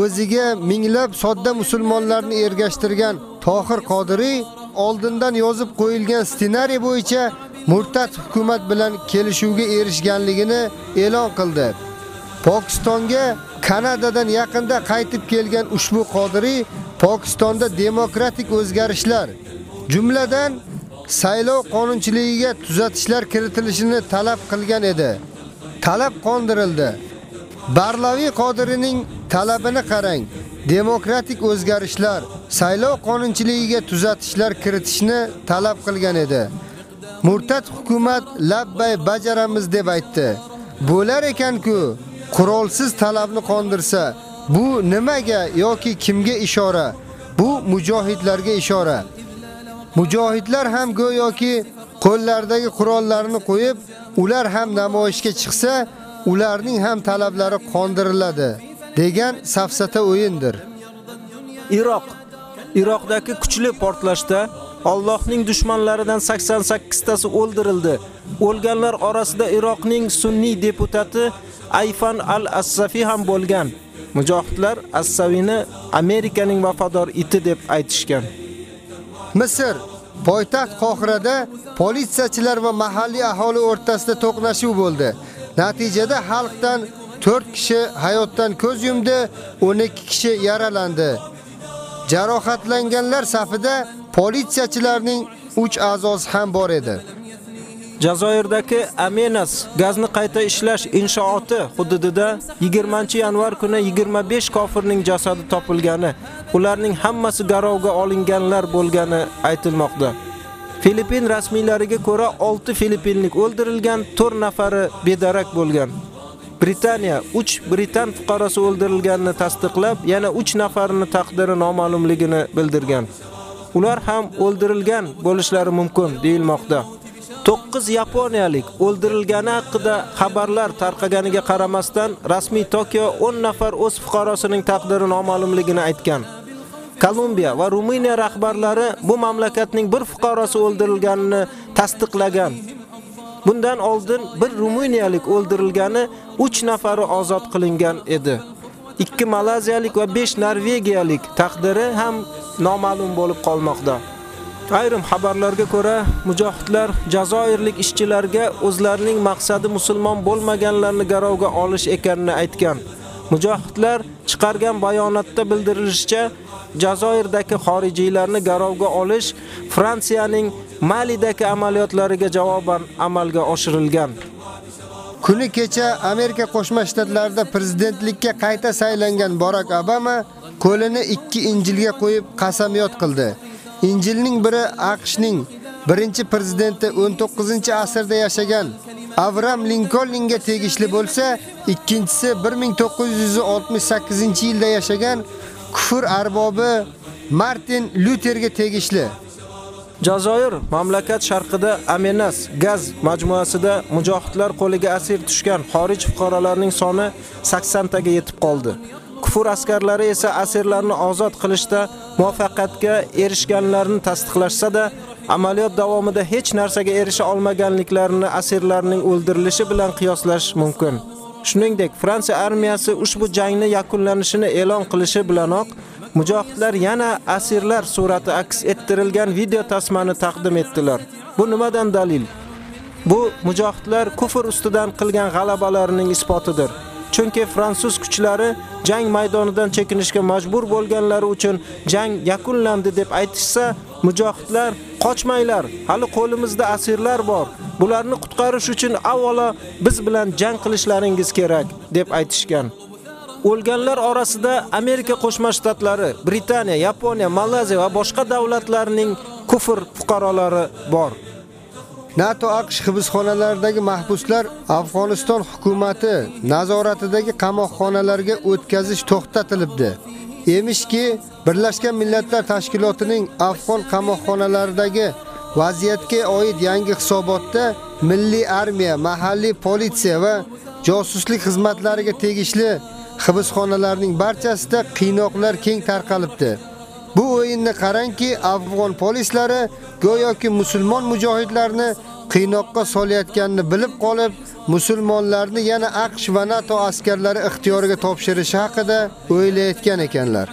o'ziga minglab sodda musulmonlarni ergashtirgan Tohir Qodiriy oldindan yozib qo'yilgan ssenariy bo'yicha murtad hukumat bilan kelishuvga erishganligini e'lon qildi. Pokistonga Kanadadan yaqinda qaytib kelgan ushbu Qodiriy Pokistonda demokratik o'zgarishlar, jumladan saylov qonunchiligiga tuzatishlar kiritilishini talab qilgan edi. Talab qondirildi. Barlaviy Qodirining talabini qarang. Demokratik o'zgarishlar, saylov qonunchiligiga tuzatishlar kiritishni talab qilgan edi. Murtad hukumat labbay bajaramiz deb aytdi. Bo'lar ekan-ku, qurolsiz talabni qondirsa, bu nimaga yoki kimga ishora? Bu mujohidlarga ishora. Mujohidlar ham go'yoki qo'llaridagi qurollarni qo'yib, ular ham namoyishga chiqsa, ularning ham talablari qondiriladi degan safsata o'yindir. Iroq Iroqdagi kuchli portlashda Allohning dushmanlaridan 88 tasi o'ldirildi. O'lganlar orasida Iroqning sunniy deputati Ayfan al-Assafi ham bo'lgan. Mujohidlar Assavini Amerikaning vafodor iti deb aytishgan. Misr poytaxt Qohirada politsiyachilar va mahalliy aholi o'rtasida to'qnashuv bo'ldi. Natijada xalqdan 4 kishi hayotdan ko'z yumdi, 12 kishi yaralandi. Jarohatlanganlar safida politsiyachilarning 3 a'zosi ham bor edi. Jazoirdagi Amenas gazni qayta ishlash inshooti hududida 20-yanvar kuni 25 kofirning jasadi topilgani, ularning hammasi garovga olinganlar bo'lgani aytilmoqda. Filippin rasmiylariga ko'ra 6 filippinlik o'ldirilgan, 4 nafari bedarak bo'lgan. Britaniya 3 Britan fuqarosi o'ldirilganini tasdiqlab, yana 3 nafarining taqdiri noma'lumligini bildirgan. Ular ham o'ldirilgan bo'lishlari mumkin deyilmoqda. 9 yaponiyalik o'ldirilgani haqida xabarlar tarqaganiga qaramasdan, rasmiy Tokio 10 nafar o'z fuqarosining taqdiri noma'lumligini aytgan. Kolumbiya va Ruminiya rahbarlari bu mamlakatning bir fuqarosi o'ldirilganini tasdiqlagan. Bundan oldin bir ruminiyalik o'ldirilgani, 3 nafari ozod qilingan edi. 2 malaziyalik va 5 norvegiyalik taqdiri ham noma'lum bo'lib qolmoqda. Ayrim xabarlarga ko'ra, mujohidlar Jazoirlik ishchilarga o'zlarining maqsadi musulmon bo'lmaganlarni garovga olish ekanini aytgan. Mujohidlar chiqargan bayonotda bildirilishicha, Jazoirdagi xorijiylarni garovga olish Fransiyaning Malidagi amaliyotlariga javoban amalga oshirilgan. Kuni kecha Amerika Qo'shma Shtatlarida prezidentlikka qayta saylangan Barack Obama qo'lini ikki injilga qo'yib qasamyod qildi. Injilning biri AQShning birinchi prezidenti 19-asrda yashagan Avram Linkolnga tegishli bo'lsa, ikkinchisi 1968-yilda yashagan kufr arbobi Martin Lutherga tegishli. Jazoir mamlakat sharqida Amenas gaz majmuasida mujohidlar qo'liga asir tushgan xorij fuqarolarining soni 80 taga yetib qoldi. Kufur askarlari esa asirlarni ozod qilishda muvaffaqiyatga erishganlarini tasdiqlashsa-da, amaliyot davomida hech narsaga erisha olmaganliklarini asirlarning o'ldirilishi bilan qiyoslash mumkin. Shuningdek, Fransiya armiyasi ushbu jangni yakunlanishini e'lon qilishi bilanoq mujohidlar yana asirlar surati aks ettirilgan video tasmani taqdim etdilar. Bu nimadan dalil? Bu mujohidlar kufr ustidan qilgan g'alabalarining isbotidir. Chunki fransuz kuchlari jang maydonidan chekinishga majbur bo'lganlari uchun jang yakunlandi deb aytishsa, mujohidlar qochmanglar, hali qo'limizda asirlar bor. Bularni qutqarish uchun avvalo biz bilan jang qilishlaringiz kerak deb aytishgan. O'lganlar orasida Amerika Qo'shma Shtatlari, Britaniya, Yaponiya, Malayziya va boshqa davlatlarning kufr fuqarolari bor. NATO AQSh hibsxonalaridagi mahbuslar Afg'oniston hukumatı nazoratidagi qamoqxonalarga o'tkazish to'xtatilibdi. Emishki, Birlashgan Millatlar Tashkilotining Afg'on qamoqxonalaridagi vaziyatga oid yangi hisobotda milliy armiya, mahalliy politsiya va josuslik xizmatlariga tegishli hibsxonalarning barchasida qiynoqlar keng tarqalibdi. Bu o'yinni qarangki, Afg'on polislari go'yoki musulmon mujohidlarni qiynoqqa solayotganini bilib qolib, musulmonlarni yana AQSh va NATO askarlari ixtiyoriga topshirishi haqida o'ylayotgan ekanlar.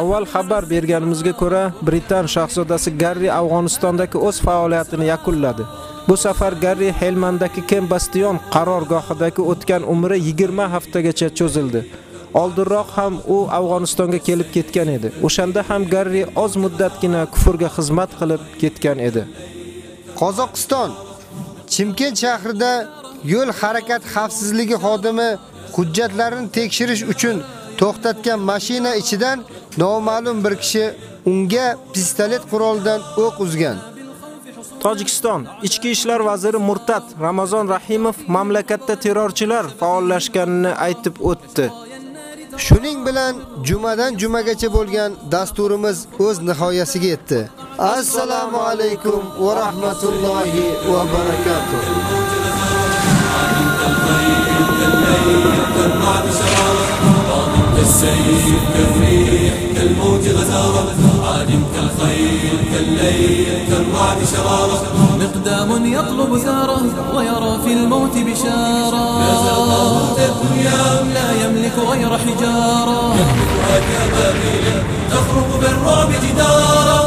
Avval xabar berganimizga ko'ra, Britan shahzodasi Garri Afg'onistondagi o'z faoliyatini yakunladi. Bu safar Garri Helmandagi Kembastion qarorgohidagi o'tgan umri 20 haftagacha cho'zildi. Oldinroq ham u Afg'onistonga kelib ketgan edi. O'shanda ham Garri oz muddatgina kufrga xizmat qilib ketgan edi. Qozog'iston Chimkent shahrida yo'l harakat xavfsizligi xodimi hujjatlarini tekshirish uchun to'xtatgan mashina ichidan noma'lum bir kishi unga pistolet qurolidan o'q uzgan. Tojikiston Ichki ishlar vaziri Murtad Ramazon Rahimov mamlakatda terrorchilar faollashganini aytib o'tdi. Shuning bilan jumadan jumagacha bo'lgan dasturimiz o'z nihoyasiga yetdi. Assalomu alaykum va rahmatullohi va barakatuh. كالسيف كالريح كالموج غزارة عادم كالخيل كالليل كالرعد شرارة. مقدام يطلب ثاره ويرى في الموت بشارة. الدنيا لا يملك غير حجارة. يهلكها كبابيل تخرق بالرعب جدارا